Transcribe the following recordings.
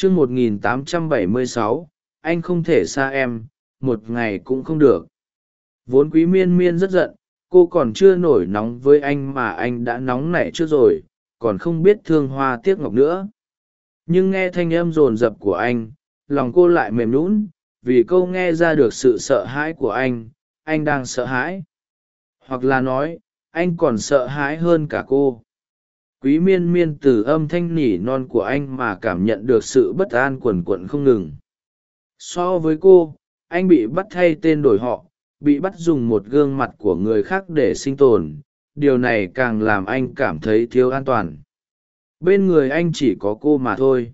chương một nghìn tám trăm bảy mươi sáu, anh không thể xa em, một ngày cũng không được. Vốn quý miên miên rất giận, cô còn chưa nổi nóng với anh mà anh đã nóng nảy trước rồi, còn không biết thương hoa tiếc ngọc nữa. Nhưng nghe thanh âm rồn rập của anh, lòng cô lại mềm lún vì câu nghe ra được sự sợ hãi của anh anh đang sợ hãi. Hoặc là nói, anh còn sợ hãi hơn cả cô quý miên miên từ âm thanh nỉ non của anh mà cảm nhận được sự bất an quần quận không ngừng. So với cô, anh bị bắt thay tên đổi họ, bị bắt dùng một gương mặt của người khác để sinh tồn. Điều này càng làm anh cảm thấy thiếu an toàn. Bên người anh chỉ có cô mà thôi.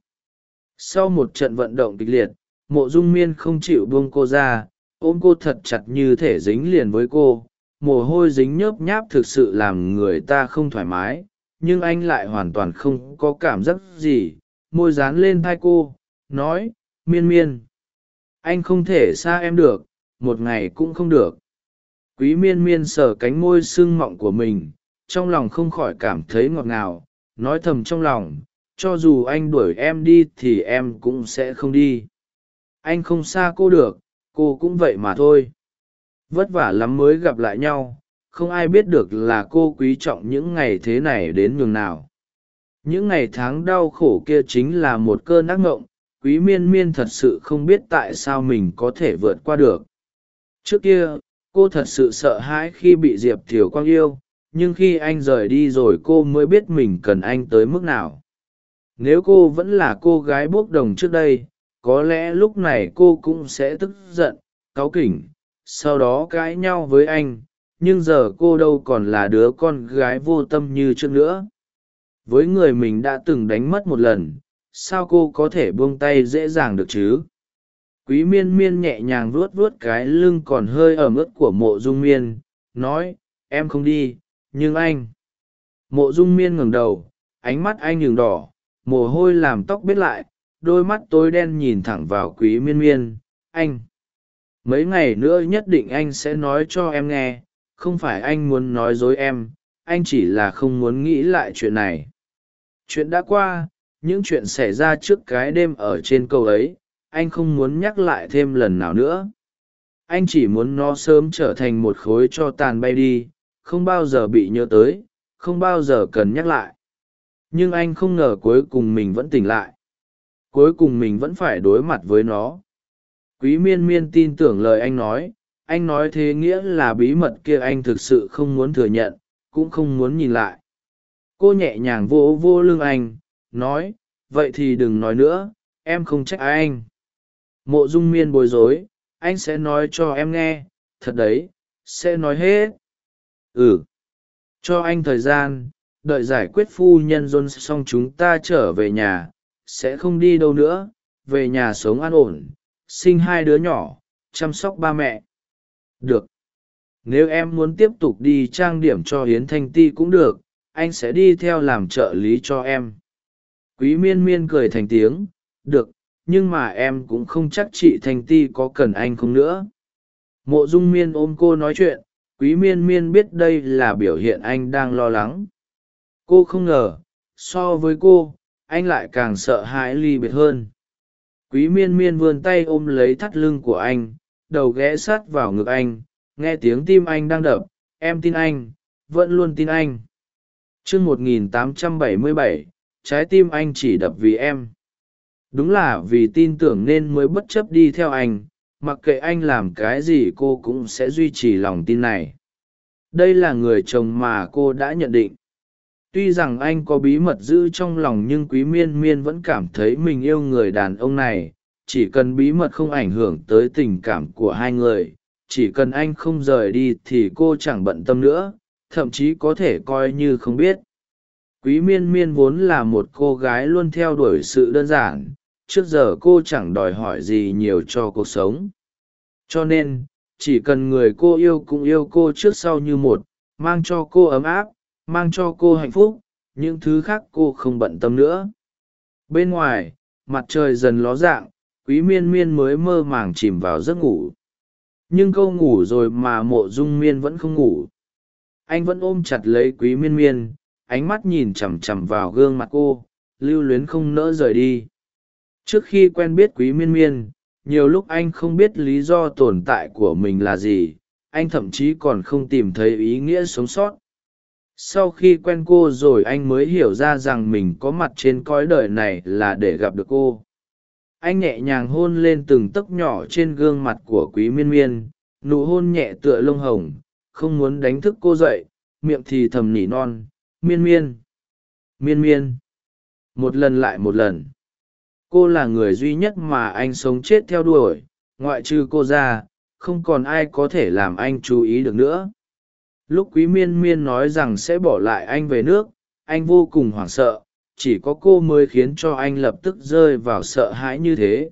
Sau một trận vận động kịch liệt, mộ dung miên không chịu buông cô ra, ôm cô thật chặt như thể dính liền với cô. Mồ hôi dính nhớp nháp thực sự làm người ta không thoải mái nhưng anh lại hoàn toàn không có cảm giác gì. Môi dán lên thai cô, nói, miên miên, anh không thể xa em được, một ngày cũng không được. Quý miên miên sờ cánh môi sưng mọng của mình, trong lòng không khỏi cảm thấy ngọt ngào, nói thầm trong lòng, cho dù anh đuổi em đi thì em cũng sẽ không đi. Anh không xa cô được, cô cũng vậy mà thôi. Vất vả lắm mới gặp lại nhau không ai biết được là cô quý trọng những ngày thế này đến nhường nào. Những ngày tháng đau khổ kia chính là một cơn ác ngộng quý miên miên thật sự không biết tại sao mình có thể vượt qua được. Trước kia, cô thật sự sợ hãi khi bị diệp thiều quang yêu, nhưng khi anh rời đi rồi cô mới biết mình cần anh tới mức nào. Nếu cô vẫn là cô gái bốc đồng trước đây, có lẽ lúc này cô cũng sẽ tức giận, cáu kỉnh, sau đó cãi nhau với anh nhưng giờ cô đâu còn là đứa con gái vô tâm như trước nữa. Với người mình đã từng đánh mất một lần, sao cô có thể buông tay dễ dàng được chứ? Quý miên miên nhẹ nhàng vuốt vuốt cái lưng còn hơi ẩm ướt của mộ dung miên, nói, em không đi, nhưng anh. Mộ dung miên ngừng đầu, ánh mắt anh nhường đỏ, mồ hôi làm tóc bết lại, đôi mắt tối đen nhìn thẳng vào quý miên miên, anh, mấy ngày nữa nhất định anh sẽ nói cho em nghe không phải anh muốn nói dối em, anh chỉ là không muốn nghĩ lại chuyện này. Chuyện đã qua, những chuyện xảy ra trước cái đêm ở trên cầu ấy, anh không muốn nhắc lại thêm lần nào nữa. Anh chỉ muốn nó sớm trở thành một khối cho tàn bay đi, không bao giờ bị nhớ tới, không bao giờ cần nhắc lại. Nhưng anh không ngờ cuối cùng mình vẫn tỉnh lại. Cuối cùng mình vẫn phải đối mặt với nó. Quý miên miên tin tưởng lời anh nói anh nói thế nghĩa là bí mật kia anh thực sự không muốn thừa nhận, cũng không muốn nhìn lại. Cô nhẹ nhàng vỗ vô lưng anh, nói, vậy thì đừng nói nữa, em không trách ai anh. Mộ dung miên bối rối, anh sẽ nói cho em nghe, thật đấy, sẽ nói hết. Ừ. Cho anh thời gian, đợi giải quyết phu nhân john xong chúng ta trở về nhà, sẽ không đi đâu nữa, về nhà sống an ổn, sinh hai đứa nhỏ, chăm sóc ba mẹ được. Nếu em muốn tiếp tục đi trang điểm cho hiến thanh ti cũng được, anh sẽ đi theo làm trợ lý cho em. Quý miên miên cười thành tiếng, được, nhưng mà em cũng không chắc chị thanh ti có cần anh không nữa. Mộ dung miên ôm cô nói chuyện, quý miên miên biết đây là biểu hiện anh đang lo lắng. Cô không ngờ, so với cô, anh lại càng sợ hãi ly biệt hơn. Quý miên miên vươn tay ôm lấy thắt lưng của anh đầu ghé sát vào ngực anh, nghe tiếng tim anh đang đập, em tin anh, vẫn luôn tin anh. Chương một nghìn tám trăm bảy mươi bảy, trái tim anh chỉ đập vì em. Đúng là vì tin tưởng nên mới bất chấp đi theo anh, mặc kệ anh làm cái gì cô cũng sẽ duy trì lòng tin này. Đây là người chồng mà cô đã nhận định. Tuy rằng anh có bí mật giữ trong lòng nhưng quý miên miên vẫn cảm thấy mình yêu người đàn ông này chỉ cần bí mật không ảnh hưởng tới tình cảm của hai người, chỉ cần anh không rời đi thì cô chẳng bận tâm nữa, thậm chí có thể coi như không biết. Quý miên miên vốn là một cô gái luôn theo đuổi sự đơn giản, trước giờ cô chẳng đòi hỏi gì nhiều cho cuộc sống. Cho nên, chỉ cần người cô yêu cũng yêu cô trước sau như một, mang cho cô ấm áp, mang cho cô hạnh phúc, những thứ khác cô không bận tâm nữa. Bên ngoài, mặt trời dần ló dạng quý miên miên mới mơ màng chìm vào giấc ngủ. Nhưng câu ngủ rồi mà mộ dung miên vẫn không ngủ. Anh vẫn ôm chặt lấy quý miên miên, ánh mắt nhìn chằm chằm vào gương mặt cô, lưu luyến không nỡ rời đi. Trước khi quen biết quý miên miên, nhiều lúc anh không biết lý do tồn tại của mình là gì, anh thậm chí còn không tìm thấy ý nghĩa sống sót. Sau khi quen cô rồi anh mới hiểu ra rằng mình có mặt trên cõi đời này là để gặp được cô anh nhẹ nhàng hôn lên từng tấc nhỏ trên gương mặt của quý miên miên, nụ hôn nhẹ tựa lông hồng, không muốn đánh thức cô dậy, miệng thì thầm nỉ non, miên miên miên miên. Một lần lại một lần. Cô là người duy nhất mà anh sống chết theo đuổi, ngoại trừ cô ra, không còn ai có thể làm anh chú ý được nữa. Lúc quý miên miên nói rằng sẽ bỏ lại anh về nước, anh vô cùng hoảng sợ chỉ có cô mới khiến cho anh lập tức rơi vào sợ hãi như thế.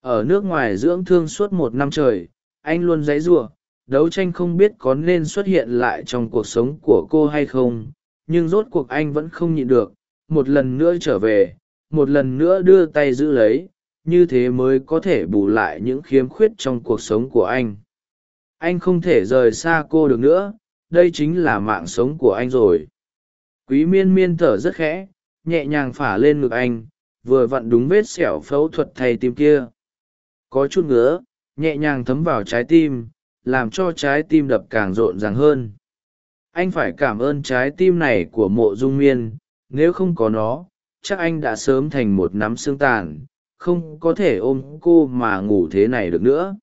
Ở nước ngoài dưỡng thương suốt một năm trời, anh luôn dãy giụa đấu tranh không biết có nên xuất hiện lại trong cuộc sống của cô hay không, nhưng rốt cuộc anh vẫn không nhịn được, một lần nữa trở về, một lần nữa đưa tay giữ lấy, như thế mới có thể bù lại những khiếm khuyết trong cuộc sống của anh. Anh không thể rời xa cô được nữa, đây chính là mạng sống của anh rồi. Quý miên miên thở rất khẽ nhẹ nhàng phả lên ngực anh, vừa vặn đúng vết sẹo phẫu thuật thay tim kia. Có chút ngứa, nhẹ nhàng thấm vào trái tim, làm cho trái tim đập càng rộn ràng hơn. Anh phải cảm ơn trái tim này của mộ dung miên, nếu không có nó, chắc anh đã sớm thành một nắm xương tàn, không có thể ôm cô mà ngủ thế này được nữa.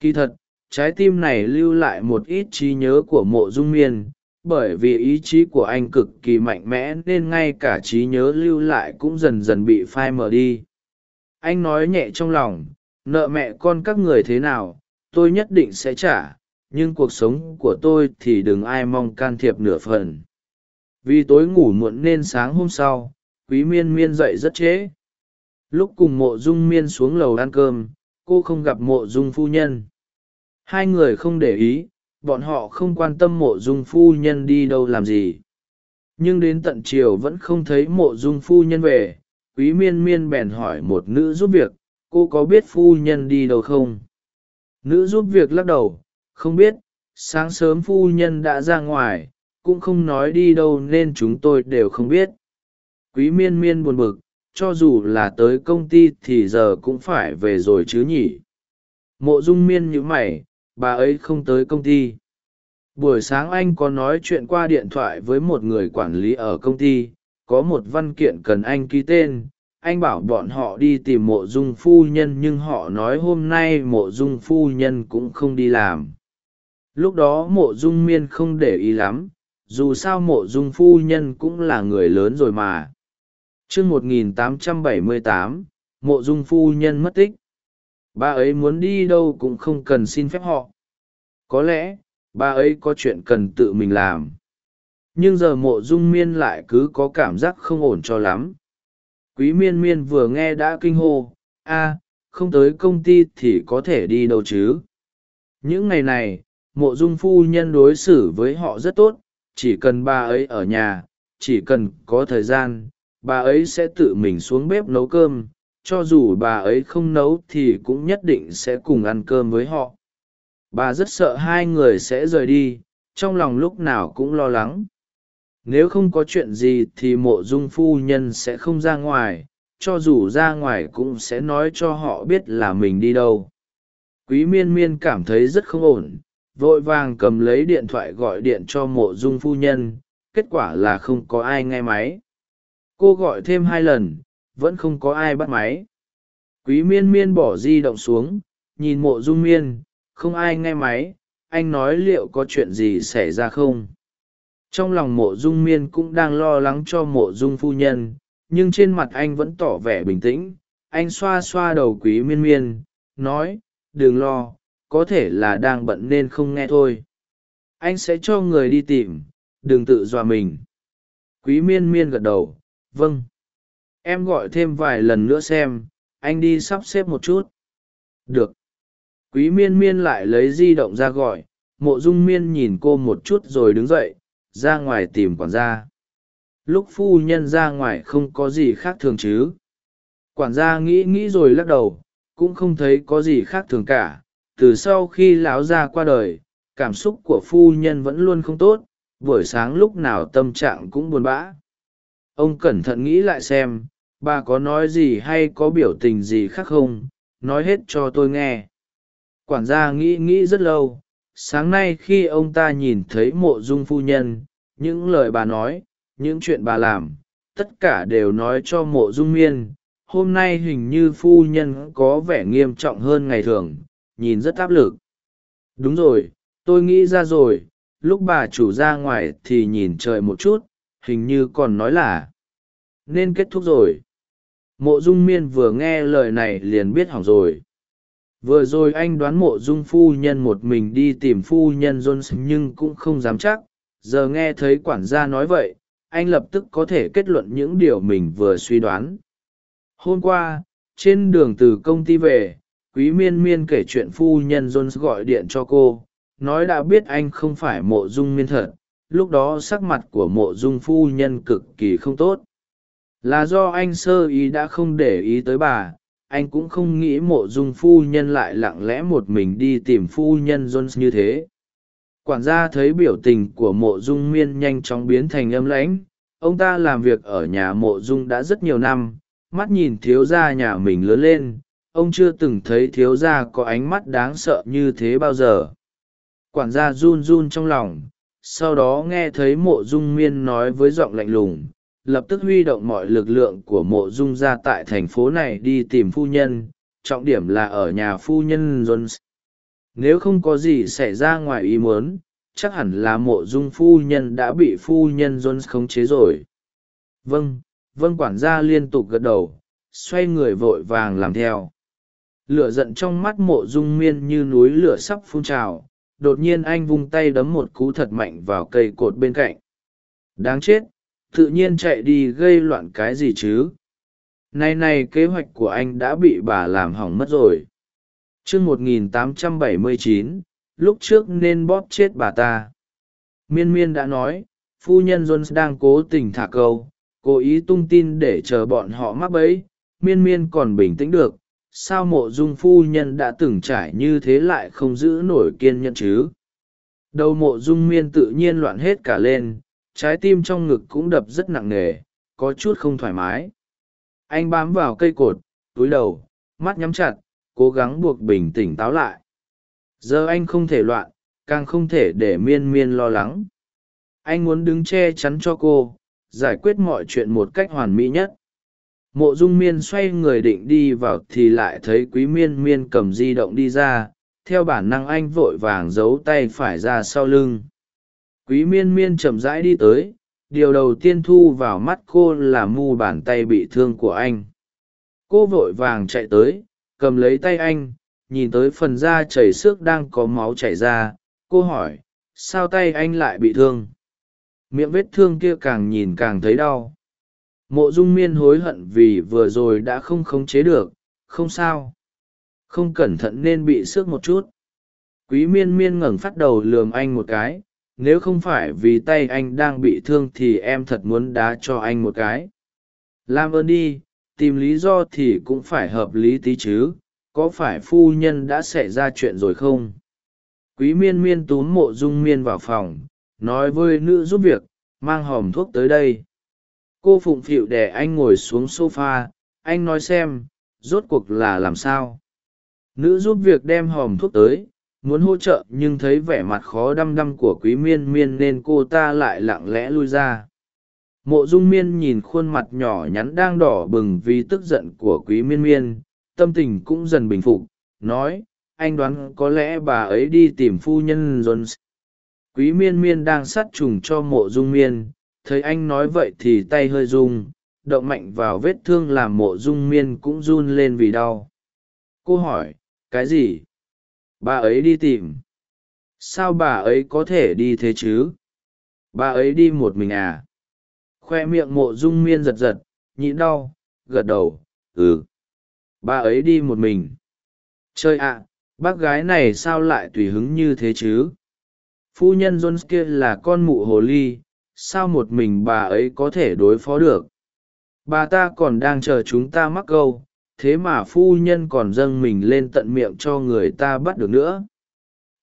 Kỳ thật, trái tim này lưu lại một ít trí nhớ của mộ dung miên bởi vì ý chí của anh cực kỳ mạnh mẽ nên ngay cả trí nhớ lưu lại cũng dần dần bị phai mờ đi. Anh nói nhẹ trong lòng, nợ mẹ con các người thế nào, tôi nhất định sẽ trả, nhưng cuộc sống của tôi thì đừng ai mong can thiệp nửa phần. Vì tối ngủ muộn nên sáng hôm sau, quý miên miên dậy rất trễ. Lúc cùng mộ dung miên xuống lầu ăn cơm, cô không gặp mộ dung phu nhân. Hai người không để ý bọn họ không quan tâm mộ dung phu nhân đi đâu làm gì. Nhưng đến tận chiều vẫn không thấy mộ dung phu nhân về, quý miên miên bèn hỏi một nữ giúp việc, cô có biết phu nhân đi đâu không? Nữ giúp việc lắc đầu, không biết, sáng sớm phu nhân đã ra ngoài, cũng không nói đi đâu nên chúng tôi đều không biết. Quý miên miên buồn bực, cho dù là tới công ty thì giờ cũng phải về rồi chứ nhỉ? Mộ dung miên nhữ mày bà ấy không tới công ty. Buổi sáng anh có nói chuyện qua điện thoại với một người quản lý ở công ty, có một văn kiện cần anh ký tên. Anh bảo bọn họ đi tìm mộ dung phu nhân, nhưng họ nói hôm nay mộ dung phu nhân cũng không đi làm. Lúc đó mộ dung miên không để ý lắm, dù sao mộ dung phu nhân cũng là người lớn rồi mà. Chương một nghìn tám trăm bảy mươi tám, mộ dung phu nhân mất tích bà ấy muốn đi đâu cũng không cần xin phép họ. Có lẽ bà ấy có chuyện cần tự mình làm. Nhưng giờ mộ dung miên lại cứ có cảm giác không ổn cho lắm. Quý miên miên vừa nghe đã kinh hô, a, không tới công ty thì có thể đi đâu chứ? Những ngày này, mộ dung phu nhân đối xử với họ rất tốt, chỉ cần bà ấy ở nhà, chỉ cần có thời gian bà ấy sẽ tự mình xuống bếp nấu cơm cho dù bà ấy không nấu thì cũng nhất định sẽ cùng ăn cơm với họ. Bà rất sợ hai người sẽ rời đi, trong lòng lúc nào cũng lo lắng. Nếu không có chuyện gì thì mộ dung phu nhân sẽ không ra ngoài, cho dù ra ngoài cũng sẽ nói cho họ biết là mình đi đâu. Quý miên miên cảm thấy rất không ổn, vội vàng cầm lấy điện thoại gọi điện cho mộ dung phu nhân, kết quả là không có ai nghe máy. Cô gọi thêm hai lần vẫn không có ai bắt máy. Quý miên miên bỏ di động xuống, nhìn mộ dung miên, không ai nghe máy, anh nói liệu có chuyện gì xảy ra không? Trong lòng mộ dung miên cũng đang lo lắng cho mộ dung phu nhân, nhưng trên mặt anh vẫn tỏ vẻ bình tĩnh. Anh xoa xoa đầu quý miên miên, nói, đừng lo, có thể là đang bận nên không nghe thôi. Anh sẽ cho người đi tìm, đừng tự dọa mình. Quý miên miên gật đầu vâng em gọi thêm vài lần nữa xem, anh đi sắp xếp một chút. Được. Quý miên miên lại lấy di động ra gọi, mộ dung miên nhìn cô một chút rồi đứng dậy, ra ngoài tìm quản gia. Lúc phu nhân ra ngoài không có gì khác thường chứ. Quản gia nghĩ nghĩ rồi lắc đầu, cũng không thấy có gì khác thường cả. Từ sau khi lão gia qua đời, cảm xúc của phu nhân vẫn luôn không tốt, buổi sáng lúc nào tâm trạng cũng buồn bã. Ông cẩn thận nghĩ lại xem bà có nói gì hay có biểu tình gì khác không? Nói hết cho tôi nghe. Quản gia nghĩ nghĩ rất lâu. Sáng nay khi ông ta nhìn thấy mộ dung phu nhân, những lời bà nói, những chuyện bà làm, tất cả đều nói cho mộ dung miên. Hôm nay hình như phu nhân có vẻ nghiêm trọng hơn ngày thường, nhìn rất áp lực. Đúng rồi, tôi nghĩ ra rồi. Lúc bà chủ ra ngoài thì nhìn trời một chút, hình như còn nói là, nên kết thúc rồi mộ dung miên vừa nghe lời này liền biết hỏng rồi. Vừa rồi anh đoán mộ dung phu nhân một mình đi tìm phu nhân jones nhưng cũng không dám chắc. Giờ nghe thấy quản gia nói vậy, anh lập tức có thể kết luận những điều mình vừa suy đoán. Hôm qua, trên đường từ công ty về, quý miên miên kể chuyện phu nhân jones gọi điện cho cô, nói đã biết anh không phải mộ dung miên thật. Lúc đó sắc mặt của mộ dung phu nhân cực kỳ không tốt là do anh sơ ý đã không để ý tới bà, anh cũng không nghĩ mộ dung phu nhân lại lặng lẽ một mình đi tìm phu nhân jones như thế. Quản gia thấy biểu tình của mộ dung miên nhanh chóng biến thành âm lãnh, ông ta làm việc ở nhà mộ dung đã rất nhiều năm, mắt nhìn thiếu gia nhà mình lớn lên, ông chưa từng thấy thiếu gia có ánh mắt đáng sợ như thế bao giờ. Quản gia run run trong lòng, sau đó nghe thấy mộ dung miên nói với giọng lạnh lùng lập tức huy động mọi lực lượng của mộ dung ra tại thành phố này đi tìm phu nhân, trọng điểm là ở nhà phu nhân jones. Nếu không có gì xảy ra ngoài ý muốn, chắc hẳn là mộ dung phu nhân đã bị phu nhân jones khống chế rồi. Vâng vâng quản gia liên tục gật đầu, xoay người vội vàng làm theo. Lửa giận trong mắt mộ dung miên như núi lửa sắp phun trào, đột nhiên anh vung tay đấm một cú thật mạnh vào cây cột bên cạnh. Đáng chết tự nhiên chạy đi gây loạn cái gì chứ? Nay này kế hoạch của anh đã bị bà làm hỏng mất rồi. Chương một nghìn tám trăm bảy mươi chín, lúc trước nên bóp chết bà ta. Miên miên đã nói, phu nhân jones đang cố tình thả câu, cố ý tung tin để chờ bọn họ mắc bẫy. Miên miên còn bình tĩnh được, sao mộ dung phu nhân đã từng trải như thế lại không giữ nổi kiên nhẫn chứ? Đầu mộ dung miên tự nhiên loạn hết cả lên trái tim trong ngực cũng đập rất nặng nề, có chút không thoải mái. Anh bám vào cây cột, túi đầu, mắt nhắm chặt, cố gắng buộc bình tỉnh táo lại. Giờ anh không thể loạn, càng không thể để miên miên lo lắng. Anh muốn đứng che chắn cho cô, giải quyết mọi chuyện một cách hoàn mỹ nhất. Mộ dung miên xoay người định đi vào thì lại thấy quý miên miên cầm di động đi ra, theo bản năng anh vội vàng giấu tay phải ra sau lưng quý miên miên chậm rãi đi tới, điều đầu tiên thu vào mắt cô là mu bàn tay bị thương của anh. Cô vội vàng chạy tới, cầm lấy tay anh, nhìn tới phần da chảy xước đang có máu chảy ra. Cô hỏi, sao tay anh lại bị thương? Miệng vết thương kia càng nhìn càng thấy đau. Mộ dung miên hối hận vì vừa rồi đã không khống chế được, không sao. Không cẩn thận nên bị xước một chút. Quý miên miên ngẩng phát đầu lườm anh một cái nếu không phải vì tay anh đang bị thương thì em thật muốn đá cho anh một cái. Làm ơn đi, tìm lý do thì cũng phải hợp lý tí chứ, có phải phu nhân đã xảy ra chuyện rồi không? Quý miên miên túm mộ dung miên vào phòng, nói với nữ giúp việc, mang hòm thuốc tới đây. Cô phụng phịu để anh ngồi xuống s o f a anh nói xem, rốt cuộc là làm sao? Nữ giúp việc đem hòm thuốc tới muốn hỗ trợ nhưng thấy vẻ mặt khó đăm đăm của quý miên miên nên cô ta lại lặng lẽ lui ra. Mộ dung miên nhìn khuôn mặt nhỏ nhắn đang đỏ bừng vì tức giận của quý miên miên, tâm tình cũng dần bình phục, nói, anh đoán có lẽ bà ấy đi tìm phu nhân jones. Quý miên miên đang sát trùng cho mộ dung miên, thấy anh nói vậy thì tay hơi rung, động mạnh vào vết thương làm mộ dung miên cũng run lên vì đau. Cô hỏi, cái gì? Bà ấy đi tìm. Sao bà ấy có thể đi thế chứ? Bà ấy đi một mình à? Khoe miệng mộ dung miên giật giật nhịn đau, gật đầu ừ. Bà ấy đi một mình. Chơi ạ, bác gái này sao lại tùy hứng như thế chứ? Phu nhân jones kia là con mụ hồ ly, sao một mình bà ấy có thể đối phó được? Bà ta còn đang chờ chúng ta mắc câu thế mà phu nhân còn dâng mình lên tận miệng cho người ta bắt được nữa.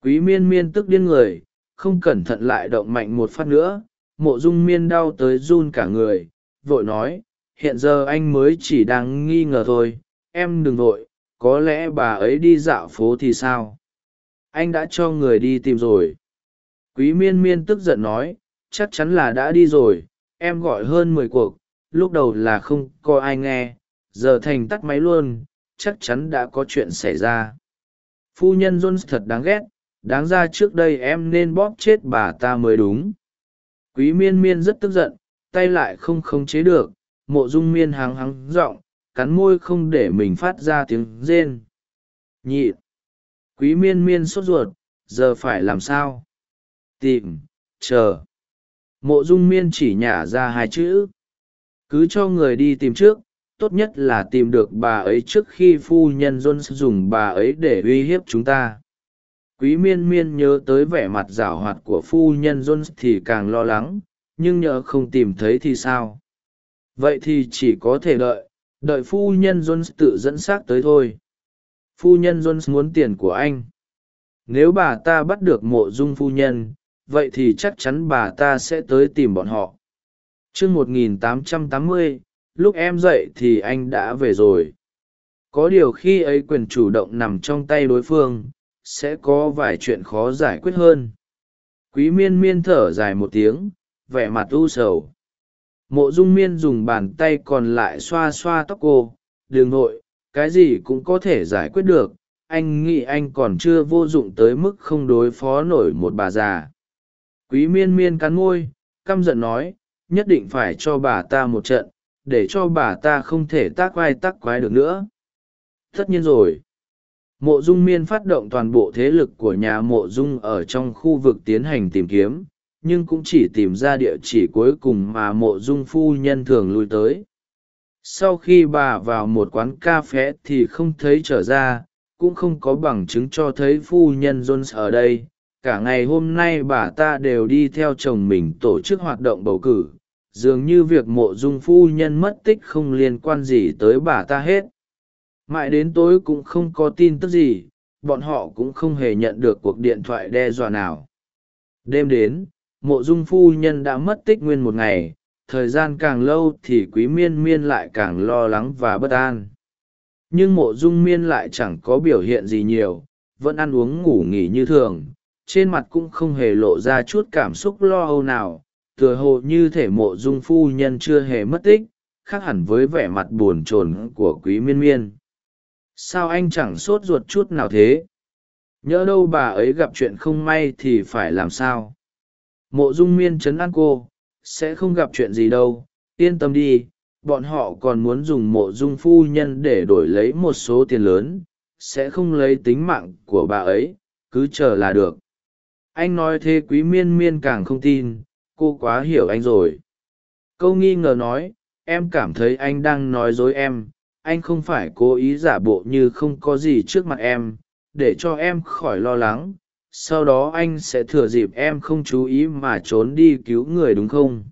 Quý miên miên tức điên người, không cẩn thận lại động mạnh một phát nữa, mộ dung miên đau tới run cả người, vội nói, hiện giờ anh mới chỉ đang nghi ngờ thôi, em đừng vội, có lẽ bà ấy đi dạo phố thì sao? Anh đã cho người đi tìm rồi. Quý miên miên tức giận nói, chắc chắn là đã đi rồi, em gọi hơn mười cuộc, lúc đầu là không có ai nghe giờ thành tắt máy luôn, chắc chắn đã có chuyện xảy ra. Phu nhân jones thật đáng ghét, đáng ra trước đây em nên bóp chết bà ta mới đúng. Quý miên miên rất tức giận, tay lại không khống chế được, mộ dung miên háng hắng g cắn môi không để mình phát ra tiếng rên. Nhị, quý miên miên sốt ruột, giờ phải làm sao? Tìm, chờ. Mộ dung miên chỉ nhả ra hai chữ. Cứ cho người đi tìm trước tốt nhất là tìm được bà ấy trước khi phu nhân john dùng bà ấy để uy hiếp chúng ta. Quý miên miên nhớ tới vẻ mặt giảo hoạt của phu nhân john thì càng lo lắng, nhưng nhờ không tìm thấy thì sao? Vậy thì chỉ có thể đợi đợi phu nhân john tự dẫn xác tới thôi. Phu nhân john muốn tiền của anh. Nếu bà ta bắt được mộ dung phu nhân, vậy thì chắc chắn bà ta sẽ tới tìm bọn họ. Chương một nghìn tám trăm tám mươi lúc em dậy thì anh đã về rồi. Có điều khi ấy quyền chủ động nằm trong tay đối phương, sẽ có vài chuyện khó giải quyết hơn. Quý miên miên thở dài một tiếng, vẻ mặt u sầu. Mộ dung miên dùng bàn tay còn lại xoa xoa tóc cô đường nội, cái gì cũng có thể giải quyết được, anh nghĩ anh còn chưa vô dụng tới mức không đối phó nổi một bà già. Quý miên miên cắn môi, căm giận nói, nhất định phải cho bà ta một trận để cho bà ta không thể tác vai tác quái được nữa. Tất nhiên rồi. Mộ dung miên phát động toàn bộ thế lực của nhà mộ dung ở trong khu vực tiến hành tìm kiếm, nhưng cũng chỉ tìm ra địa chỉ cuối cùng mà mộ dung phu nhân thường lui tới. Sau khi bà vào một quán cà phê thì không thấy trở ra, cũng không có bằng chứng cho thấy phu nhân jones ở đây. Cả ngày hôm nay bà ta đều đi theo chồng mình tổ chức hoạt động bầu cử dường như việc mộ dung phu nhân mất tích không liên quan gì tới bà ta hết. Mãi đến tối cũng không có tin tức gì, bọn họ cũng không hề nhận được cuộc điện thoại đe dọa nào. Đêm đến, mộ dung phu nhân đã mất tích nguyên một ngày, thời gian càng lâu thì quý miên miên lại càng lo lắng và bất an. Nhưng mộ dung miên lại chẳng có biểu hiện gì nhiều, vẫn ăn uống ngủ nghỉ như thường, trên mặt cũng không hề lộ ra chút cảm xúc lo âu nào tựa hồ như thể mộ dung phu nhân chưa hề mất tích, khác hẳn với vẻ mặt buồn chồn của quý miên miên. Sao anh chẳng sốt ruột chút nào thế? Nhỡ đâu bà ấy gặp chuyện không may thì phải làm sao? Mộ dung miên chấn an cô, sẽ không gặp chuyện gì đâu, yên tâm đi, bọn họ còn muốn dùng mộ dung phu nhân để đổi lấy một số tiền lớn, sẽ không lấy tính mạng của bà ấy, cứ chờ là được. Anh nói thế quý miên miên càng không tin cô quá hiểu anh rồi. Câu nghi ngờ nói, em cảm thấy anh đang nói dối em, anh không phải cố ý giả bộ như không có gì trước mặt em, để cho em khỏi lo lắng, sau đó anh sẽ thừa dịp em không chú ý mà trốn đi cứu người đúng không?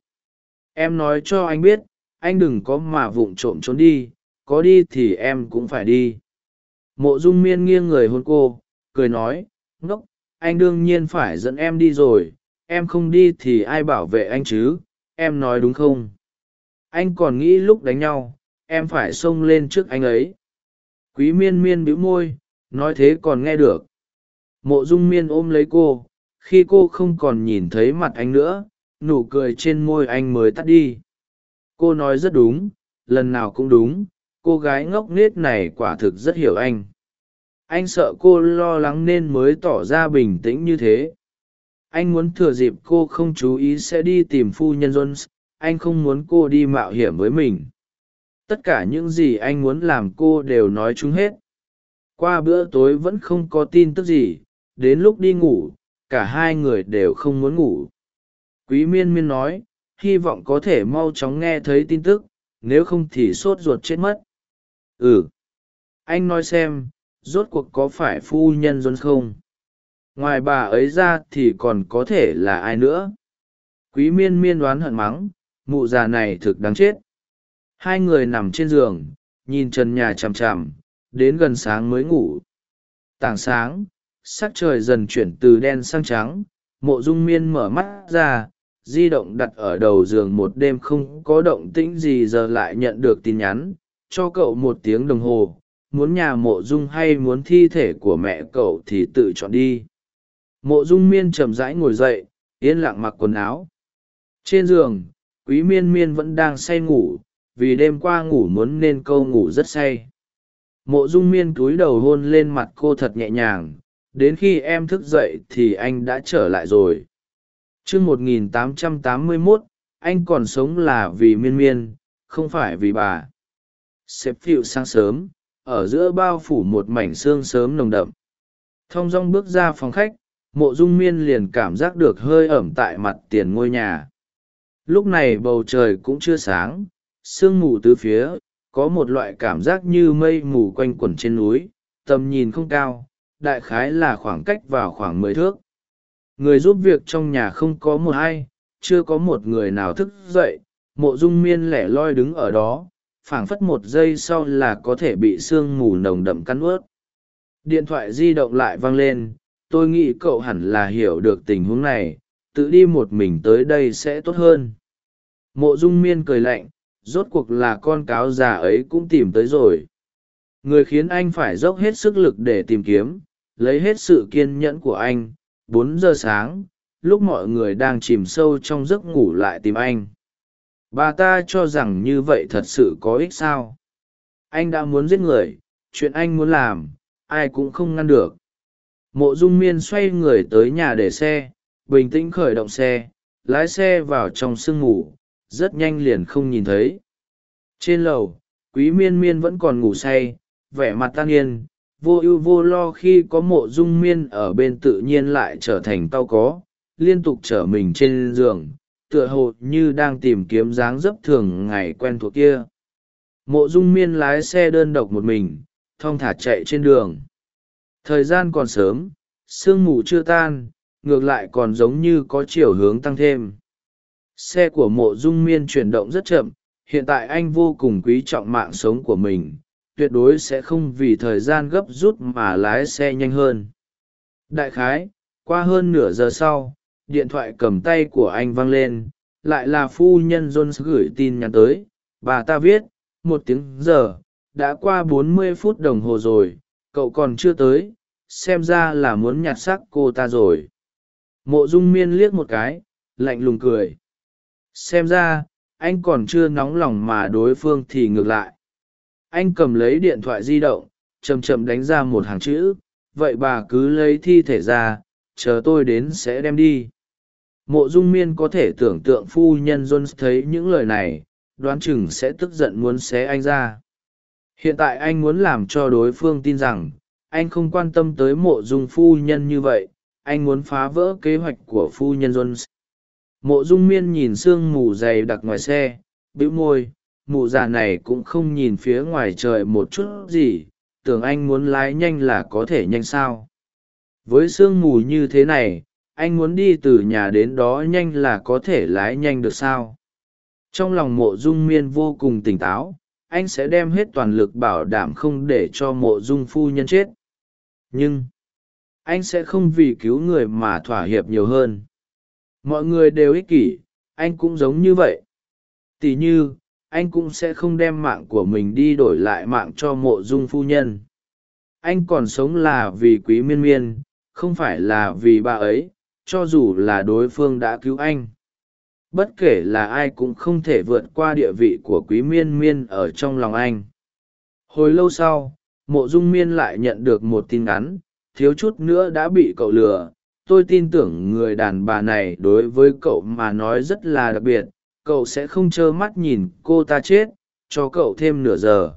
Em nói cho anh biết, anh đừng có mà vụng trộm trốn đi, có đi thì em cũng phải đi. Mộ dung miên nghiêng người hôn cô, cười nói, ngốc, anh đương nhiên phải dẫn em đi rồi em không đi thì ai bảo vệ anh chứ, em nói đúng không? Anh còn nghĩ lúc đánh nhau, em phải xông lên trước anh ấy. Quý miên miên bĩu môi, nói thế còn nghe được. Mộ dung miên ôm lấy cô, khi cô không còn nhìn thấy mặt anh nữa, nụ cười trên môi anh mới tắt đi. Cô nói rất đúng, lần nào cũng đúng, cô gái ngốc nghếch này quả thực rất hiểu anh. Anh sợ cô lo lắng nên mới tỏ ra bình tĩnh như thế anh muốn thừa dịp cô không chú ý sẽ đi tìm phu nhân jones, anh không muốn cô đi mạo hiểm với mình. Tất cả những gì anh muốn làm cô đều nói chúng hết. Qua bữa tối vẫn không có tin tức gì, đến lúc đi ngủ, cả hai người đều không muốn ngủ. Quý miên miên nói, hy vọng có thể mau chóng nghe thấy tin tức, nếu không thì sốt ruột chết mất. Ừ. Anh nói xem, rốt cuộc có phải phu nhân Jones không? Ngoài bà ấy ra thì còn có thể là ai nữa? Quý miên miên đoán hận mắng, mụ già này thực đáng chết. Hai người nằm trên giường, nhìn trần nhà chằm chằm, đến gần sáng mới ngủ. Tảng sáng, sắc trời dần chuyển từ đen sang trắng, mộ dung miên mở mắt ra, di động đặt ở đầu giường một đêm không có động tĩnh gì giờ lại nhận được tin nhắn, cho cậu một tiếng đồng hồ, muốn nhà mộ dung hay muốn thi thể của mẹ cậu thì tự chọn đi mộ dung miên chậm rãi ngồi dậy, yên lặng mặc quần áo. Trên giường, quý miên miên vẫn đang say ngủ, vì đêm qua ngủ muốn nên câu ngủ rất say. Mộ dung miên cúi đầu hôn lên mặt cô thật nhẹ nhàng, đến khi em thức dậy thì anh đã trở lại rồi. T một nghìn tám trăm tám mươi mốt, anh còn sống là vì miên miên, không phải vì bà. Xếp phịu sáng sớm, ở giữa bao phủ một mảnh xương sớm nồng đậm. Thong dong bước ra phòng khách mộ dung miên liền cảm giác được hơi ẩm tại mặt tiền ngôi nhà. Lúc này bầu trời cũng chưa sáng, sương mù từ phía, có một loại cảm giác như mây mù quanh quẩn trên núi, tầm nhìn không cao, đại khái là khoảng cách vào khoảng mười thước. Người giúp việc trong nhà không có một ai, chưa có một người nào thức dậy, mộ dung miên lẻ loi đứng ở đó, phảng phất một giây sau là có thể bị sương mù nồng đậm cắn ướt. Điện thoại di động lại vang lên tôi nghĩ cậu hẳn là hiểu được tình huống này, tự đi một mình tới đây sẽ tốt hơn. Mộ dung miên cười lạnh, rốt cuộc là con cáo già ấy cũng tìm tới rồi. Người khiến anh phải dốc hết sức lực để tìm kiếm, lấy hết sự kiên nhẫn của anh. Bốn giờ sáng, lúc mọi người đang chìm sâu trong giấc ngủ lại tìm anh. Bà ta cho rằng như vậy thật sự có ích sao? Anh đã muốn giết người, chuyện anh muốn làm, ai cũng không ngăn được mộ dung miên xoay người tới nhà để xe, bình tĩnh khởi động xe, lái xe vào trong sương ngủ, rất nhanh liền không nhìn thấy. Trên lầu, quý miên miên vẫn còn ngủ say, vẻ mặt tan yên, vô ưu vô lo khi có mộ dung miên ở bên tự nhiên lại trở thành tao có, liên tục trở mình trên giường, tựa hồ như đang tìm kiếm dáng dấp thường ngày quen thuộc kia. Mộ dung miên lái xe đơn độc một mình, thong thả chạy trên đường thời gian còn sớm, sương mù chưa tan, ngược lại còn giống như có chiều hướng tăng thêm. Xe của mộ dung miên chuyển động rất chậm, hiện tại anh vô cùng quý trọng mạng sống của mình, tuyệt đối sẽ không vì thời gian gấp rút mà lái xe nhanh hơn. Đại khái, qua hơn nửa giờ sau, điện thoại cầm tay của anh vang lên, lại là phu nhân jones gửi tin nhắn tới. Bà ta viết, một tiếng giờ, đã qua bốn mươi phút đồng hồ rồi, cậu còn chưa tới xem ra là muốn nhặt xác cô ta rồi. Mộ dung miên liếc một cái, lạnh lùng cười. Xem ra, anh còn chưa nóng lòng mà đối phương thì ngược lại. Anh cầm lấy điện thoại di động chầm chậm đánh ra một hàng chữ, vậy bà cứ lấy thi thể ra, chờ tôi đến sẽ đem đi. Mộ dung miên có thể tưởng tượng phu nhân jones thấy những lời này, đoán chừng sẽ tức giận muốn xé anh ra. Hiện tại anh muốn làm cho đối phương tin rằng anh không quan tâm tới mộ dung phu nhân như vậy, anh muốn phá vỡ kế hoạch của phu nhân jones. Mộ dung miên nhìn sương mù dày đặc ngoài xe, bĩu môi, mụ già này cũng không nhìn phía ngoài trời một chút gì, tưởng anh muốn lái nhanh là có thể nhanh sao. Với sương mù như thế này, anh muốn đi từ nhà đến đó nhanh là có thể lái nhanh được sao? Trong lòng mộ dung miên vô cùng tỉnh táo, anh sẽ đem hết toàn lực bảo đảm không để cho mộ dung phu nhân chết nhưng, anh sẽ không vì cứu người mà thỏa hiệp nhiều hơn. Mọi người đều ích kỷ, anh cũng giống như vậy. Tỉ như, anh cũng sẽ không đem mạng của mình đi đổi lại mạng cho mộ dung phu nhân. Anh còn sống là vì quý miên miên, không phải là vì bà ấy, cho dù là đối phương đã cứu anh. Bất kể là ai cũng không thể vượt qua địa vị của quý miên miên ở trong lòng anh. Hồi lâu sau mộ dung miên lại nhận được một tin ngắn, thiếu chút nữa đã bị cậu lừa. Tôi tin tưởng người đàn bà này đối với cậu mà nói rất là đặc biệt, cậu sẽ không trơ mắt nhìn cô ta chết, cho cậu thêm nửa giờ.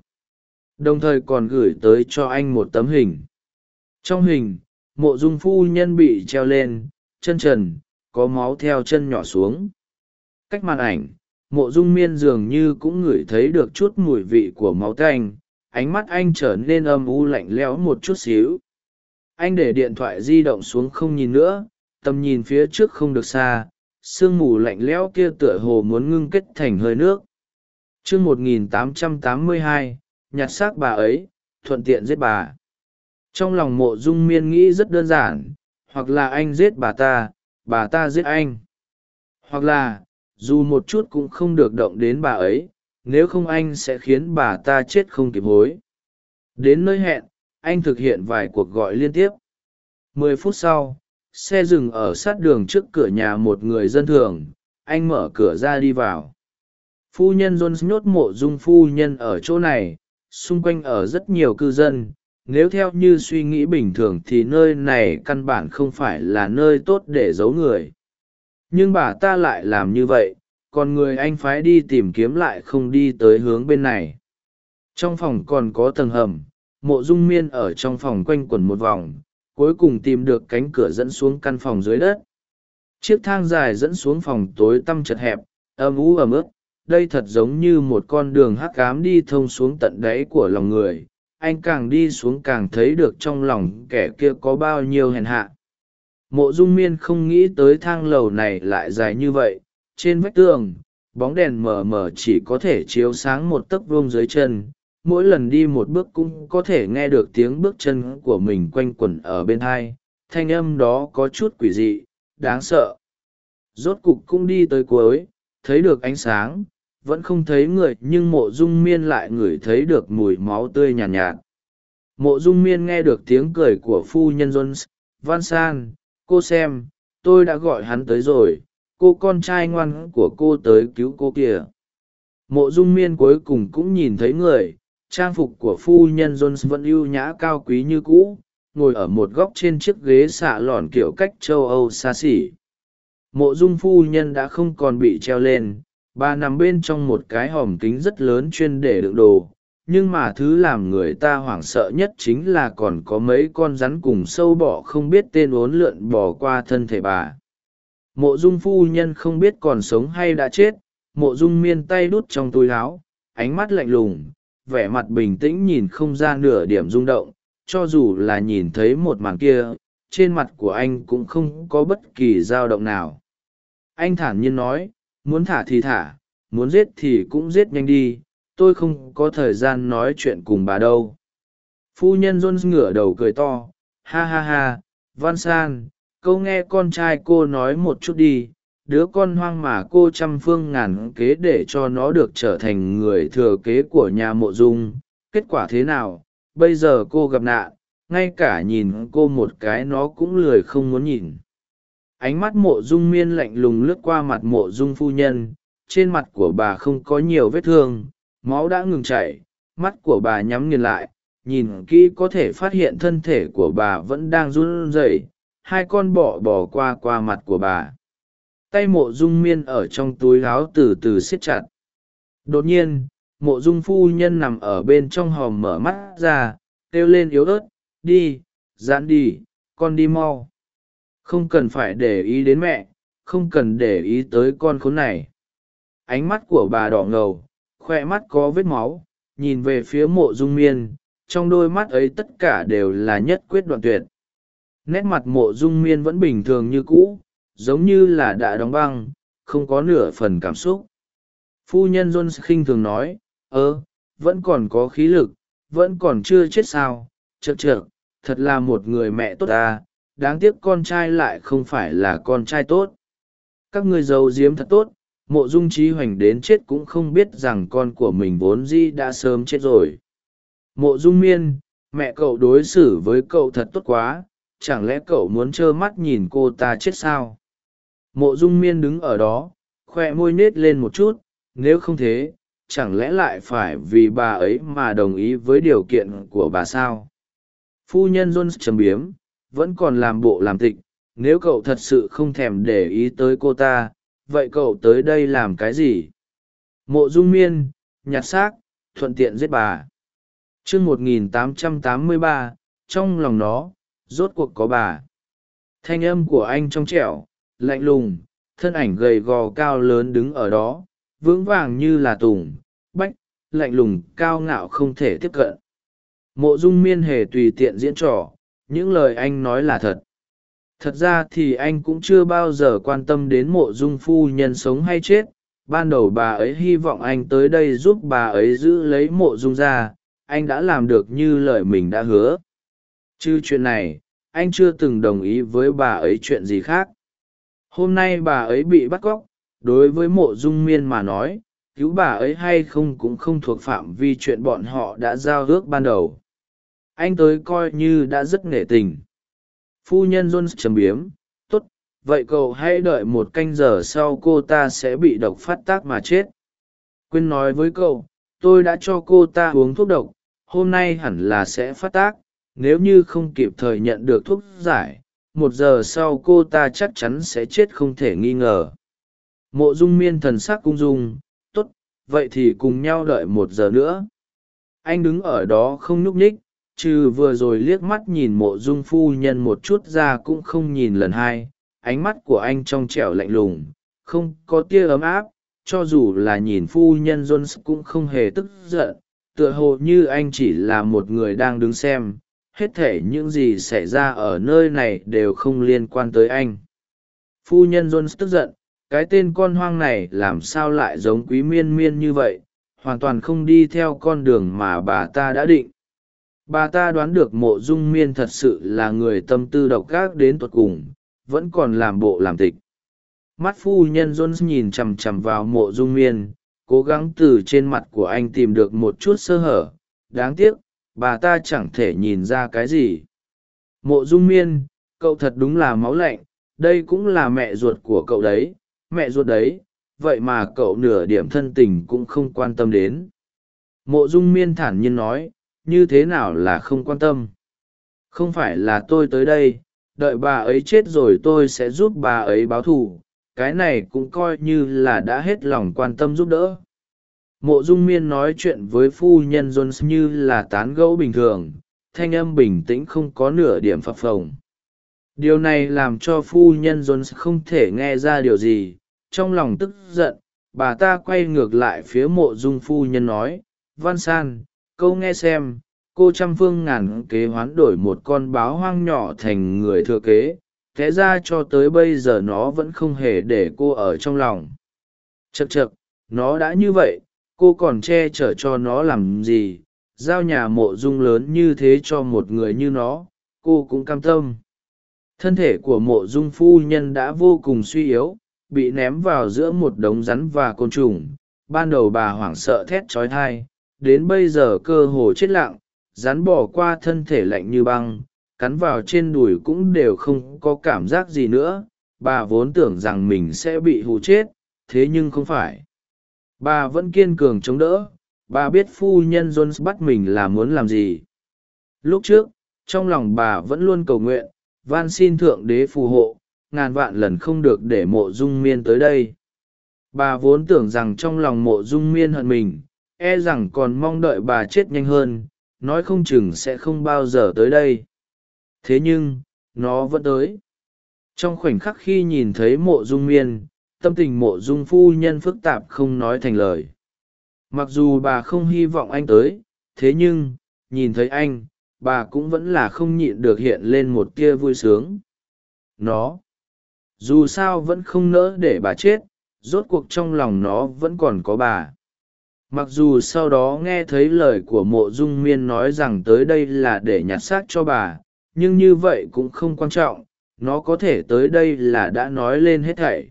Đồng thời còn gửi tới cho anh một tấm hình. Trong hình, mộ dung phu nhân bị treo lên, chân trần, có máu theo chân nhỏ xuống. Cách màn ảnh, mộ dung miên dường như cũng ngửi thấy được chút mùi vị của máu tanh ánh mắt anh trở nên âm u lạnh lẽo một chút xíu. Anh để điện thoại di động xuống không nhìn nữa, tầm nhìn phía trước không được xa, sương mù lạnh lẽo kia tựa hồ muốn ngưng kết thành hơi nước. Chương một nghìn tám trăm tám mươi hai, nhặt xác bà ấy, thuận tiện giết bà. Trong lòng mộ dung miên nghĩ rất đơn giản, hoặc là anh giết bà ta bà ta giết anh. Hoặc là, dù một chút cũng không được động đến bà ấy nếu không anh sẽ khiến bà ta chết không kịp hối. Đến nơi hẹn, anh thực hiện vài cuộc gọi liên tiếp. Mười phút sau, xe dừng ở sát đường trước cửa nhà một người dân thường. Anh mở cửa ra đi vào. Phu nhân jones nhốt mộ dung phu nhân ở chỗ này. Xung quanh ở rất nhiều cư dân. Nếu theo như suy nghĩ bình thường thì nơi này căn bản không phải là nơi tốt để giấu người. Nhưng bà ta lại làm như vậy còn người anh phái đi tìm kiếm lại không đi tới hướng bên này. Trong phòng còn có tầng hầm, mộ dung miên ở trong phòng quanh quẩn một vòng, cuối cùng tìm được cánh cửa dẫn xuống căn phòng dưới đất. Chiếc thang dài dẫn xuống phòng tối tăm chật hẹp, âm ú ẩm ướt, đây thật giống như một con đường hắc cám đi thông xuống tận đáy của lòng người. Anh càng đi xuống càng thấy được trong lòng kẻ kia có bao nhiêu hèn hạ. Mộ dung miên không nghĩ tới thang lầu này lại dài như vậy trên vách tường bóng đèn mờ mờ chỉ có thể chiếu sáng một tấc vuông dưới chân. Mỗi lần đi một bước cũng có thể nghe được tiếng bước chân của mình quanh quẩn ở bên hai. Thanh âm đó có chút quỷ dị đáng sợ. Rốt cục cũng đi tới cuối thấy được ánh sáng. Vẫn không thấy người nhưng mộ dung miên lại ngửi thấy được mùi máu tươi nhàn nhạt, nhạt. Mộ dung miên nghe được tiếng cười của phu nhân jones. Van san cô xem tôi đã gọi hắn tới rồi cô con trai ngoan của cô tới cứu cô kìa. Mộ dung miên cuối cùng cũng nhìn thấy người, trang phục của phu nhân jones vẫn ưu nhã cao quý như cũ, ngồi ở một góc trên chiếc ghế xạ lòn kiểu cách châu âu xa xỉ. Mộ dung phu nhân đã không còn bị treo lên, bà nằm bên trong một cái hòm kính rất lớn chuyên để đựng đồ, nhưng mà thứ làm người ta hoảng sợ nhất chính là còn có mấy con rắn cùng sâu bọ không biết tên uốn lượn bò qua thân thể bà mộ dung phu nhân không biết còn sống hay đã chết, mộ dung miên tay đút trong túi áo, ánh mắt lạnh lùng, vẻ mặt bình tĩnh nhìn không ra nửa điểm rung động, cho dù là nhìn thấy một màn kia, trên mặt của anh cũng không có bất kỳ dao động nào. Anh thản nhiên nói, muốn thả thì thả, muốn giết thì cũng giết nhanh đi, tôi không có thời gian nói chuyện cùng bà đâu. Phu nhân jones ngửa đầu cười to, ha ha ha, văn san câu nghe con trai cô nói một chút đi, đứa con hoang mà cô trăm phương ngàn kế để cho nó được trở thành người thừa kế của nhà mộ dung, kết quả thế nào? Bây giờ cô gặp nạn, ngay cả nhìn cô một cái nó cũng lười không muốn nhìn. Ánh mắt mộ dung miên lạnh lùng lướt qua mặt mộ dung phu nhân, trên mặt của bà không có nhiều vết thương, máu đã ngừng chảy, mắt của bà nhắm nghiền lại, nhìn kỹ có thể phát hiện thân thể của bà vẫn đang run rẩy hai con bọ bò qua qua mặt của bà. Tay mộ dung miên ở trong túi áo từ từ siết chặt. Đột nhiên, mộ dung phu nhân nằm ở bên trong hòm mở mắt ra, kêu lên yếu ớt, đi dán đi, con đi mau. Không cần phải để ý đến mẹ, không cần để ý tới con khốn này. Ánh mắt của bà đỏ ngầu, khoe mắt có vết máu, nhìn về phía mộ dung miên, trong đôi mắt ấy tất cả đều là nhất quyết đoạn tuyệt nét mặt mộ dung miên vẫn bình thường như cũ, giống như là đã đóng băng, không có nửa phần cảm xúc. Phu nhân john khinh thường nói, ơ, vẫn còn có khí lực, vẫn còn chưa chết sao? Chật chược thật là một người mẹ tốt ta, đáng tiếc con trai lại không phải là con trai tốt. Các ngươi giấu diếm thật tốt, mộ dung trí hoành đến chết cũng không biết rằng con của mình vốn di đã sớm chết rồi. Mộ dung miên, mẹ cậu đối xử với cậu thật tốt quá chẳng lẽ cậu muốn trơ mắt nhìn cô ta chết sao? Mộ dung miên đứng ở đó, khoe môi nết lên một chút, nếu không thế, chẳng lẽ lại phải vì bà ấy mà đồng ý với điều kiện của bà sao? Phu nhân john trầm biếm, vẫn còn làm bộ làm tịch, nếu cậu thật sự không thèm để ý tới cô ta, vậy cậu tới đây làm cái gì? Mộ dung miên, nhặt xác, thuận tiện giết bà. Chương một nghìn tám trăm tám mươi ba, trong lòng nó rốt cuộc có bà. Thanh âm của anh trong trẻo, lạnh lùng, thân ảnh gầy gò cao lớn đứng ở đó, vững vàng như là tùng, bách, lạnh lùng, cao ngạo không thể tiếp cận. Mộ dung miên hề tùy tiện diễn trò, những lời anh nói là thật. Thật ra thì anh cũng chưa bao giờ quan tâm đến mộ dung phu nhân sống hay chết. Ban đầu bà ấy hy vọng anh tới đây giúp bà ấy giữ lấy mộ dung ra. Anh đã làm được như lời mình đã hứa. Chứ chuyện này anh chưa từng đồng ý với bà ấy chuyện gì khác. Hôm nay bà ấy bị bắt cóc, đối với mộ dung miên mà nói, cứu bà ấy hay không cũng không thuộc phạm vi chuyện bọn họ đã giao ước ban đầu. Anh tới coi như đã rất nể tình. Phu nhân jones trầm biếm t ố t vậy cậu hãy đợi một canh giờ sau cô ta sẽ bị độc phát tác mà chết. Quên nói với cậu, tôi đã cho cô ta uống thuốc độc, hôm nay hẳn là sẽ phát tác nếu như không kịp thời nhận được thuốc giải, một giờ sau cô ta chắc chắn sẽ chết không thể nghi ngờ. Mộ dung miên thần sắc cung dung t ố t vậy thì cùng nhau đợi một giờ nữa. Anh đứng ở đó không nhúc nhích, trừ vừa rồi liếc mắt nhìn mộ dung phu nhân một chút ra cũng không nhìn lần hai, ánh mắt của anh trong trẻo lạnh lùng, không có tia ấm áp, cho dù là nhìn phu nhân jones cũng không hề tức giận, tựa hồ như anh chỉ là một người đang đứng xem hết thể những gì xảy ra ở nơi này đều không liên quan tới anh. Phu nhân jones tức giận, cái tên con hoang này làm sao lại giống quý miên miên như vậy, hoàn toàn không đi theo con đường mà bà ta đã định. Bà ta đoán được mộ dung miên thật sự là người tâm tư độc ác đến tột cùng, vẫn còn làm bộ làm tịch. Mắt phu nhân jones nhìn chằm chằm vào mộ dung miên, cố gắng từ trên mặt của anh tìm được một chút sơ hở. Đáng tiếc bà ta chẳng thể nhìn ra cái gì. Mộ dung miên, cậu thật đúng là máu lạnh, đây cũng là mẹ ruột của cậu đấy, mẹ ruột đấy, vậy mà cậu nửa điểm thân tình cũng không quan tâm đến. Mộ dung miên thản nhiên nói, như thế nào là không quan tâm? Không phải là tôi tới đây, đợi bà ấy chết rồi tôi sẽ giúp bà ấy báo thù, cái này cũng coi như là đã hết lòng quan tâm giúp đỡ mộ dung miên nói chuyện với phu nhân jones như là tán gẫu bình thường, thanh âm bình tĩnh không có nửa điểm phập phồng. Điều này làm cho phu nhân jones không thể nghe ra điều gì, trong lòng tức giận, bà ta quay ngược lại phía mộ dung phu nhân nói, văn san câu nghe xem, cô trăm phương ngàn kế hoán đổi một con báo hoang nhỏ thành người thừa kế, thế ra cho tới bây giờ nó vẫn không hề để cô ở trong lòng. Chật chật nó đã như vậy cô còn che chở cho nó làm gì, giao nhà mộ dung lớn như thế cho một người như nó, cô cũng cam tâm. Thân thể của mộ dung phu nhân đã vô cùng suy yếu, bị ném vào giữa một đống rắn và côn trùng. Ban đầu bà hoảng sợ thét trói thai đến bây giờ cơ hồ chết lặng, rắn bỏ qua thân thể lạnh như băng, cắn vào trên đùi cũng đều không có cảm giác gì nữa. Bà vốn tưởng rằng mình sẽ bị hụ chết, thế nhưng không phải bà vẫn kiên cường chống đỡ. Bà biết phu nhân jones bắt mình là muốn làm gì. Lúc trước, trong lòng bà vẫn luôn cầu nguyện, van xin thượng đế phù hộ, ngàn vạn lần không được để mộ dung miên tới đây. Bà vốn tưởng rằng trong lòng mộ dung miên hận mình e rằng còn mong đợi bà chết nhanh hơn, nói không chừng sẽ không bao giờ tới đây. Thế nhưng, nó vẫn tới. Trong khoảnh khắc khi nhìn thấy mộ dung miên tâm tình mộ dung phu nhân phức tạp không nói thành lời. Mặc dù bà không hy vọng anh tới, thế nhưng, nhìn thấy anh, bà cũng vẫn là không nhịn được hiện lên một tia vui sướng. Nó, dù sao vẫn không nỡ để bà chết, rốt cuộc trong lòng nó vẫn còn có bà. Mặc dù sau đó nghe thấy lời của mộ dung miên nói rằng tới đây là để nhặt xác cho bà, nhưng như vậy cũng không quan trọng, nó có thể tới đây là đã nói lên hết thảy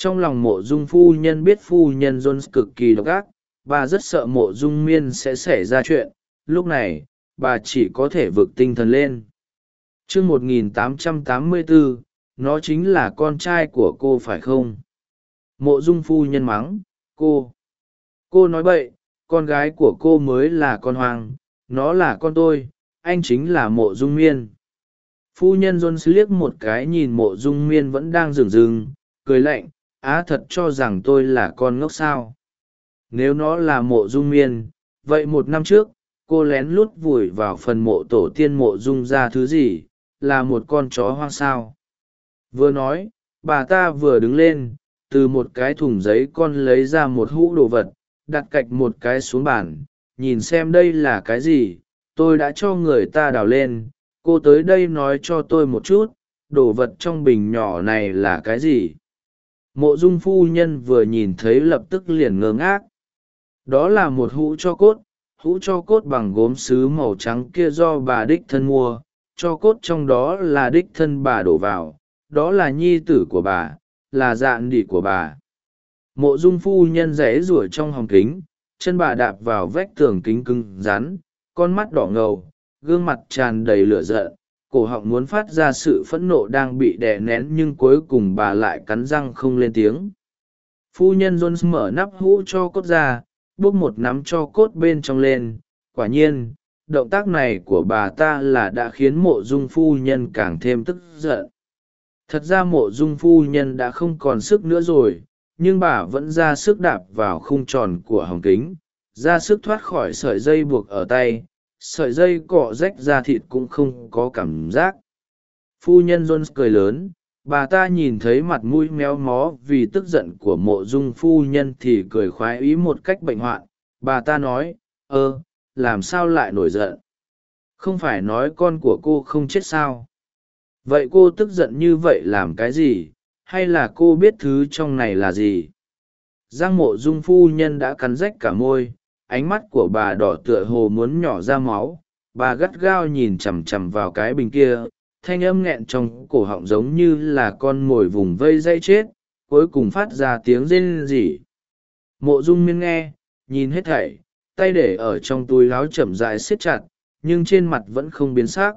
trong lòng mộ dung phu nhân biết phu nhân jones cực kỳ độc ác, bà rất sợ mộ dung miên sẽ xảy ra chuyện. Lúc này, bà chỉ có thể vực tinh thần lên. T r ư một nghìn tám trăm tám mươi bốn nó chính là con trai của cô phải không? Mộ dung phu nhân mắng, cô cô nói bậy, con gái của cô mới là con hoàng, nó là con tôi, anh chính là mộ dung miên. Phu nhân jones liếc một cái nhìn mộ dung miên vẫn đang rừng rừng, cười lạnh á thật cho rằng tôi là con ngốc sao? Nếu nó là mộ dung miên, vậy một năm trước, cô lén lút vùi vào phần mộ tổ tiên mộ dung ra thứ gì, là một con chó hoang sao? Vừa nói, bà ta vừa đứng lên, từ một cái thùng giấy con lấy ra một hũ đồ vật, đặt cạch một cái xuống bàn, nhìn xem đây là cái gì, tôi đã cho người ta đào lên, cô tới đây nói cho tôi một chút, đồ vật trong bình nhỏ này là cái gì? Mộ dung phu nhân vừa nhìn thấy lập tức liền ngơ ngác. Đó là một hũ cho cốt, hũ cho cốt bằng gốm sứ màu trắng kia do bà đích thân mua, cho cốt trong đó là đích thân bà đổ vào, đó là nhi tử của bà, là dạn đỉ của bà. Mộ dung phu nhân rẽ rủa trong hòng kính, chân bà đạp vào vách tường kính cứng rắn, con mắt đỏ ngầu, gương mặt tràn đầy lửa giận cổ họng muốn phát ra sự phẫn nộ đang bị đè nén nhưng cuối cùng bà lại cắn răng không lên tiếng. Phu nhân jones mở nắp hũ cho cốt ra, bốc một nắm cho cốt bên trong lên. Quả nhiên, động tác này của bà ta là đã khiến mộ dung phu nhân càng thêm tức giận. Thật ra mộ dung phu nhân đã không còn sức nữa rồi, nhưng bà vẫn ra sức đạp vào khung tròn của hồng kính, ra sức thoát khỏi sợi dây buộc ở tay sợi dây cọ rách ra thịt cũng không có cảm giác. Phu nhân jones cười lớn, bà ta nhìn thấy mặt mũi méo mó vì tức giận của mộ dung phu nhân thì cười khoái ý một cách bệnh hoạn. Bà ta nói, ơ, làm sao lại nổi giận? Không phải nói con của cô không chết sao? Vậy cô tức giận như vậy làm cái gì? Hay là cô biết thứ trong này là gì? Giang mộ dung phu nhân đã cắn rách cả môi ánh mắt của bà đỏ tựa hồ muốn nhỏ ra máu. Bà gắt gao nhìn chằm chằm vào cái bình kia, thanh âm nghẹn trong cổ họng giống như là con mồi vùng vây dây chết, cuối cùng phát ra tiếng rên rỉ. Mộ dung miên nghe, nhìn hết thảy, tay để ở trong túi láo chậm rãi siết chặt, nhưng trên mặt vẫn không biến s ác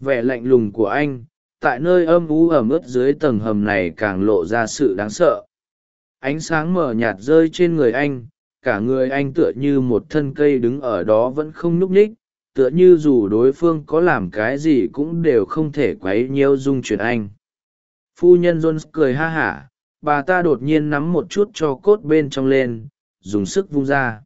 vẻ lạnh lùng của anh, tại nơi âm u ẩm ướt dưới tầng hầm này càng lộ ra sự đáng sợ. Ánh sáng mờ nhạt rơi trên người anh cả người anh tựa như một thân cây đứng ở đó vẫn không nhúc nhích, tựa như dù đối phương có làm cái gì cũng đều không thể quấy nhiêu dung chuyển anh. Phu nhân jones cười ha hả, bà ta đột nhiên nắm một chút cho cốt bên trong lên, dùng sức vung ra.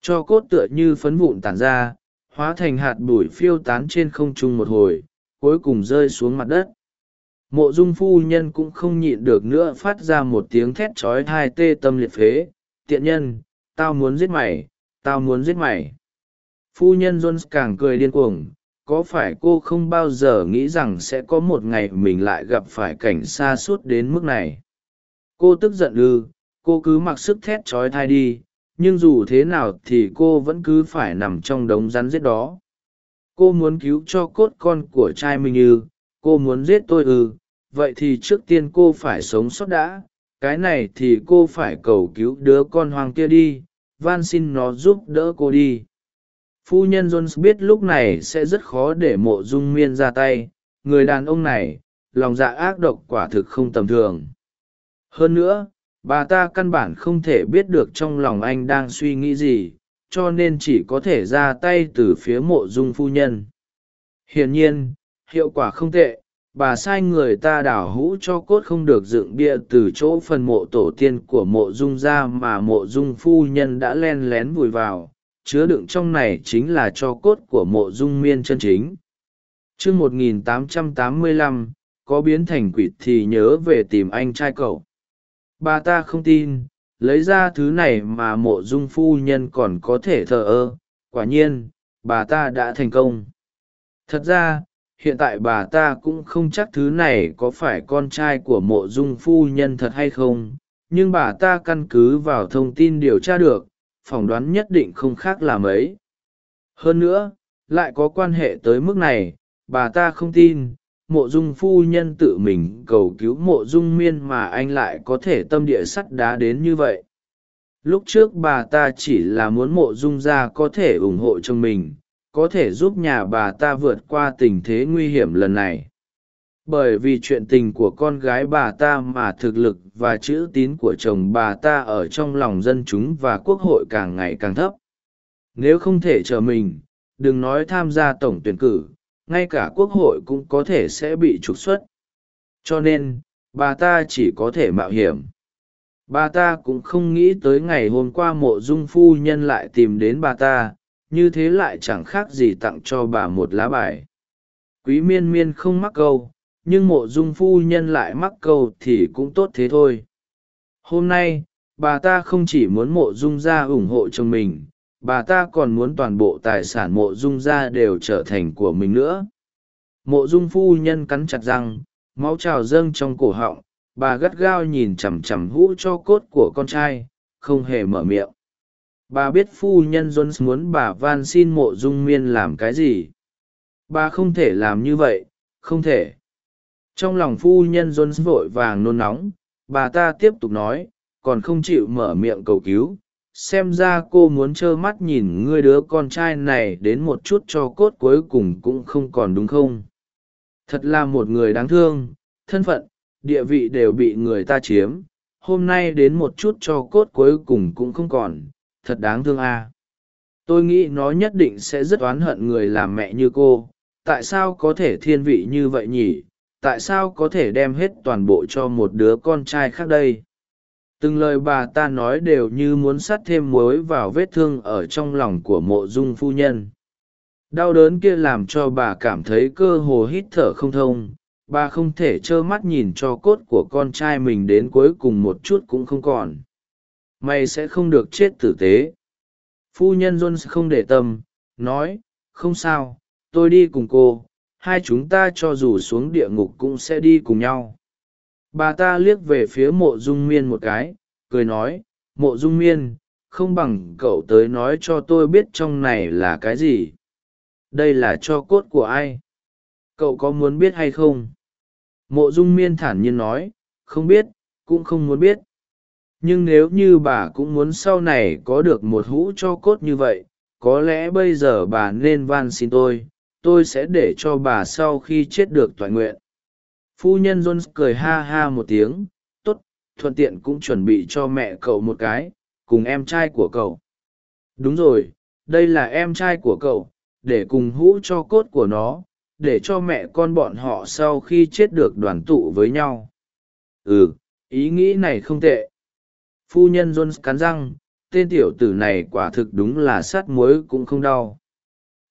Cho cốt tựa như phấn vụn tản ra, hóa thành hạt bụi phiêu tán trên không trung một hồi, cuối cùng rơi xuống mặt đất. Mộ dung phu nhân cũng không nhịn được nữa phát ra một tiếng thét trói thai tê tâm liệt phế. Tiện nhân tao muốn giết mày, tao muốn giết mày. Phu nhân jones càng cười điên cuồng, có phải cô không bao giờ nghĩ rằng sẽ có một ngày mình lại gặp phải cảnh xa suốt đến mức này? Cô tức giận ư, cô cứ mặc sức thét trói thai đi, nhưng dù thế nào thì cô vẫn cứ phải nằm trong đống rắn giết đó. Cô muốn cứu cho cốt con của trai mình ư, cô muốn giết tôi ư, vậy thì trước tiên cô phải sống sót đã cái này thì cô phải cầu cứu đứa con hoàng kia đi, van xin nó giúp đỡ cô đi. Phu nhân jones biết lúc này sẽ rất khó để mộ dung miên ra tay, người đàn ông này, lòng dạ ác độc quả thực không tầm thường. Hơn nữa, bà ta căn bản không thể biết được trong lòng anh đang suy nghĩ gì, cho nên chỉ có thể ra tay từ phía mộ dung phu nhân. Hiển nhiên, hiệu quả không tệ bà sai người ta đảo hũ cho cốt không được dựng bia từ chỗ phần mộ tổ tiên của mộ dung ra mà mộ dung phu nhân đã len lén vùi vào, chứa đựng trong này chính là cho cốt của mộ dung miên chân chính. Chương một nghìn tám trăm tám mươi lăm, có biến thành quỷ thì nhớ về tìm anh trai cậu. Bà ta không tin, lấy ra thứ này mà mộ dung phu nhân còn có thể thờ ơ, quả nhiên, bà ta đã thành công. Thật ra hiện tại bà ta cũng không chắc thứ này có phải con trai của mộ dung phu nhân thật hay không, nhưng bà ta căn cứ vào thông tin điều tra được, phỏng đoán nhất định không khác làm ấy hơn nữa, lại có quan hệ tới mức này, bà ta không tin, mộ dung phu nhân tự mình cầu cứu mộ dung miên mà anh lại có thể tâm địa sắt đá đến như vậy. Lúc trước bà ta chỉ là muốn mộ dung gia có thể ủng hộ cho mình có thể giúp nhà bà ta vượt qua tình thế nguy hiểm lần này. Bởi vì chuyện tình của con gái bà ta mà thực lực và chữ tín của chồng bà ta ở trong lòng dân chúng và quốc hội càng ngày càng thấp. Nếu không thể chờ mình, đừng nói tham gia tổng tuyển cử, ngay cả quốc hội cũng có thể sẽ bị trục xuất. Cho nên, bà ta chỉ có thể mạo hiểm. Bà ta cũng không nghĩ tới ngày hôm qua mộ dung phu nhân lại tìm đến bà ta như thế lại chẳng khác gì tặng cho bà một lá bài. Quý miên miên không mắc câu, nhưng mộ dung phu nhân lại mắc câu thì cũng tốt thế thôi. Hôm nay, bà ta không chỉ muốn mộ dung gia ủng hộ chồng mình, bà ta còn muốn toàn bộ tài sản mộ dung gia đều trở thành của mình nữa. Mộ dung phu nhân cắn chặt răng, máu trào dâng trong cổ họng, bà gắt gao nhìn chằm chằm hũ cho cốt của con trai, không hề mở miệng bà biết phu nhân jones muốn bà van xin mộ dung miên làm cái gì? Bà không thể làm như vậy, không thể. Trong lòng phu nhân jones vội vàng nôn nóng, bà ta tiếp tục nói, còn không chịu mở miệng cầu cứu. Xem ra cô muốn trơ mắt nhìn ngươi đứa con trai này đến một chút cho cốt cuối cùng cũng không còn đúng không? Thật là một người đáng thương, thân phận, địa vị đều bị người ta chiếm. Hôm nay đến một chút cho cốt cuối cùng cũng không còn thật đáng thương a. À. tôi nghĩ nó nhất định sẽ rất oán hận người làm mẹ như cô. Tại sao có thể thiên vị như vậy nhỉ? Tại sao có thể đem hết toàn bộ cho một đứa con trai khác đây? Từng lời bà ta nói đều như muốn sắt thêm muối vào vết thương ở trong lòng của mộ dung phu nhân. Đau đớn kia làm cho bà cảm thấy cơ hồ hít thở không thông. Bà không thể trơ mắt nhìn cho cốt của con trai mình đến cuối cùng một chút cũng không còn mày sẽ không được chết tử tế. Phu nhân jones không để tâm, nói, không sao, tôi đi cùng cô, hai chúng ta cho dù xuống địa ngục cũng sẽ đi cùng nhau. Bà ta liếc về phía mộ dung miên một cái, cười nói, mộ dung miên, không bằng cậu tới nói cho tôi biết trong này là cái gì. Đây là cho cốt của ai? Cậu có muốn biết hay không? Mộ dung miên thản nhiên nói, không biết, cũng không muốn biết nhưng nếu như bà cũng muốn sau này có được một hũ cho cốt như vậy, có lẽ bây giờ bà nên van xin tôi tôi sẽ để cho bà sau khi chết được toàn nguyện. Phu nhân jones cười ha ha một tiếng t ố t thuận tiện cũng chuẩn bị cho mẹ cậu một cái, cùng em trai của cậu. Đúng rồi, đây là em trai của cậu, để cùng hũ cho cốt của nó, để cho mẹ con bọn họ sau khi chết được đoàn tụ với nhau. Ừ ý nghĩ này không tệ phu nhân jones cắn răng, tên tiểu tử này quả thực đúng là sát muối cũng không đau.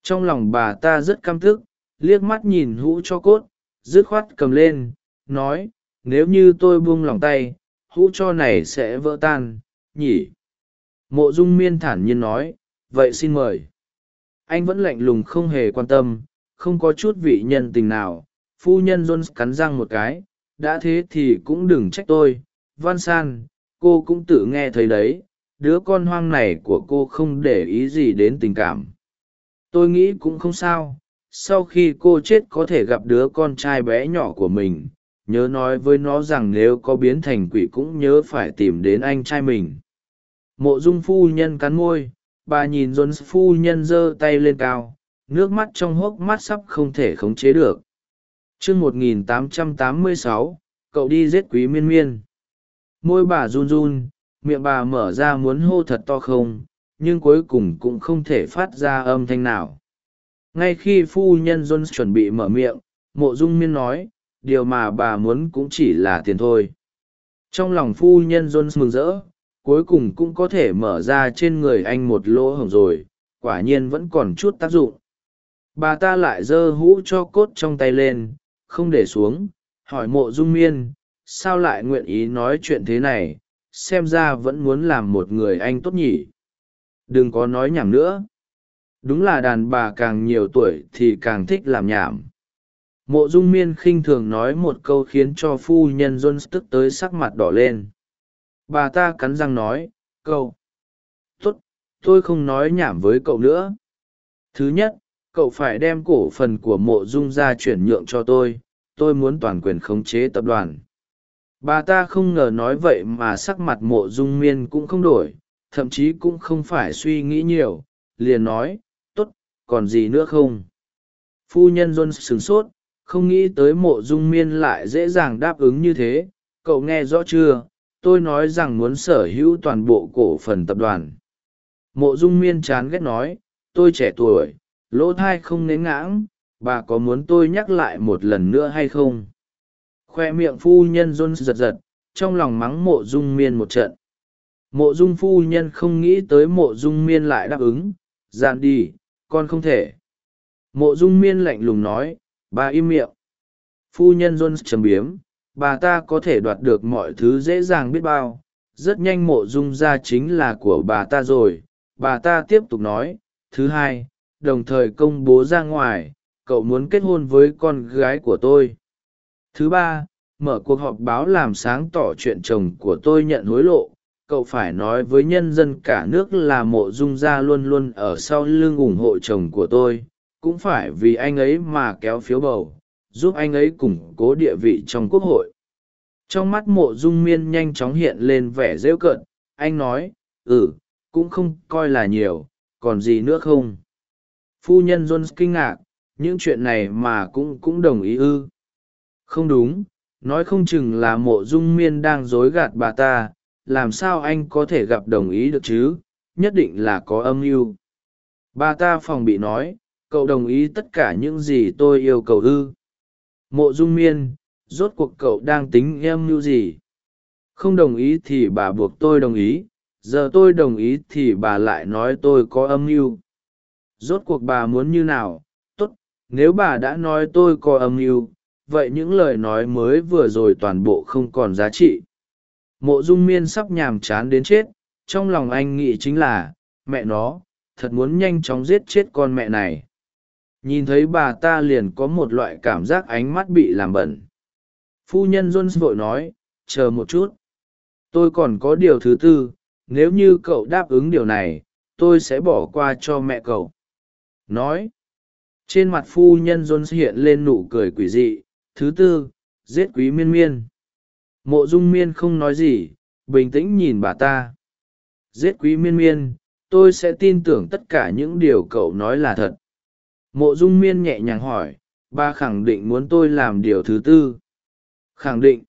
Trong lòng bà ta rất căm thức liếc mắt nhìn hũ cho cốt, dứt khoát cầm lên, nói, nếu như tôi buông lòng tay, hũ cho này sẽ vỡ tan, nhỉ? Mộ dung miên thản nhiên nói, vậy xin mời. Anh vẫn lạnh lùng không hề quan tâm, không có chút vị nhân tình nào. Phu nhân jones cắn răng một cái, đã thế thì cũng đừng trách tôi, văn san cô cũng tự nghe thấy đấy, đứa con hoang này của cô không để ý gì đến tình cảm. Tôi nghĩ cũng không sao, sau khi cô chết có thể gặp đứa con trai bé nhỏ của mình, nhớ nói với nó rằng nếu có biến thành quỷ cũng nhớ phải tìm đến anh trai mình. Mộ dung phu nhân cắn môi, bà nhìn dồn phu nhân giơ tay lên cao, nước mắt trong hốc mắt sắp không thể khống chế được. Chương một nghìn tám trăm tám mươi sáu, cậu đi giết quý miên miên môi bà run run, miệng bà mở ra muốn hô thật to không, nhưng cuối cùng cũng không thể phát ra âm thanh nào. Ngay khi phu nhân john chuẩn bị mở miệng, mộ dung miên nói, điều mà bà muốn cũng chỉ là tiền thôi. Trong lòng phu nhân john mừng rỡ, cuối cùng cũng có thể mở ra trên người anh một lỗ hổng rồi, quả nhiên vẫn còn chút tác dụng. Bà ta lại giơ hũ cho cốt trong tay lên, không để xuống, hỏi mộ dung miên sao lại nguyện ý nói chuyện thế này, xem ra vẫn muốn làm một người anh tốt nhỉ. Đừng có nói nhảm nữa. Đúng là đàn bà càng nhiều tuổi thì càng thích làm nhảm. Mộ dung miên khinh thường nói một câu khiến cho phu nhân John tức tới sắc mặt đỏ lên. Bà ta cắn răng nói câu tốt, tôi không nói nhảm với cậu nữa. Thứ nhất, cậu phải đem cổ phần của mộ dung ra chuyển nhượng cho tôi. Tôi muốn toàn quyền khống chế tập đoàn bà ta không ngờ nói vậy mà sắc mặt mộ dung miên cũng không đổi, thậm chí cũng không phải suy nghĩ nhiều, liền nói t ố t còn gì nữa không? Phu nhân john sửng sốt, không nghĩ tới mộ dung miên lại dễ dàng đáp ứng như thế. Cậu nghe rõ chưa? Tôi nói rằng muốn sở hữu toàn bộ cổ phần tập đoàn. Mộ dung miên chán ghét nói, tôi trẻ tuổi, lỗ thai không nến ngãng, bà có muốn tôi nhắc lại một lần nữa hay không? Khoe miệng phu nhân rôn giật giật, trong lòng mắng mộ dung miên một trận. Mộ dung phu nhân không nghĩ tới mộ dung miên lại đáp ứng, dạn đi, con không thể. Mộ dung miên lạnh lùng nói bà im miệng. Phu nhân john trầm biếm, bà ta có thể đoạt được mọi thứ dễ dàng biết bao, rất nhanh mộ dung ra chính là của bà ta rồi. Bà ta tiếp tục nói, thứ hai, đồng thời công bố ra ngoài, cậu muốn kết hôn với con gái của tôi thứ ba, mở cuộc họp báo làm sáng tỏ chuyện chồng của tôi nhận hối lộ. Cậu phải nói với nhân dân cả nước là mộ dung gia luôn luôn ở sau lưng ủng hộ chồng của tôi. Cũng phải vì anh ấy mà kéo phiếu bầu, giúp anh ấy củng cố địa vị trong quốc hội. Trong mắt mộ dung miên nhanh chóng hiện lên vẻ rêu cợt. Anh nói ừ cũng không coi là nhiều, còn gì nữa không? Phu nhân jones kinh ngạc, những chuyện này mà cũng cũng đồng ý ư? Không đúng, nói không chừng là mộ dung miên đang dối gạt bà ta, làm sao anh có thể gặp đồng ý được chứ, nhất định là có âm mưu. Bà ta phòng bị nói, cậu đồng ý tất cả những gì tôi yêu cầu ư. Mộ dung miên, rốt cuộc cậu đang tính âm mưu gì? Không đồng ý thì bà buộc tôi đồng ý, giờ tôi đồng ý thì bà lại nói tôi có âm mưu. Rốt cuộc bà muốn như nào? Tốt, nếu bà đã nói tôi có âm mưu vậy những lời nói mới vừa rồi toàn bộ không còn giá trị. Mộ dung miên sắp nhàm chán đến chết, trong lòng anh nghĩ chính là, mẹ nó, thật muốn nhanh chóng giết chết con mẹ này. Nhìn thấy bà ta liền có một loại cảm giác ánh mắt bị làm bẩn. Phu nhân jones vội nói, chờ một chút. Tôi còn có điều thứ tư, nếu như cậu đáp ứng điều này, tôi sẽ bỏ qua cho mẹ cậu. Nói, trên mặt phu nhân jones hiện lên nụ cười quỷ dị thứ tư, giết quý miên miên. Mộ dung miên không nói gì, bình tĩnh nhìn bà ta. Giết quý miên miên, tôi sẽ tin tưởng tất cả những điều cậu nói là thật. Mộ dung miên nhẹ nhàng hỏi, bà khẳng định muốn tôi làm điều thứ tư. Khẳng định.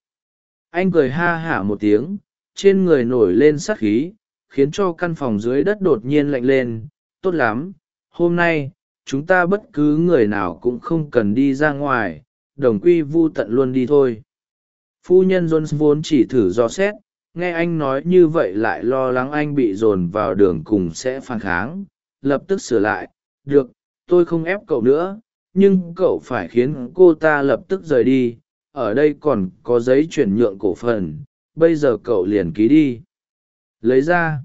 Anh cười ha hả một tiếng, trên người nổi lên sát khí, khiến cho căn phòng dưới đất đột nhiên lạnh lên. Tốt lắm, hôm nay, chúng ta bất cứ người nào cũng không cần đi ra ngoài đồng quy vu tận luôn đi thôi. Phu nhân jones vốn chỉ thử dò xét, nghe anh nói như vậy lại lo lắng anh bị dồn vào đường cùng sẽ phản kháng. Lập tức sửa lại, được, tôi không ép cậu nữa, nhưng cậu phải khiến cô ta lập tức rời đi. Ở đây còn có giấy chuyển nhượng cổ phần, bây giờ cậu liền ký đi. Lấy ra.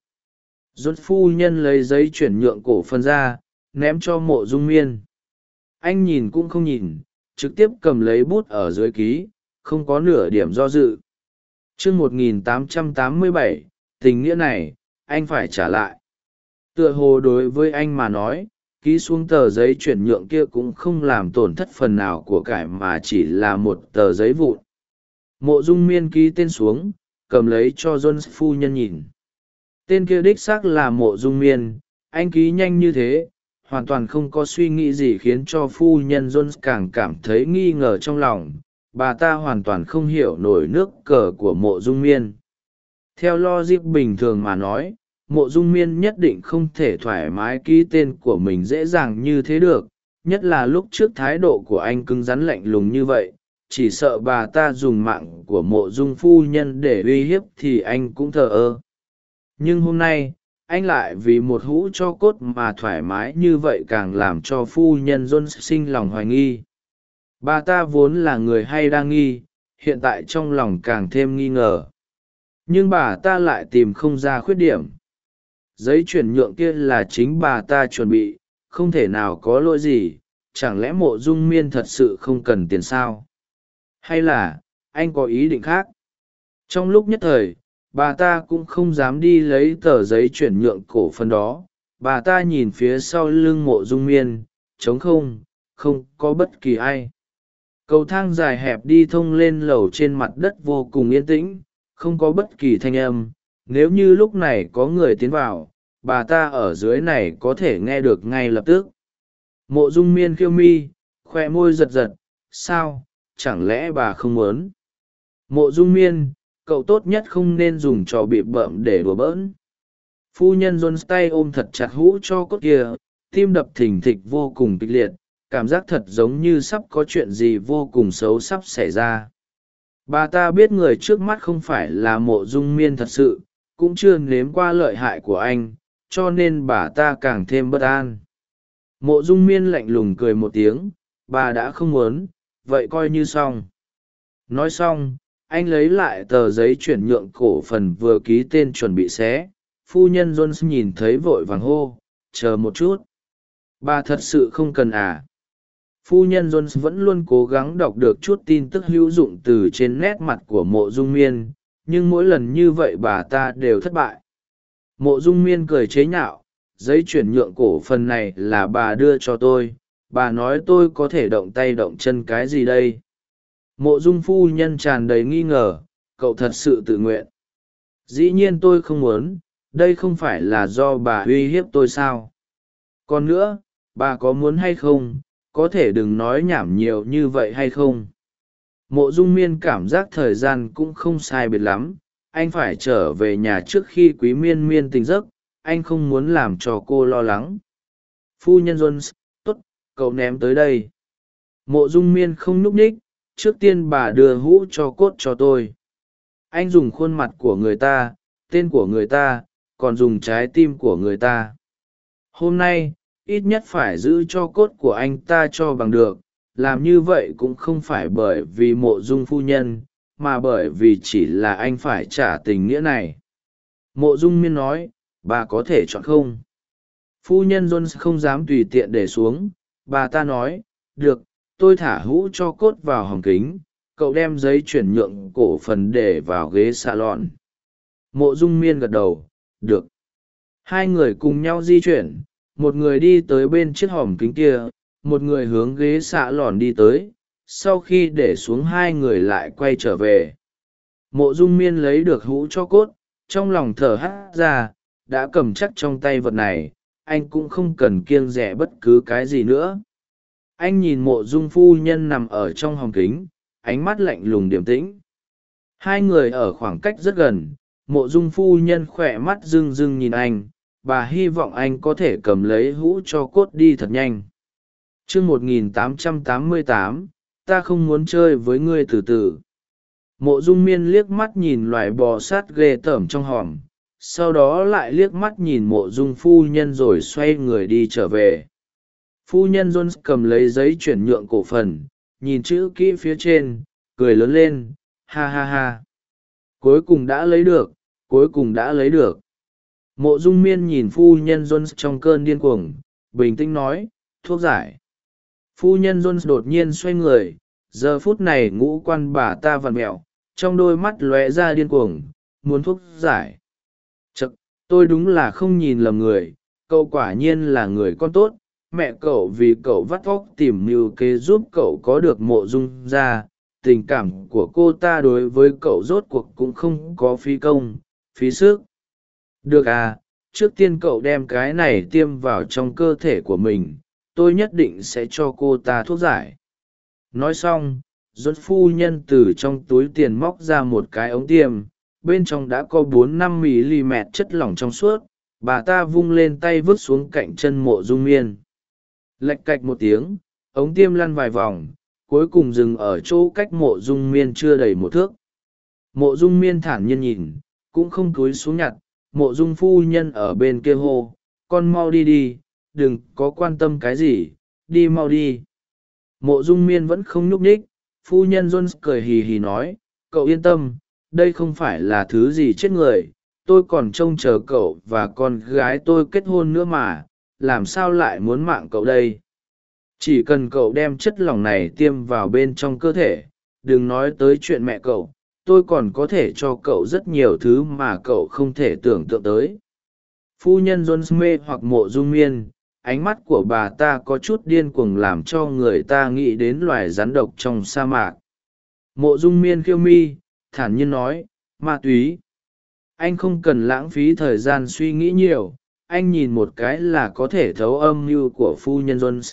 Rốt phu nhân lấy giấy chuyển nhượng cổ phần ra, ném cho mộ dung miên. Anh nhìn cũng không nhìn trực tiếp cầm lấy bút ở dưới ký, không có nửa điểm do dự. Chương một nghìn tám trăm tám mươi bảy, tình nghĩa này, anh phải trả lại. Tựa hồ đối với anh mà nói, ký xuống tờ giấy chuyển nhượng kia cũng không làm tổn thất phần nào của cải mà chỉ là một tờ giấy vụn. Mộ dung miên ký tên xuống, cầm lấy cho john phu nhân nhìn. Tên kia đích xác là mộ dung miên, anh ký nhanh như thế hoàn toàn không có suy nghĩ gì khiến cho phu nhân Jones càng cảm thấy nghi ngờ trong lòng. Bà ta hoàn toàn không hiểu nổi nước cờ của mộ dung miên. Theo logic bình thường mà nói, mộ dung miên nhất định không thể thoải mái ký tên của mình dễ dàng như thế được, nhất là lúc trước thái độ của anh cứng rắn lạnh lùng như vậy. Chỉ sợ bà ta dùng mạng của mộ dung phu nhân để uy hiếp thì anh cũng thờ ơ. Nhưng hôm nay anh lại vì một hũ cho cốt mà thoải mái như vậy càng làm cho phu nhân john sinh lòng hoài nghi. Bà ta vốn là người hay đa nghi, hiện tại trong lòng càng thêm nghi ngờ. Nhưng bà ta lại tìm không ra khuyết điểm. Giấy chuyển nhượng kia là chính bà ta chuẩn bị, không thể nào có lỗi gì, chẳng lẽ mộ dung miên thật sự không cần tiền sao? Hay là, anh có ý định khác? Trong lúc nhất thời bà ta cũng không dám đi lấy tờ giấy chuyển nhượng cổ phần đó. Bà ta nhìn phía sau lưng mộ dung miên, trống không không có bất kỳ ai. Cầu thang dài hẹp đi thông lên lầu trên mặt đất vô cùng yên tĩnh, không có bất kỳ thanh âm. Nếu như lúc này có người tiến vào, bà ta ở dưới này có thể nghe được ngay lập tức. Mộ dung miên khiêu mi, khoe môi giật giật, sao, chẳng lẽ bà không muốn? Mộ dung miên cậu tốt nhất không nên dùng trò bị bợm để đùa bỡn. Phu nhân dôn tay ôm thật chặt hũ cho cốt kia, tim đập thình thịch vô cùng kịch liệt, cảm giác thật giống như sắp có chuyện gì vô cùng xấu sắp xảy ra. Bà ta biết người trước mắt không phải là mộ dung miên thật sự, cũng chưa nếm qua lợi hại của anh, cho nên bà ta càng thêm bất an. Mộ dung miên lạnh lùng cười một tiếng, bà đã không muốn, vậy coi như xong. Nói xong anh lấy lại tờ giấy chuyển nhượng cổ phần vừa ký tên chuẩn bị xé. Phu nhân jones nhìn thấy vội vàng hô, chờ một chút. Bà thật sự không cần à? Phu nhân jones vẫn luôn cố gắng đọc được chút tin tức hữu dụng từ trên nét mặt của mộ dung miên, nhưng mỗi lần như vậy bà ta đều thất bại. Mộ dung miên cười chế nhạo, giấy chuyển nhượng cổ phần này là bà đưa cho tôi, bà nói tôi có thể động tay động chân cái gì đây? Mộ dung phu nhân tràn đầy nghi ngờ, cậu thật sự tự nguyện. Dĩ nhiên tôi không muốn, đây không phải là do bà uy hiếp tôi sao. Còn nữa, bà có muốn hay không, có thể đừng nói nhảm nhiều như vậy hay không. Mộ dung miên cảm giác thời gian cũng không sai biệt lắm, anh phải trở về nhà trước khi quý miên miên tỉnh giấc, anh không muốn làm cho cô lo lắng. Phu nhân jones t ố t cậu ném tới đây. Mộ dung miên không nhúc ních trước tiên bà đưa hũ cho cốt cho tôi. Anh dùng khuôn mặt của người ta, tên của người ta, còn dùng trái tim của người ta. Hôm nay, ít nhất phải giữ cho cốt của anh ta cho bằng được. Làm như vậy cũng không phải bởi vì mộ dung phu nhân, mà bởi vì chỉ là anh phải trả tình nghĩa này. Mộ dung miên nói, bà có thể chọn không? Phu nhân jones không dám tùy tiện để xuống. Bà ta nói, được tôi thả hũ cho cốt vào hòm kính, cậu đem giấy chuyển nhượng cổ phần để vào ghế salon. Mộ dung miên gật đầu, được. Hai người cùng nhau di chuyển, một người đi tới bên chiếc hòm kính kia, một người hướng ghế xạ lòn đi tới, sau khi để xuống hai người lại quay trở về. Mộ dung miên lấy được hũ cho cốt, trong lòng thở hắt ra, đã cầm chắc trong tay vật này, anh cũng không cần kiêng rẻ bất cứ cái gì nữa anh nhìn mộ dung phu nhân nằm ở trong hòm kính, ánh mắt lạnh lùng điềm tĩnh. Hai người ở khoảng cách rất gần, mộ dung phu nhân khỏe mắt rưng rưng nhìn anh, bà hy vọng anh có thể cầm lấy hũ cho cốt đi thật nhanh. Chương một nghìn tám trăm tám mươi tám, ta không muốn chơi với ngươi từ từ. Mộ dung miên liếc mắt nhìn loài bò sát ghê tởm trong hòm, sau đó lại liếc mắt nhìn mộ dung phu nhân rồi xoay người đi trở về phu nhân jones cầm lấy giấy chuyển nhượng cổ phần, nhìn chữ kỹ phía trên, cười lớn lên, ha ha ha. Cuối cùng đã lấy được, cuối cùng đã lấy được. Mộ dung miên nhìn phu nhân jones trong cơn điên cuồng, bình tĩnh nói, thuốc giải. Phu nhân jones đột nhiên xoay người, giờ phút này ngũ quan bà ta vặn mẹo, trong đôi mắt lóe ra điên cuồng, muốn thuốc giải. Chật, tôi đúng là không nhìn lầm người, cậu quả nhiên là người con tốt mẹ cậu vì cậu vắt vóc tìm mưu kế giúp cậu có được mộ dung ra. Tình cảm của cô ta đối với cậu rốt cuộc cũng không có phí công, phí sức. Được à trước tiên cậu đem cái này tiêm vào trong cơ thể của mình, tôi nhất định sẽ cho cô ta thuốc giải. Nói xong, rốt phu nhân từ trong túi tiền móc ra một cái ống tiêm, bên trong đã có bốn năm mm chất lỏng trong suốt. Bà ta vung lên tay vứt xuống cạnh chân mộ dung miên lạch cạch một tiếng, ống tiêm lăn vài vòng, cuối cùng dừng ở chỗ cách mộ dung miên chưa đầy một thước. Mộ dung miên thản nhiên nhìn, cũng không cúi xuống nhặt, mộ dung phu nhân ở bên kia hô, con mau đi đi, đừng có quan tâm cái gì, đi mau đi. Mộ dung miên vẫn không nhúc nhích, phu nhân jones cười hì hì nói, cậu yên tâm, đây không phải là thứ gì chết người, tôi còn trông chờ cậu và con gái tôi kết hôn nữa mà làm sao lại muốn mạng cậu đây? Chỉ cần cậu đem chất lỏng này tiêm vào bên trong cơ thể, đừng nói tới chuyện mẹ cậu, tôi còn có thể cho cậu rất nhiều thứ mà cậu không thể tưởng tượng tới. Phu nhân jones mê hoặc mộ dung miên, ánh mắt của bà ta có chút điên cuồng làm cho người ta nghĩ đến loài rắn độc trong sa mạc. Mộ dung miên khiêu mi, thản nhiên nói, ma túy, anh không cần lãng phí thời gian suy nghĩ nhiều anh nhìn một cái là có thể thấu âm mưu của phu nhân jones.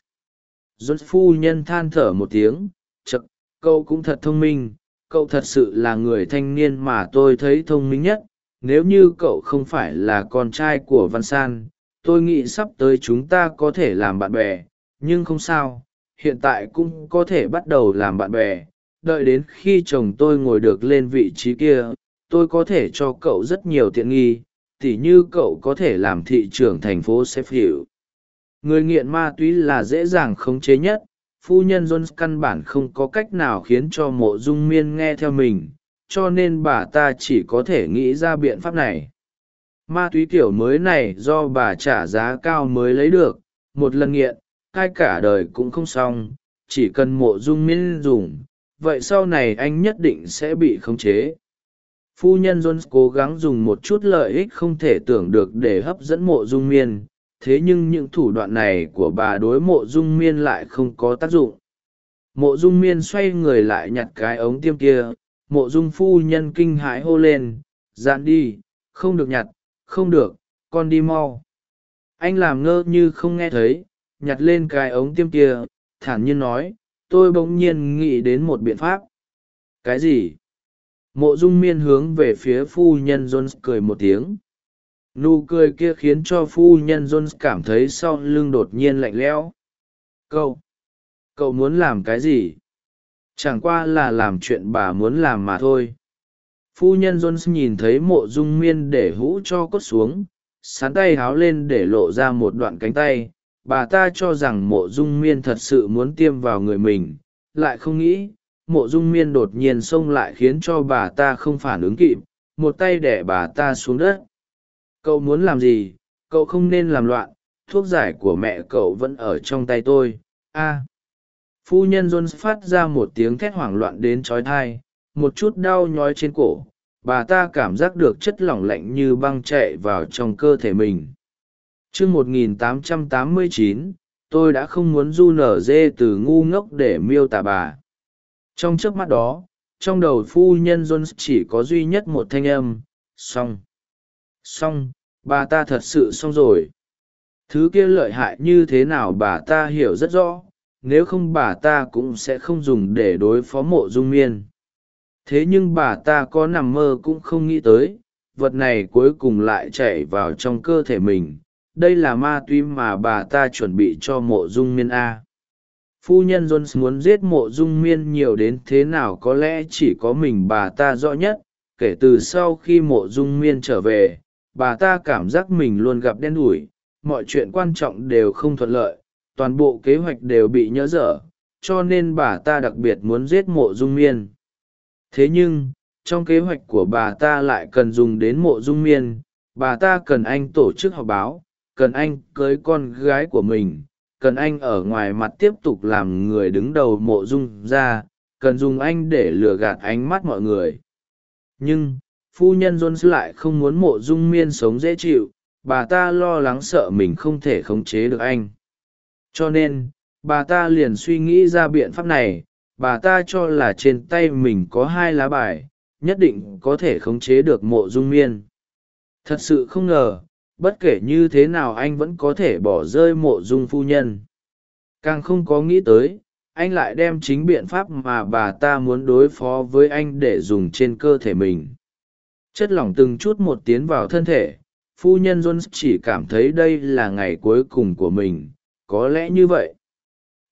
Jones phu nhân than thở một tiếng, chật, cậu cũng thật thông minh, cậu thật sự là người thanh niên mà tôi thấy thông minh nhất. Nếu như cậu không phải là con trai của văn san, tôi nghĩ sắp tới chúng ta có thể làm bạn bè. Nhưng không sao, hiện tại cũng có thể bắt đầu làm bạn bè. Đợi đến khi chồng tôi ngồi được lên vị trí kia, tôi có thể cho cậu rất nhiều tiện nghi tỉ như cậu có thể làm thị trưởng thành phố sheffield. Người nghiện ma túy là dễ dàng khống chế nhất. Phu nhân jones căn bản không có cách nào khiến cho mộ dung miên nghe theo mình, cho nên bà ta chỉ có thể nghĩ ra biện pháp này. Ma túy kiểu mới này do bà trả giá cao mới lấy được, một lần nghiện, cai cả đời cũng không xong, chỉ cần mộ dung miên dùng, vậy sau này anh nhất định sẽ bị khống chế phu nhân jones cố gắng dùng một chút lợi ích không thể tưởng được để hấp dẫn mộ dung miên. Thế nhưng những thủ đoạn này của bà đối mộ dung miên lại không có tác dụng. Mộ dung miên xoay người lại nhặt cái ống tiêm kia. Mộ dung phu nhân kinh hãi hô lên. Dạn đi, không được nhặt, không được, con đi mau. Anh làm ngơ như không nghe thấy, nhặt lên cái ống tiêm kia, thản nhiên nói, tôi bỗng nhiên nghĩ đến một biện pháp. Cái gì? Mộ dung miên hướng về phía phu nhân jones cười một tiếng. Nụ cười kia khiến cho phu nhân jones cảm thấy sau lưng đột nhiên lạnh lẽo. Cậu cậu muốn làm cái gì? Chẳng qua là làm chuyện bà muốn làm mà thôi. Phu nhân jones nhìn thấy mộ dung miên để hũ cho cốt xuống, sán tay háo lên để lộ ra một đoạn cánh tay. Bà ta cho rằng mộ dung miên thật sự muốn tiêm vào người mình, lại không nghĩ mộ dung miên đột nhiên xông lại khiến cho bà ta không phản ứng kịp, một tay đẻ bà ta xuống đất. Cậu muốn làm gì? Cậu không nên làm loạn, thuốc giải của mẹ cậu vẫn ở trong tay tôi. A. Phu nhân jones phát ra một tiếng thét hoảng loạn đến trói thai một chút đau nhói trên cổ. Bà ta cảm giác được chất lỏng lạnh như băng chạy vào trong cơ thể mình. Chương một nghìn tám trăm tám mươi chín, tôi đã không muốn du nở dê từ ngu ngốc để miêu tả bà trong trước mắt đó, trong đầu phu nhân jones chỉ có duy nhất một thanh âm, xong xong, bà ta thật sự xong rồi. Thứ kia lợi hại như thế nào bà ta hiểu rất rõ, nếu không bà ta cũng sẽ không dùng để đối phó mộ dung miên. Thế nhưng bà ta có nằm mơ cũng không nghĩ tới, vật này cuối cùng lại chảy vào trong cơ thể mình. Đây là ma túy mà bà ta chuẩn bị cho mộ dung miên a phu nhân jones muốn giết mộ dung miên nhiều đến thế nào có lẽ chỉ có mình bà ta rõ nhất. Kể từ sau khi mộ dung miên trở về, bà ta cảm giác mình luôn gặp đen đủi. Mọi chuyện quan trọng đều không thuận lợi, toàn bộ kế hoạch đều bị nhỡ dở, cho nên bà ta đặc biệt muốn giết mộ dung miên. Thế nhưng, trong kế hoạch của bà ta lại cần dùng đến mộ dung miên. Bà ta cần anh tổ chức họp báo, cần anh cưới con gái của mình cần anh ở ngoài mặt tiếp tục làm người đứng đầu mộ dung ra, cần dùng anh để lừa gạt ánh mắt mọi người. Nhưng, phu nhân jones lại không muốn mộ dung miên sống dễ chịu, bà ta lo lắng sợ mình không thể khống chế được anh. Cho nên, bà ta liền suy nghĩ ra biện pháp này, bà ta cho là trên tay mình có hai lá bài, nhất định có thể khống chế được mộ dung miên. Thật sự không ngờ bất kể như thế nào anh vẫn có thể bỏ rơi mộ dung phu nhân. Càng không có nghĩ tới, anh lại đem chính biện pháp mà bà ta muốn đối phó với anh để dùng trên cơ thể mình. Chất lỏng từng chút một tiến vào thân thể, phu nhân jones chỉ cảm thấy đây là ngày cuối cùng của mình, có lẽ như vậy.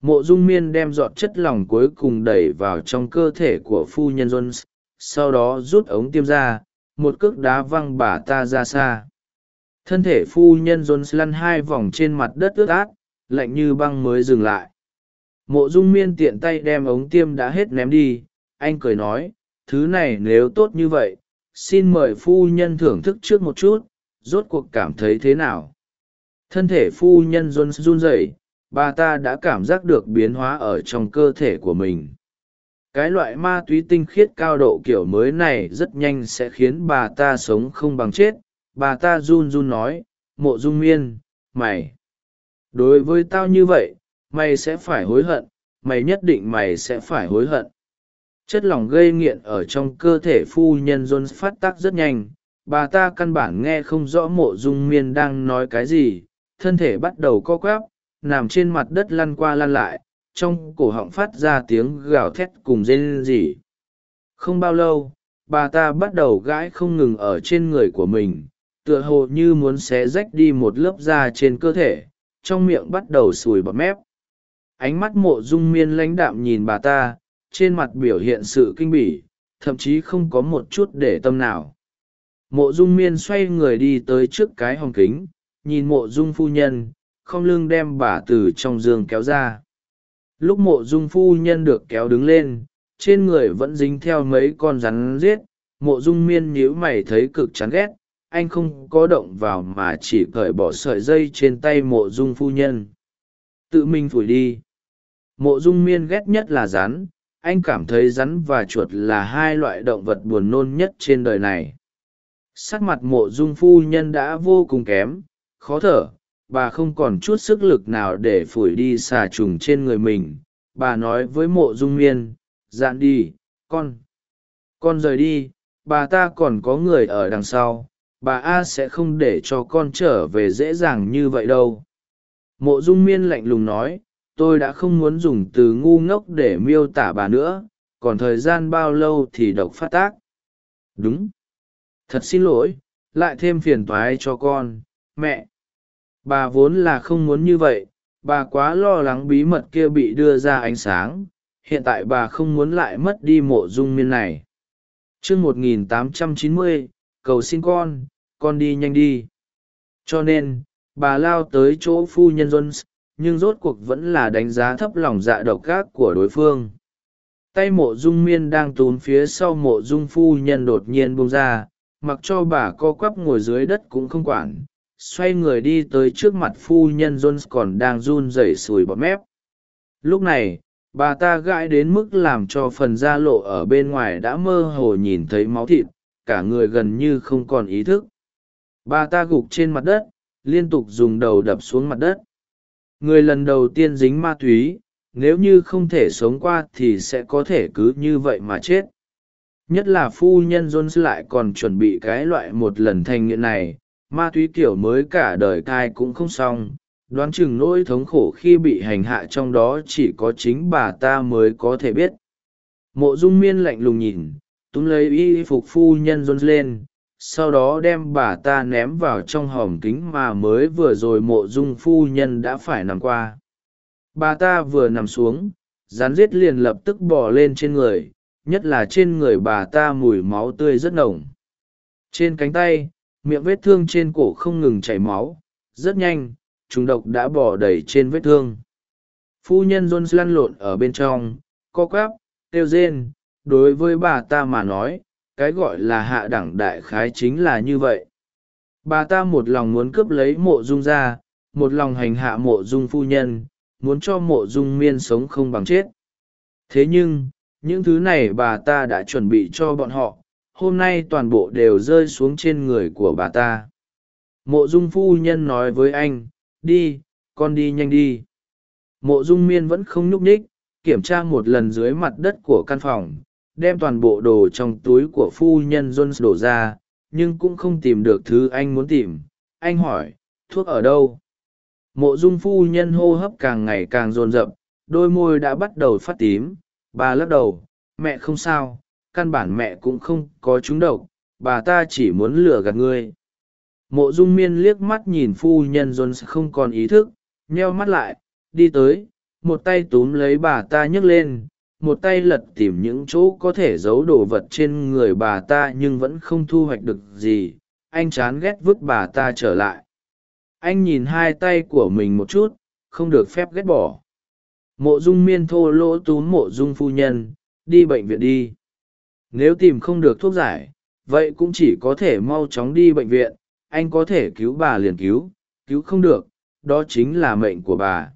Mộ dung miên đem dọn chất lỏng cuối cùng đẩy vào trong cơ thể của phu nhân jones, sau đó rút ống tiêm ra, một cước đá văng bà ta ra xa thân thể phu nhân jones lăn hai vòng trên mặt đất ướt át, lạnh như băng mới dừng lại. Mộ dung miên tiện tay đem ống tiêm đã hết ném đi, anh cười nói, thứ này nếu tốt như vậy, xin mời phu nhân thưởng thức trước một chút, rốt cuộc cảm thấy thế nào? Thân thể phu nhân run run rẩy, bà ta đã cảm giác được biến hóa ở trong cơ thể của mình. Cái loại ma túy tinh khiết cao độ kiểu mới này rất nhanh sẽ khiến bà ta sống không bằng chết bà ta run run nói, mộ dung miên, mày, đối với tao như vậy, mày sẽ phải hối hận, mày nhất định mày sẽ phải hối hận. Chất lỏng gây nghiện ở trong cơ thể phu nhân john phát tác rất nhanh. Bà ta căn bản nghe không rõ mộ dung miên đang nói cái gì. Thân thể bắt đầu co quắp, nằm trên mặt đất lăn qua lăn lại, trong cổ họng phát ra tiếng gào thét cùng rên rỉ. Không bao lâu, bà ta bắt đầu gãi không ngừng ở trên người của mình tựa hồ như muốn xé rách đi một lớp da trên cơ thể, trong miệng bắt đầu sùi bọt mép. Ánh mắt mộ dung miên lãnh đạm nhìn bà ta, trên mặt biểu hiện sự kinh bỉ, thậm chí không có một chút để tâm nào. Mộ dung miên xoay người đi tới trước cái hòng kính, nhìn mộ dung phu nhân, không lưng đem bà từ trong giường kéo ra. Lúc mộ dung phu nhân được kéo đứng lên, trên người vẫn dính theo mấy con rắn giết, mộ dung miên nhíu mày thấy cực chán ghét anh không có động vào mà chỉ cởi bỏ sợi dây trên tay mộ dung phu nhân. Tự mình phủi đi. Mộ dung miên ghét nhất là rắn. Anh cảm thấy rắn và chuột là hai loại động vật buồn nôn nhất trên đời này. Sắc mặt mộ dung phu nhân đã vô cùng kém, khó thở. Bà không còn chút sức lực nào để phủi đi xà trùng trên người mình. Bà nói với mộ dung miên, dạn đi, con. Con rời đi. Bà ta còn có người ở đằng sau bà a sẽ không để cho con trở về dễ dàng như vậy đâu. Mộ dung miên lạnh lùng nói, tôi đã không muốn dùng từ ngu ngốc để miêu tả bà nữa, còn thời gian bao lâu thì độc phát tác. Đúng. Thật xin lỗi, lại thêm phiền toái cho con, mẹ. Bà vốn là không muốn như vậy, bà quá lo lắng bí mật kia bị đưa ra ánh sáng, hiện tại bà không muốn lại mất đi mộ dung miên này. Chương một nghìn tám trăm chín mươi, cầu xin con con đi nhanh đi. Cho nên, bà lao tới chỗ phu nhân jones, nhưng rốt cuộc vẫn là đánh giá thấp lòng dạ độc gác của đối phương. Tay mộ dung miên đang tốn phía sau mộ dung phu nhân đột nhiên buông ra, mặc cho bà co quắp ngồi dưới đất cũng không quản, xoay người đi tới trước mặt phu nhân jones còn đang run rẩy sùi bọt mép. Lúc này, bà ta gãi đến mức làm cho phần da lộ ở bên ngoài đã mơ hồ nhìn thấy máu thịt, cả người gần như không còn ý thức bà ta gục trên mặt đất, liên tục dùng đầu đập xuống mặt đất. Người lần đầu tiên dính ma túy, nếu như không thể sống qua thì sẽ có thể cứ như vậy mà chết. Nhất là phu nhân jones lại còn chuẩn bị cái loại một lần thành nghiện này. Ma túy kiểu mới cả đời cai cũng không xong, đoán chừng nỗi thống khổ khi bị hành hạ trong đó chỉ có chính bà ta mới có thể biết. Mộ dung miên lạnh lùng nhìn, túm lấy y phục phu nhân jones lên sau đó đem bà ta ném vào trong hòm kính mà mới vừa rồi mộ dung phu nhân đã phải nằm qua. Bà ta vừa nằm xuống rán giết liền lập tức bỏ lên trên người, nhất là trên người bà ta mùi máu tươi rất nồng. Trên cánh tay, miệng vết thương trên cổ không ngừng chảy máu, rất nhanh trùng độc đã bỏ đầy trên vết thương. Phu nhân jones lăn lộn ở bên trong, co quắp, kêu rên, đối với bà ta mà nói cái gọi là hạ đẳng đại khái chính là như vậy. Bà ta một lòng muốn cướp lấy mộ dung ra, một lòng hành hạ mộ dung phu nhân, muốn cho mộ dung miên sống không bằng chết. Thế nhưng, những thứ này bà ta đã chuẩn bị cho bọn họ, hôm nay toàn bộ đều rơi xuống trên người của bà ta. Mộ dung phu nhân nói với anh, đi, con đi nhanh đi. Mộ dung miên vẫn không nhúc nhích, kiểm tra một lần dưới mặt đất của căn phòng đem toàn bộ đồ trong túi của phu nhân jones đổ ra, nhưng cũng không tìm được thứ anh muốn tìm. Anh hỏi, thuốc ở đâu? Mộ dung phu nhân hô hấp càng ngày càng rồn rập đôi môi đã bắt đầu phát tím. Bà lắc đầu, mẹ không sao, căn bản mẹ cũng không có trúng độc, bà ta chỉ muốn lừa gạt ngươi. Mộ dung miên liếc mắt nhìn phu nhân jones không còn ý thức, nheo mắt lại, đi tới. Một tay túm lấy bà ta nhấc lên một tay lật tìm những chỗ có thể giấu đồ vật trên người bà ta nhưng vẫn không thu hoạch được gì. Anh chán ghét vứt bà ta trở lại. Anh nhìn hai tay của mình một chút, không được phép ghét bỏ. Mộ dung miên thô lỗ túm mộ dung phu nhân, đi bệnh viện đi. Nếu tìm không được thuốc giải, vậy cũng chỉ có thể mau chóng đi bệnh viện. Anh có thể cứu bà liền cứu cứu không được, đó chính là mệnh của bà.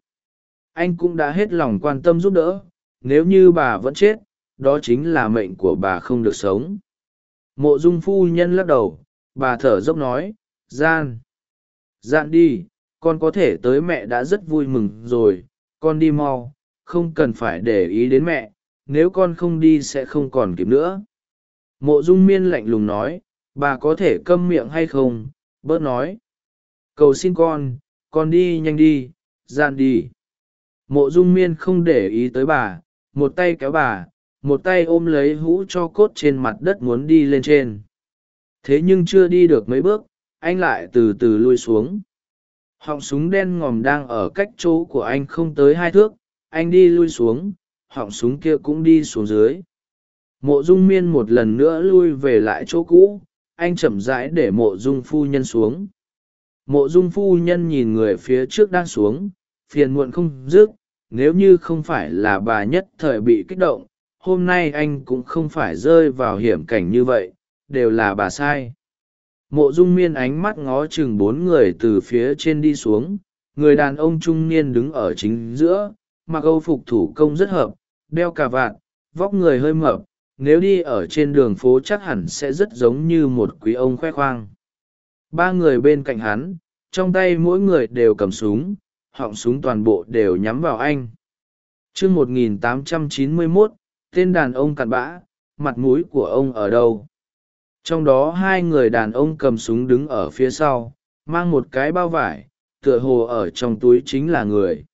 Anh cũng đã hết lòng quan tâm giúp đỡ nếu như bà vẫn chết, đó chính là mệnh của bà không được sống. Mộ dung phu nhân lắc đầu, bà thở dốc nói, gian gian đi, con có thể tới mẹ đã rất vui mừng rồi, con đi mau, không cần phải để ý đến mẹ, nếu con không đi sẽ không còn kịp nữa. Mộ dung miên lạnh lùng nói, bà có thể câm miệng hay không? Bớt nói, cầu xin con con đi nhanh đi, gian đi. Mộ dung miên không để ý tới bà một tay kéo bà, một tay ôm lấy hũ cho cốt trên mặt đất muốn đi lên trên. Thế nhưng chưa đi được mấy bước, anh lại từ từ lui xuống. Họng súng đen ngòm đang ở cách chỗ của anh không tới hai thước, anh đi lui xuống, họng súng kia cũng đi xuống dưới. Mộ dung miên một lần nữa lui về lại chỗ cũ, anh chậm rãi để mộ dung phu nhân xuống. Mộ dung phu nhân nhìn người phía trước đang xuống, phiền muộn không dứt nếu như không phải là bà nhất thời bị kích động, hôm nay anh cũng không phải rơi vào hiểm cảnh như vậy, đều là bà sai. Mộ dung miên ánh mắt ngó chừng bốn người từ phía trên đi xuống, người đàn ông trung niên đứng ở chính giữa, mặc âu phục thủ công rất hợp, đeo cà vạt, vóc người hơi mập, nếu đi ở trên đường phố chắc hẳn sẽ rất giống như một quý ông khoe khoang. Ba người bên cạnh hắn, trong tay mỗi người đều cầm súng họng súng toàn bộ đều nhắm vào anh. Chương một nghìn tám trăm chín mươi mốt, tên đàn ông cặn bã, mặt mũi của ông ở đâu? Trong đó hai người đàn ông cầm súng đứng ở phía sau, mang một cái bao vải, tựa hồ ở trong túi chính là người.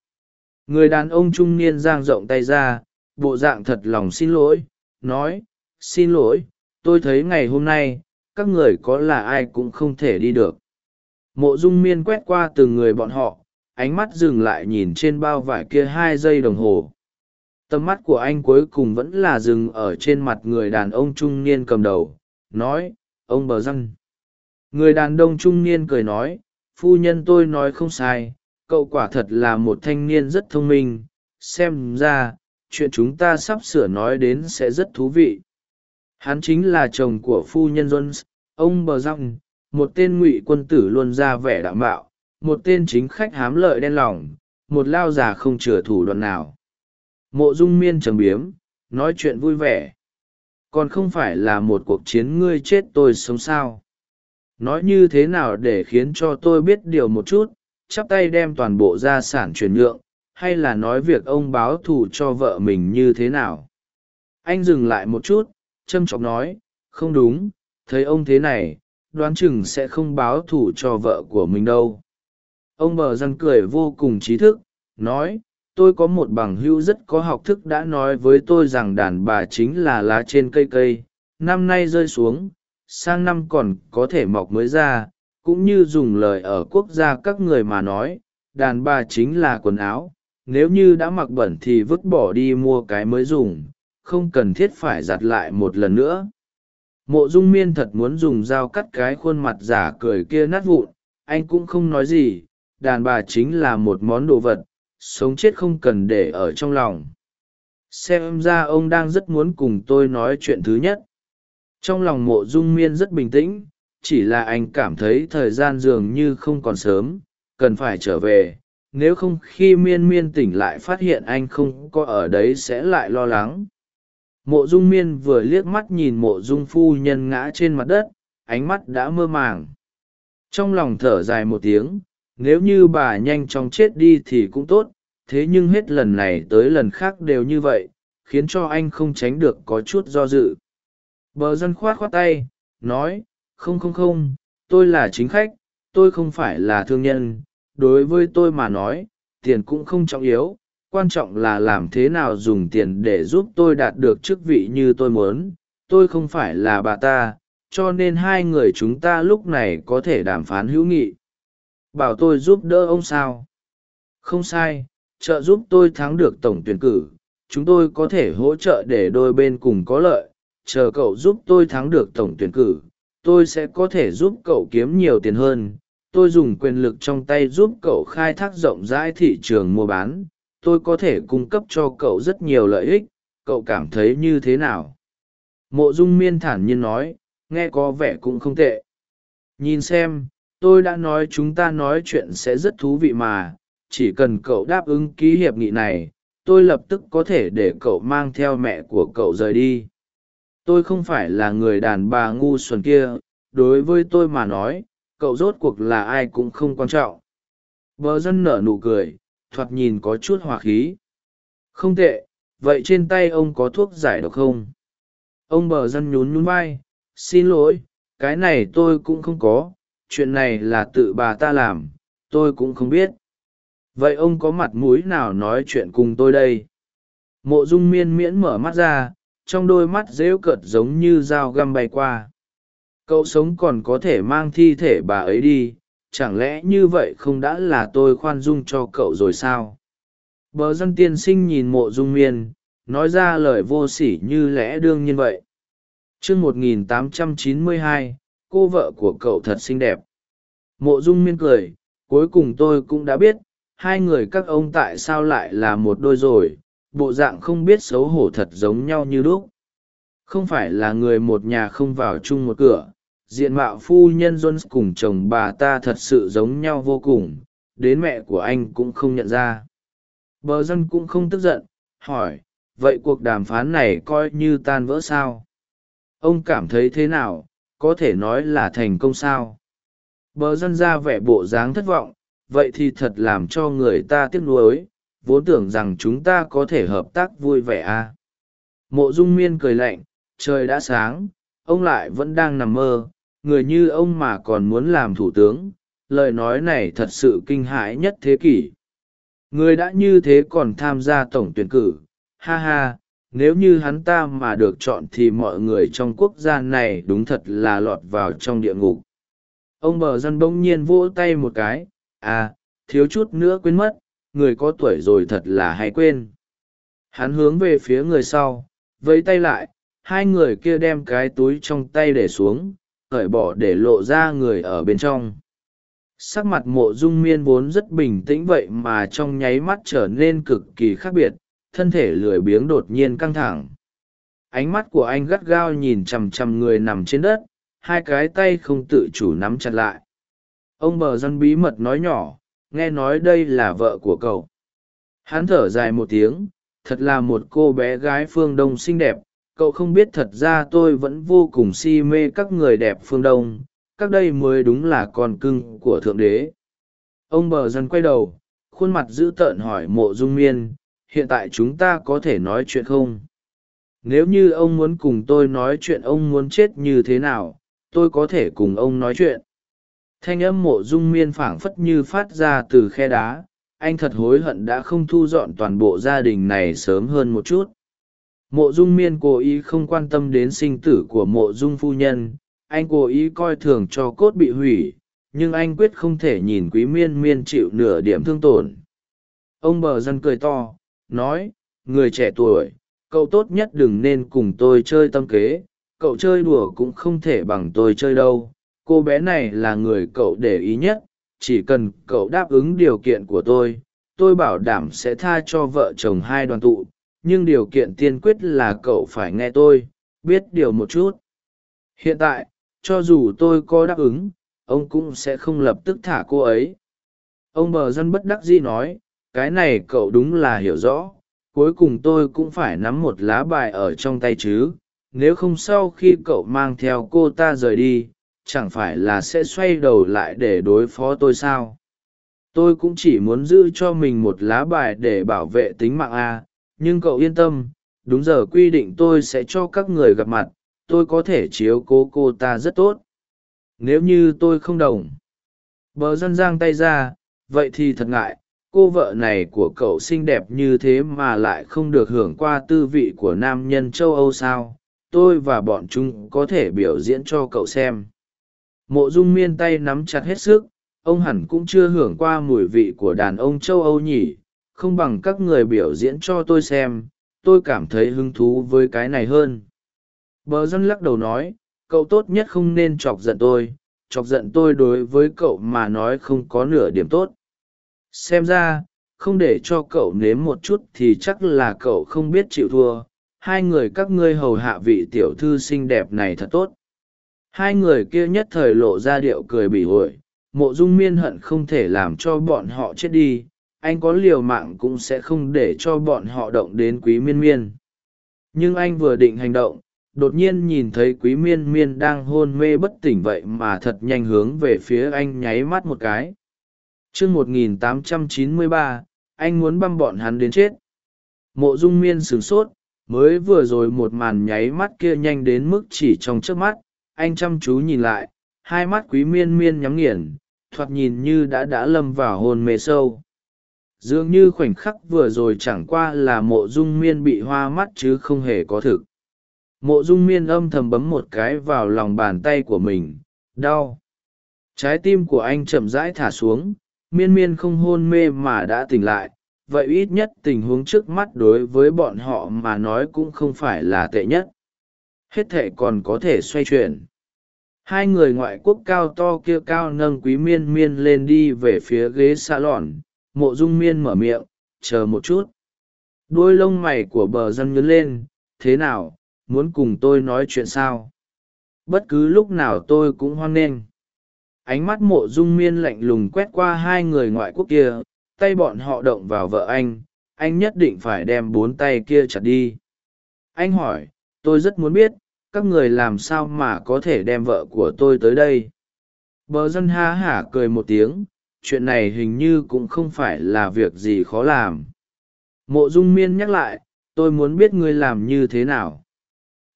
Người đàn ông trung niên giang rộng tay ra, bộ dạng thật lòng xin lỗi, nói, xin lỗi, tôi thấy ngày hôm nay, các người có là ai cũng không thể đi được. Mộ dung miên quét qua từng người bọn họ ánh mắt dừng lại nhìn trên bao vải kia hai giây đồng hồ. Tầm mắt của anh cuối cùng vẫn là dừng ở trên mặt người đàn ông trung niên cầm đầu, nói, ông bờ răng. Người đàn ông trung niên cười nói, phu nhân tôi nói không sai, cậu quả thật là một thanh niên rất thông minh, xem ra, chuyện chúng ta sắp sửa nói đến sẽ rất thú vị. Hắn chính là chồng của phu nhân jones, ông bờ răng, một tên ngụy quân tử luôn ra vẻ đạo mạo một tên chính khách hám lợi đen lòng một lao già không chừa thủ đoạn nào. Mộ dung miên trầm biếm, nói chuyện vui vẻ. Còn không phải là một cuộc chiến ngươi chết tôi sống sao? Nói như thế nào để khiến cho tôi biết điều một chút, chắp tay đem toàn bộ gia sản chuyển nhượng, hay là nói việc ông báo thù cho vợ mình như thế nào? Anh dừng lại một chút trâm trọng nói, không đúng, thấy ông thế này, đoán chừng sẽ không báo thù cho vợ của mình đâu ông bờ răng cười vô cùng trí thức, nói, tôi có một bằng hữu rất có học thức đã nói với tôi rằng đàn bà chính là lá trên cây cây. Năm nay rơi xuống, sang năm còn có thể mọc mới ra. Cũng như dùng lời ở quốc gia các người mà nói, đàn bà chính là quần áo. Nếu như đã mặc bẩn thì vứt bỏ đi mua cái mới dùng, không cần thiết phải giặt lại một lần nữa. Mộ dung miên thật muốn dùng dao cắt cái khuôn mặt giả cười kia nát vụn, anh cũng không nói gì đàn bà chính là một món đồ vật, sống chết không cần để ở trong lòng. Xem ra ông đang rất muốn cùng tôi nói chuyện thứ nhất. Trong lòng mộ dung miên rất bình tĩnh, chỉ là anh cảm thấy thời gian dường như không còn sớm, cần phải trở về. Nếu không khi miên miên tỉnh lại phát hiện anh không có ở đấy sẽ lại lo lắng. Mộ dung miên vừa liếc mắt nhìn mộ dung phu nhân ngã trên mặt đất, ánh mắt đã mơ màng. Trong lòng thở dài một tiếng nếu như bà nhanh chóng chết đi thì cũng tốt, thế nhưng hết lần này tới lần khác đều như vậy, khiến cho anh không tránh được có chút do dự. Bờ dân khoát khoát tay, nói, không không không, tôi là chính khách, tôi không phải là thương nhân, đối với tôi mà nói, tiền cũng không trọng yếu, quan trọng là làm thế nào dùng tiền để giúp tôi đạt được chức vị như tôi muốn, tôi không phải là bà ta, cho nên hai người chúng ta lúc này có thể đàm phán hữu nghị bảo tôi giúp đỡ ông sao? Không sai, trợ giúp tôi thắng được tổng tuyển cử. Chúng tôi có thể hỗ trợ để đôi bên cùng có lợi. Chờ cậu giúp tôi thắng được tổng tuyển cử, tôi sẽ có thể giúp cậu kiếm nhiều tiền hơn. Tôi dùng quyền lực trong tay giúp cậu khai thác rộng rãi thị trường mua bán. Tôi có thể cung cấp cho cậu rất nhiều lợi ích. Cậu cảm thấy như thế nào? Mộ dung miên thản nhiên nói, nghe có vẻ cũng không tệ. Nhìn xem tôi đã nói chúng ta nói chuyện sẽ rất thú vị mà, chỉ cần cậu đáp ứng ký hiệp nghị này, tôi lập tức có thể để cậu mang theo mẹ của cậu rời đi. Tôi không phải là người đàn bà ngu xuẩn kia, đối với tôi mà nói, cậu rốt cuộc là ai cũng không quan trọng. Bờ dân nở nụ cười, thoạt nhìn có chút hòa khí. Không tệ, vậy trên tay ông có thuốc giải độc không? Ông bờ dân nhún nhún vai, xin lỗi, cái này tôi cũng không có chuyện này là tự bà ta làm, tôi cũng không biết. Vậy ông có mặt mũi nào nói chuyện cùng tôi đây? Mộ dung miên miễn mở mắt ra, trong đôi mắt dễu cợt giống như dao găm bay qua. Cậu sống còn có thể mang thi thể bà ấy đi, chẳng lẽ như vậy không đã là tôi khoan dung cho cậu rồi sao? Bờ dân tiên sinh nhìn mộ dung miên, nói ra lời vô sỉ như lẽ đương nhiên vậy. Trương Một nghìn tám trăm chín mươi hai cô vợ của cậu thật xinh đẹp. Mộ dung miên cười, cuối cùng tôi cũng đã biết, hai người các ông tại sao lại là một đôi rồi, bộ dạng không biết xấu hổ thật giống nhau như lúc. Không phải là người một nhà không vào chung một cửa, diện mạo phu nhân jones cùng chồng bà ta thật sự giống nhau vô cùng, đến mẹ của anh cũng không nhận ra. Bờ dân cũng không tức giận, hỏi, vậy cuộc đàm phán này coi như tan vỡ sao? Ông cảm thấy thế nào? Có thể nói là thành công sao bờ dân ra vẻ bộ dáng thất vọng, vậy thì thật làm cho người ta tiếc nuối, vốn tưởng rằng chúng ta có thể hợp tác vui vẻ à. mộ dung miên cười lạnh, trời đã sáng, ông lại vẫn đang nằm mơ, người như ông mà còn muốn làm thủ tướng, lời nói này thật sự kinh hãi nhất thế kỷ người đã như thế còn tham gia tổng tuyển cử, ha ha nếu như hắn ta mà được chọn thì mọi người trong quốc gia này đúng thật là lọt vào trong địa ngục. Ông bờ dân bỗng nhiên vỗ tay một cái à thiếu chút nữa quên mất, người có tuổi rồi thật là hay quên. Hắn hướng về phía người sau, vẫy tay lại, hai người kia đem cái túi trong tay để xuống, cởi bỏ để lộ ra người ở bên trong. Sắc mặt mộ dung miên vốn rất bình tĩnh vậy mà trong nháy mắt trở nên cực kỳ khác biệt thân thể lười biếng đột nhiên căng thẳng. Ánh mắt của anh gắt gao nhìn chằm chằm người nằm trên đất, hai cái tay không tự chủ nắm chặt lại. Ông bờ dân bí mật nói nhỏ, nghe nói đây là vợ của cậu. Hắn thở dài một tiếng, thật là một cô bé gái phương đông xinh đẹp, cậu không biết thật ra tôi vẫn vô cùng si mê các người đẹp phương đông, các đây mới đúng là con cưng của thượng đế. Ông bờ dân quay đầu, khuôn mặt dữ tợn hỏi mộ dung miên hiện tại chúng ta có thể nói chuyện không? Nếu như ông muốn cùng tôi nói chuyện, ông muốn chết như thế nào, tôi có thể cùng ông nói chuyện. Thanh âm mộ dung miên phảng phất như phát ra từ khe đá, anh thật hối hận đã không thu dọn toàn bộ gia đình này sớm hơn một chút. Mộ dung miên cố ý không quan tâm đến sinh tử của mộ dung phu nhân, anh cố ý coi thường cho cốt bị hủy, nhưng anh quyết không thể nhìn quý miên miên chịu nửa điểm thương tổn. Ông bờ dân cười to nói, người trẻ tuổi, cậu tốt nhất đừng nên cùng tôi chơi tâm kế, cậu chơi đùa cũng không thể bằng tôi chơi đâu. Cô bé này là người cậu để ý nhất, chỉ cần cậu đáp ứng điều kiện của tôi tôi bảo đảm sẽ tha cho vợ chồng hai đoàn tụ, nhưng điều kiện tiên quyết là cậu phải nghe tôi, biết điều một chút. Hiện tại, cho dù tôi có đáp ứng, ông cũng sẽ không lập tức thả cô ấy. Ông bờ dân bất đắc dĩ nói cái này cậu đúng là hiểu rõ, cuối cùng tôi cũng phải nắm một lá bài ở trong tay chứ, nếu không sau khi cậu mang theo cô ta rời đi, chẳng phải là sẽ xoay đầu lại để đối phó tôi sao? Tôi cũng chỉ muốn giữ cho mình một lá bài để bảo vệ tính mạng a, nhưng cậu yên tâm, đúng giờ quy định tôi sẽ cho các người gặp mặt, tôi có thể chiếu cố cô ta rất tốt. Nếu như tôi không đồng. Bờ dân giang tay ra, vậy thì thật ngại cô vợ này của cậu xinh đẹp như thế mà lại không được hưởng qua tư vị của nam nhân châu âu sao? Tôi và bọn chúng có thể biểu diễn cho cậu xem. Mộ dung miên tay nắm chặt hết sức, ông hẳn cũng chưa hưởng qua mùi vị của đàn ông châu âu nhỉ? Không bằng các người biểu diễn cho tôi xem, tôi cảm thấy hứng thú với cái này hơn. Bờ dân lắc đầu nói, cậu tốt nhất không nên chọc giận tôi, chọc giận tôi đối với cậu mà nói không có nửa điểm tốt xem ra, không để cho cậu nếm một chút thì chắc là cậu không biết chịu thua. Hai người các ngươi hầu hạ vị tiểu thư xinh đẹp này thật tốt. Hai người kia nhất thời lộ ra điệu cười bỉ ổi mộ dung miên hận không thể làm cho bọn họ chết đi. Anh có liều mạng cũng sẽ không để cho bọn họ động đến quý miên miên. Nhưng anh vừa định hành động, đột nhiên nhìn thấy quý miên miên đang hôn mê bất tỉnh vậy mà thật nhanh hướng về phía anh nháy mắt một cái chương một nghìn tám trăm chín mươi ba, anh muốn băm bọn hắn đến chết. Mộ dung miên sửng sốt, mới vừa rồi một màn nháy mắt kia nhanh đến mức chỉ trong trước mắt, anh chăm chú nhìn lại, hai mắt quý miên miên nhắm nghiền, thoạt nhìn như đã đã lâm vào hôn mê sâu. Dường như khoảnh khắc vừa rồi chẳng qua là mộ dung miên bị hoa mắt chứ không hề có thực. Mộ dung miên âm thầm bấm một cái vào lòng bàn tay của mình, đau. Trái tim của anh chậm rãi thả xuống miên miên không hôn mê mà đã tỉnh lại, vậy ít nhất tình huống trước mắt đối với bọn họ mà nói cũng không phải là tệ nhất. Hết thệ còn có thể xoay chuyển. Hai người ngoại quốc cao to kia cao nâng quý miên miên lên đi về phía ghế xa lòn mộ dung miên mở miệng, chờ một chút. Đôi lông mày của bờ dân nhấn lên, thế nào, muốn cùng tôi nói chuyện sao? Bất cứ lúc nào tôi cũng hoan nghênh ánh mắt mộ dung miên lạnh lùng quét qua hai người ngoại quốc kia, tay bọn họ động vào vợ anh anh nhất định phải đem bốn tay kia chặt đi. Anh hỏi, tôi rất muốn biết, các người làm sao mà có thể đem vợ của tôi tới đây? Bờ dân ha hả cười một tiếng, chuyện này hình như cũng không phải là việc gì khó làm. Mộ dung miên nhắc lại, tôi muốn biết ngươi làm như thế nào.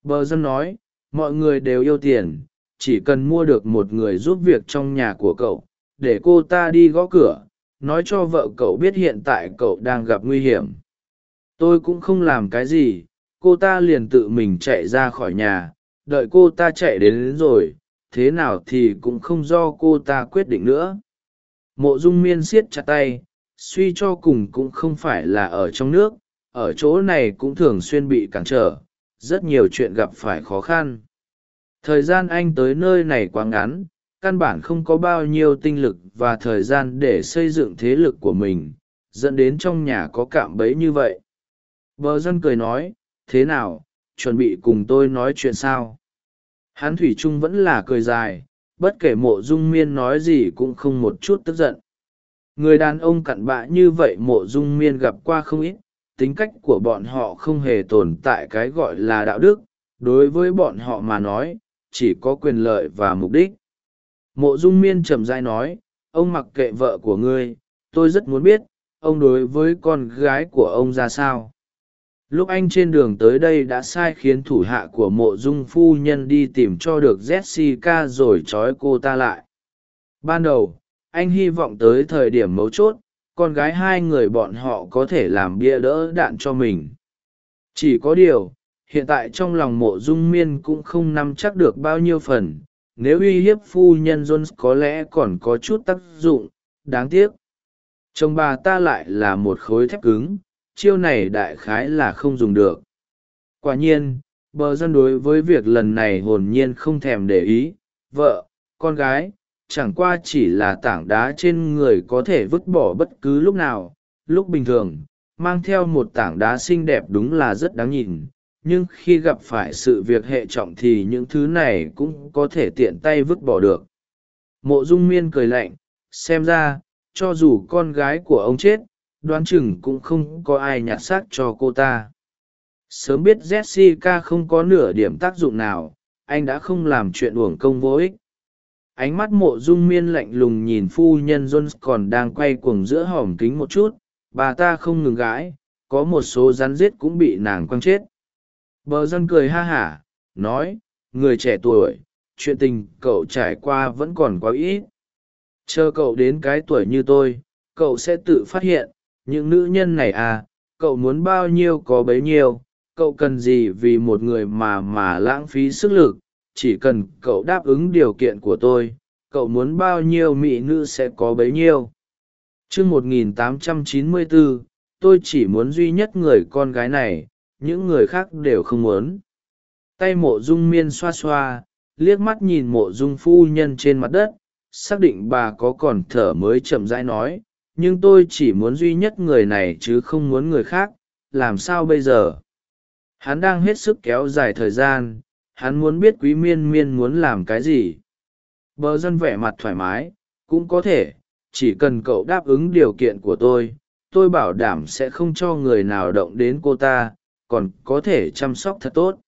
Bờ dân nói, mọi người đều yêu tiền chỉ cần mua được một người giúp việc trong nhà của cậu để cô ta đi gõ cửa nói cho vợ cậu biết hiện tại cậu đang gặp nguy hiểm. Tôi cũng không làm cái gì cô ta liền tự mình chạy ra khỏi nhà đợi cô ta chạy đến, đến rồi thế nào thì cũng không do cô ta quyết định nữa. Mộ dung miên siết chặt tay suy cho cùng cũng không phải là ở trong nước ở chỗ này cũng thường xuyên bị cản trở rất nhiều chuyện gặp phải khó khăn thời gian anh tới nơi này quá ngắn, căn bản không có bao nhiêu tinh lực và thời gian để xây dựng thế lực của mình, dẫn đến trong nhà có cạm bẫy như vậy. Bờ dân cười nói, thế nào, chuẩn bị cùng tôi nói chuyện sao? Hán thủy trung vẫn là cười dài, bất kể mộ dung miên nói gì cũng không một chút tức giận. Người đàn ông cặn bã như vậy mộ dung miên gặp qua không ít, tính cách của bọn họ không hề tồn tại cái gọi là đạo đức. Đối với bọn họ mà nói chỉ có quyền lợi và mục đích. Mộ dung miên trầm dai nói, ông mặc kệ vợ của ngươi, tôi rất muốn biết, ông đối với con gái của ông ra sao? Lúc anh trên đường tới đây đã sai khiến thủ hạ của mộ dung phu nhân đi tìm cho được jessica rồi trói cô ta lại. Ban đầu, anh hy vọng tới thời điểm mấu chốt, con gái hai người bọn họ có thể làm bia đỡ đạn cho mình. Chỉ có điều hiện tại trong lòng mộ dung miên cũng không nắm chắc được bao nhiêu phần, nếu uy hiếp phu nhân jones có lẽ còn có chút tác dụng, đáng tiếc. Chồng bà ta lại là một khối thép cứng, chiêu này đại khái là không dùng được. Quả nhiên, bờ dân đối với việc lần này hồn nhiên không thèm để ý, vợ, con gái, chẳng qua chỉ là tảng đá trên người có thể vứt bỏ bất cứ lúc nào. Lúc bình thường, mang theo một tảng đá xinh đẹp đúng là rất đáng nhìn nhưng khi gặp phải sự việc hệ trọng thì những thứ này cũng có thể tiện tay vứt bỏ được. Mộ dung miên cười lạnh, xem ra, cho dù con gái của ông chết, đoán chừng cũng không có ai nhặt xác cho cô ta. Sớm biết jessica không có nửa điểm tác dụng nào, anh đã không làm chuyện uổng công vô ích. Ánh mắt mộ dung miên lạnh lùng nhìn phu nhân jones còn đang quay cuồng giữa hòm kính một chút, bà ta không ngừng gãi, có một số rắn rết cũng bị nàng quăng chết bờ dân cười ha hả nói người trẻ tuổi chuyện tình cậu trải qua vẫn còn quá ít. Chờ cậu đến cái tuổi như tôi cậu sẽ tự phát hiện những nữ nhân này à cậu muốn bao nhiêu có bấy nhiêu cậu cần gì vì một người mà mà lãng phí sức lực chỉ cần cậu đáp ứng điều kiện của tôi cậu muốn bao nhiêu mỹ nữ sẽ có bấy nhiêu. Trước 1894, tôi chỉ muốn duy nhất người con gái này những người khác đều không muốn. Tay mộ dung miên xoa xoa, liếc mắt nhìn mộ dung phu nhân trên mặt đất, xác định bà có còn thở mới chậm rãi nói, nhưng tôi chỉ muốn duy nhất người này chứ không muốn người khác, làm sao bây giờ? Hắn đang hết sức kéo dài thời gian, hắn muốn biết quý miên miên muốn làm cái gì. Bờ dân vẻ mặt thoải mái, cũng có thể, chỉ cần cậu đáp ứng điều kiện của tôi tôi bảo đảm sẽ không cho người nào động đến cô ta còn có thể chăm sóc thật tốt.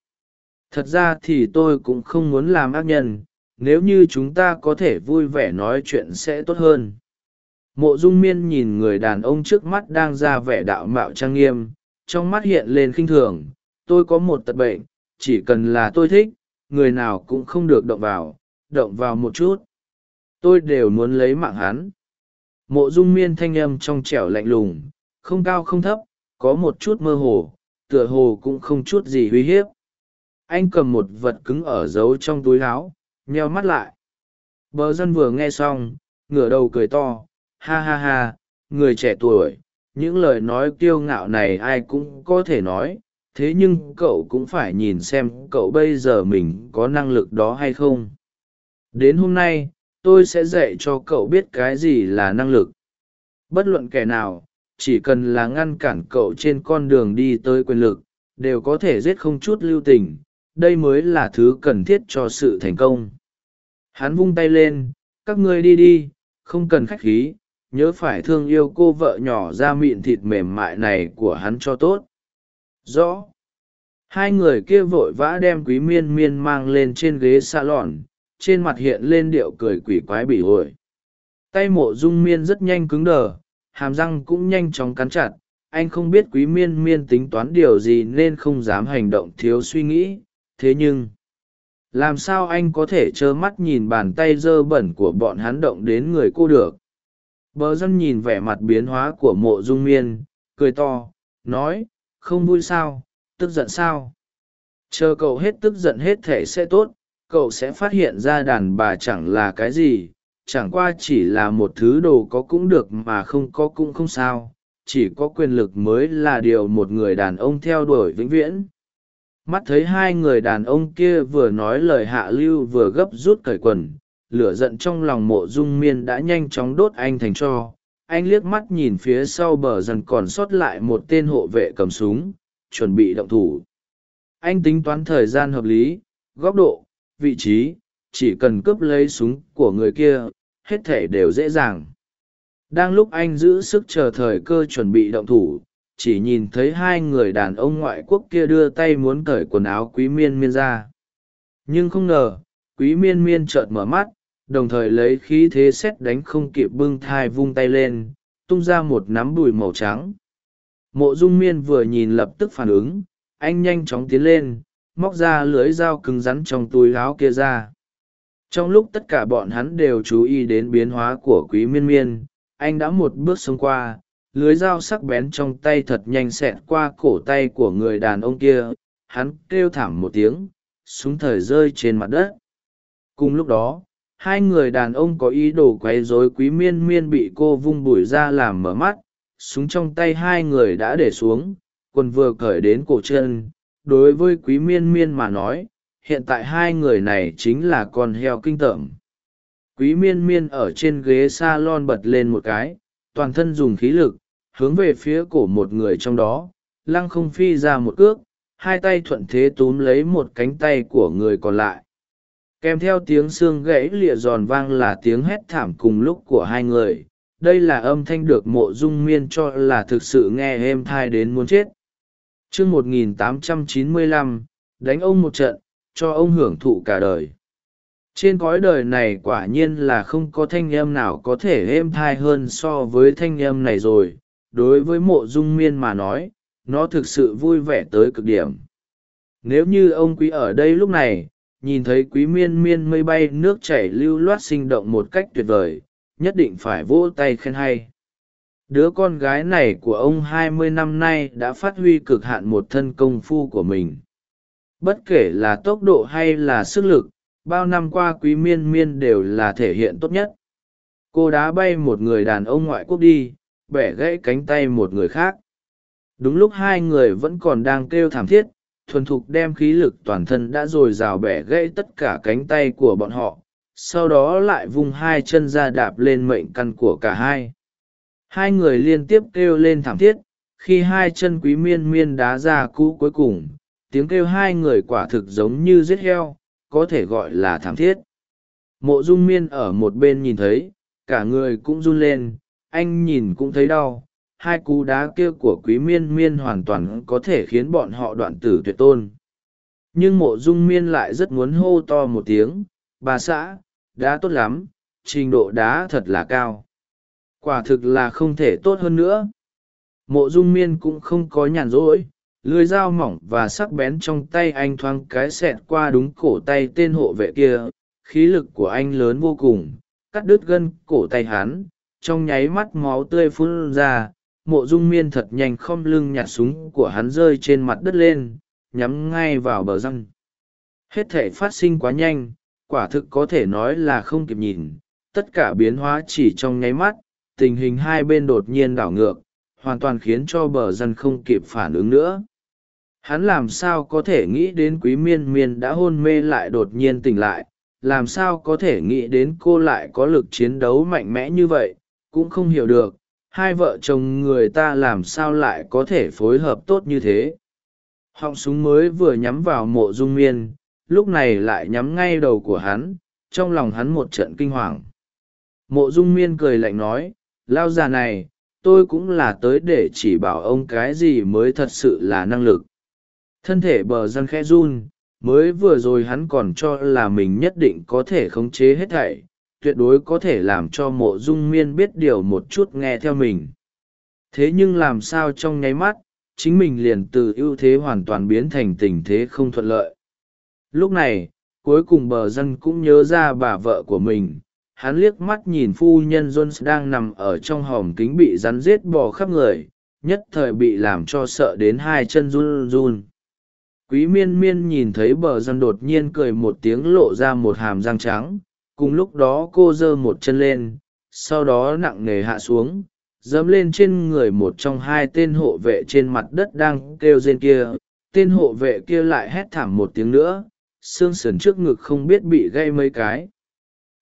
Thật ra thì tôi cũng không muốn làm ác nhân, nếu như chúng ta có thể vui vẻ nói chuyện sẽ tốt hơn. Mộ dung miên nhìn người đàn ông trước mắt đang ra vẻ đạo mạo trang nghiêm, trong mắt hiện lên khinh thường. Tôi có một tật bệnh, chỉ cần là tôi thích, người nào cũng không được động vào động vào một chút. Tôi đều muốn lấy mạng hắn. Mộ dung miên thanh âm trong trẻo lạnh lùng, không cao không thấp, có một chút mơ hồ tựa hồ cũng không chút gì uy hiếp. Anh cầm một vật cứng ở giấu trong túi áo, nheo mắt lại. Bờ dân vừa nghe xong, ngửa đầu cười to, ha ha ha, người trẻ tuổi, những lời nói kiêu ngạo này ai cũng có thể nói, thế nhưng cậu cũng phải nhìn xem cậu bây giờ mình có năng lực đó hay không. Đến hôm nay, tôi sẽ dạy cho cậu biết cái gì là năng lực. Bất luận kẻ nào chỉ cần là ngăn cản cậu trên con đường đi tới quyền lực, đều có thể giết không chút lưu tình. Đây mới là thứ cần thiết cho sự thành công. Hắn vung tay lên, các ngươi đi đi, không cần khách khí, nhớ phải thương yêu cô vợ nhỏ da mịn thịt mềm mại này của hắn cho tốt. Rõ. Hai người kia vội vã đem quý miên miên mang lên trên ghế xa lòn trên mặt hiện lên điệu cười quỷ quái bỉ ổi. Tay mộ dung miên rất nhanh cứng đờ hàm răng cũng nhanh chóng cắn chặt, anh không biết quý miên miên tính toán điều gì nên không dám hành động thiếu suy nghĩ, thế nhưng, làm sao anh có thể trơ mắt nhìn bàn tay dơ bẩn của bọn hắn động đến người cô được? Bờ dân nhìn vẻ mặt biến hóa của mộ dung miên, cười to, nói, không vui sao, tức giận sao? Chờ cậu hết tức giận hết thể sẽ tốt, cậu sẽ phát hiện ra đàn bà chẳng là cái gì chẳng qua chỉ là một thứ đồ có cũng được mà không có cũng không sao. Chỉ có quyền lực mới là điều một người đàn ông theo đuổi vĩnh viễn. Mắt thấy hai người đàn ông kia vừa nói lời hạ lưu vừa gấp rút cởi quần, lửa giận trong lòng mộ dung miên đã nhanh chóng đốt anh thành cho. Anh liếc mắt nhìn phía sau bờ dần còn sót lại một tên hộ vệ cầm súng, chuẩn bị động thủ. Anh tính toán thời gian hợp lý, góc độ, vị trí, chỉ cần cướp lấy súng của người kia hết thể đều dễ dàng. Đang lúc anh giữ sức chờ thời cơ chuẩn bị động thủ, chỉ nhìn thấy hai người đàn ông ngoại quốc kia đưa tay muốn cởi quần áo quý miên miên ra. Nhưng không ngờ, quý miên miên chợt mở mắt, đồng thời lấy khí thế xét đánh không kịp bưng thai vung tay lên, tung ra một nắm bùi màu trắng. Mộ dung miên vừa nhìn lập tức phản ứng, anh nhanh chóng tiến lên, móc ra lưới dao cứng rắn trong túi áo kia ra trong lúc tất cả bọn hắn đều chú ý đến biến hóa của quý miên miên, anh đã một bước xông qua, lưới dao sắc bén trong tay thật nhanh xẹt qua cổ tay của người đàn ông kia, hắn kêu thảm một tiếng, súng thời rơi trên mặt đất. Cùng lúc đó, hai người đàn ông có ý đồ quấy rối quý miên miên bị cô vung bụi ra làm mở mắt, súng trong tay hai người đã để xuống quần vừa cởi đến cổ chân. Đối với quý miên miên mà nói hiện tại hai người này chính là con heo kinh tởm. Quý miên miên ở trên ghế s a lon bật lên một cái, toàn thân dùng khí lực, hướng về phía cổ một người trong đó, lăng không phi ra một cước, hai tay thuận thế túm lấy một cánh tay của người còn lại. Kèm theo tiếng xương gãy lịa giòn vang là tiếng hét thảm cùng lúc của hai người, đây là âm thanh được mộ dung miên cho là thực sự nghe êm thai đến muốn chết. Chương một nghìn tám trăm chín mươi lăm, đánh ông một trận cho ông hưởng thụ cả đời. Trên cõi đời này quả nhiên là không có thanh âm nào có thể êm thai hơn so với thanh âm này rồi. Đối với mộ dung miên mà nói, nó thực sự vui vẻ tới cực điểm. Nếu như ông quý ở đây lúc này, nhìn thấy quý miên miên mây bay nước chảy lưu loát sinh động một cách tuyệt vời, nhất định phải vỗ tay khen hay. Đứa con gái này của ông hai mươi năm nay đã phát huy cực hạn một thân công phu của mình bất kể là tốc độ hay là sức lực, bao năm qua quý miên miên đều là thể hiện tốt nhất. Cô đá bay một người đàn ông ngoại quốc đi, bẻ gãy cánh tay một người khác. Đúng lúc hai người vẫn còn đang kêu thảm thiết, thuần thục đem khí lực toàn thân đã dồi dào bẻ gãy tất cả cánh tay của bọn họ, sau đó lại vung hai chân ra đạp lên mệnh căn của cả hai. Hai người liên tiếp kêu lên thảm thiết, khi hai chân quý miên miên đá ra cũ cuối cùng tiếng kêu hai người quả thực giống như giết heo, có thể gọi là thảm thiết. Mộ dung miên ở một bên nhìn thấy, cả người cũng run lên, anh nhìn cũng thấy đau. Hai cú đá kia của quý miên miên hoàn toàn có thể khiến bọn họ đoạn tử tuyệt tôn. Nhưng mộ dung miên lại rất muốn hô to một tiếng, bà xã, đá tốt lắm, trình độ đá thật là cao. Quả thực là không thể tốt hơn nữa. Mộ dung miên cũng không có nhàn rỗi lưới dao mỏng và sắc bén trong tay anh thoáng cái xẹt qua đúng cổ tay tên hộ vệ kia, khí lực của anh lớn vô cùng, cắt đứt gân cổ tay hắn, trong nháy mắt máu tươi phun ra, mộ dung miên thật nhanh khom lưng nhặt súng của hắn rơi trên mặt đất lên, nhắm ngay vào bờ răng. Hết thể phát sinh quá nhanh, quả thực có thể nói là không kịp nhìn, tất cả biến hóa chỉ trong nháy mắt, tình hình hai bên đột nhiên đảo ngược, hoàn toàn khiến cho bờ dân không kịp phản ứng nữa hắn làm sao có thể nghĩ đến quý miên miên đã hôn mê lại đột nhiên tỉnh lại, làm sao có thể nghĩ đến cô lại có lực chiến đấu mạnh mẽ như vậy, cũng không hiểu được, hai vợ chồng người ta làm sao lại có thể phối hợp tốt như thế. Họng súng mới vừa nhắm vào mộ dung miên, lúc này lại nhắm ngay đầu của hắn, trong lòng hắn một trận kinh hoàng. Mộ dung miên cười lạnh nói, lao già này, tôi cũng là tới để chỉ bảo ông cái gì mới thật sự là năng lực thân thể bờ dân khẽ run, mới vừa rồi hắn còn cho là mình nhất định có thể khống chế hết thảy, tuyệt đối có thể làm cho mộ dung miên biết điều một chút nghe theo mình. Thế nhưng làm sao trong nháy mắt, chính mình liền từ ưu thế hoàn toàn biến thành tình thế không thuận lợi. Lúc này, cuối cùng bờ dân cũng nhớ ra bà vợ của mình, hắn liếc mắt nhìn phu nhân jones đang nằm ở trong hòm kính bị rắn rết bò khắp người, nhất thời bị làm cho sợ đến hai chân run run quý miên miên nhìn thấy bờ dân đột nhiên cười một tiếng lộ ra một hàm răng trắng, cùng lúc đó cô giơ một chân lên, sau đó nặng nề hạ xuống, dẫm lên trên người một trong hai tên hộ vệ trên mặt đất đang kêu rên kia. Tên hộ vệ kia lại hét thảm một tiếng nữa, xương sườn trước ngực không biết bị gây mấy cái.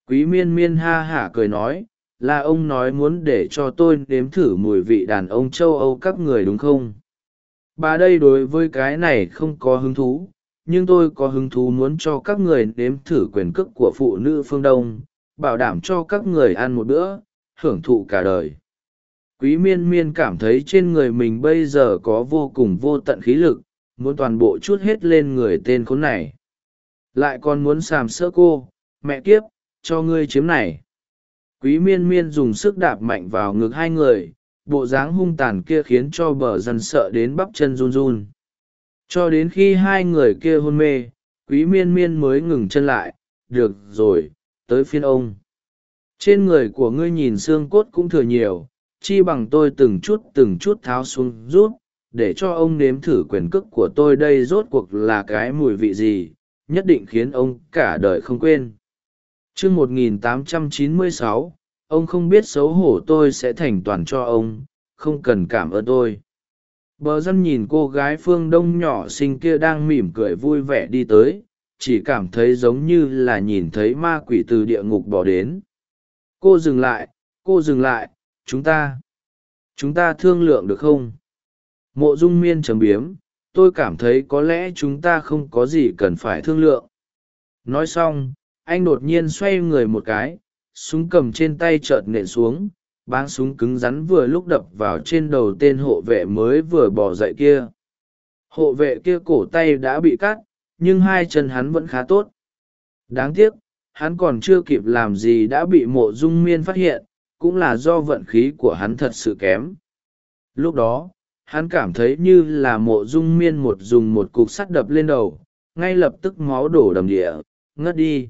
Quý miên miên ha hả cười nói, là ông nói muốn để cho tôi nếm thử mùi vị đàn ông châu âu các người đúng không? Bà đây đối với cái này không có hứng thú, nhưng tôi có hứng thú muốn cho các người nếm thử quyền cước của phụ nữ phương đông, bảo đảm cho các người ăn một bữa, hưởng thụ cả đời. Quý miên miên cảm thấy trên người mình bây giờ có vô cùng vô tận khí lực, muốn toàn bộ chút hết lên người tên khốn này. Lại còn muốn sàm sỡ cô, mẹ kiếp, cho ngươi chiếm này. Quý miên miên dùng sức đạp mạnh vào ngực hai người bộ dáng hung tàn kia khiến cho bờ dần sợ đến bắp chân run run. Cho đến khi hai người kia hôn mê quý miên miên mới ngừng chân lại được rồi tới phiên ông. Trên người của ngươi nhìn xương cốt cũng thừa nhiều chi bằng tôi từng chút từng chút tháo xuống rút để cho ông nếm thử quyền cước của tôi đây rốt cuộc là cái mùi vị gì nhất định khiến ông cả đời không quên. Chương 1896, ông không biết xấu hổ tôi sẽ thành toàn cho ông, không cần cảm ơn tôi. Bờ dân nhìn cô gái phương đông nhỏ xinh kia đang mỉm cười vui vẻ đi tới, chỉ cảm thấy giống như là nhìn thấy ma quỷ từ địa ngục bỏ đến. Cô dừng lại, cô dừng lại, chúng ta chúng ta thương lượng được không? Mộ dung miên trầm biếm, tôi cảm thấy có lẽ chúng ta không có gì cần phải thương lượng. Nói xong, anh đột nhiên xoay người một cái súng cầm trên tay chợt nện xuống, báng súng cứng rắn vừa lúc đập vào trên đầu tên hộ vệ mới vừa bỏ dậy kia. Hộ vệ kia cổ tay đã bị cắt, nhưng hai chân hắn vẫn khá tốt. Đáng tiếc, hắn còn chưa kịp làm gì đã bị mộ dung miên phát hiện, cũng là do vận khí của hắn thật sự kém. Lúc đó, hắn cảm thấy như là mộ dung miên một dùng một cục sắt đập lên đầu, ngay lập tức máu đổ đầm địa, ngất đi.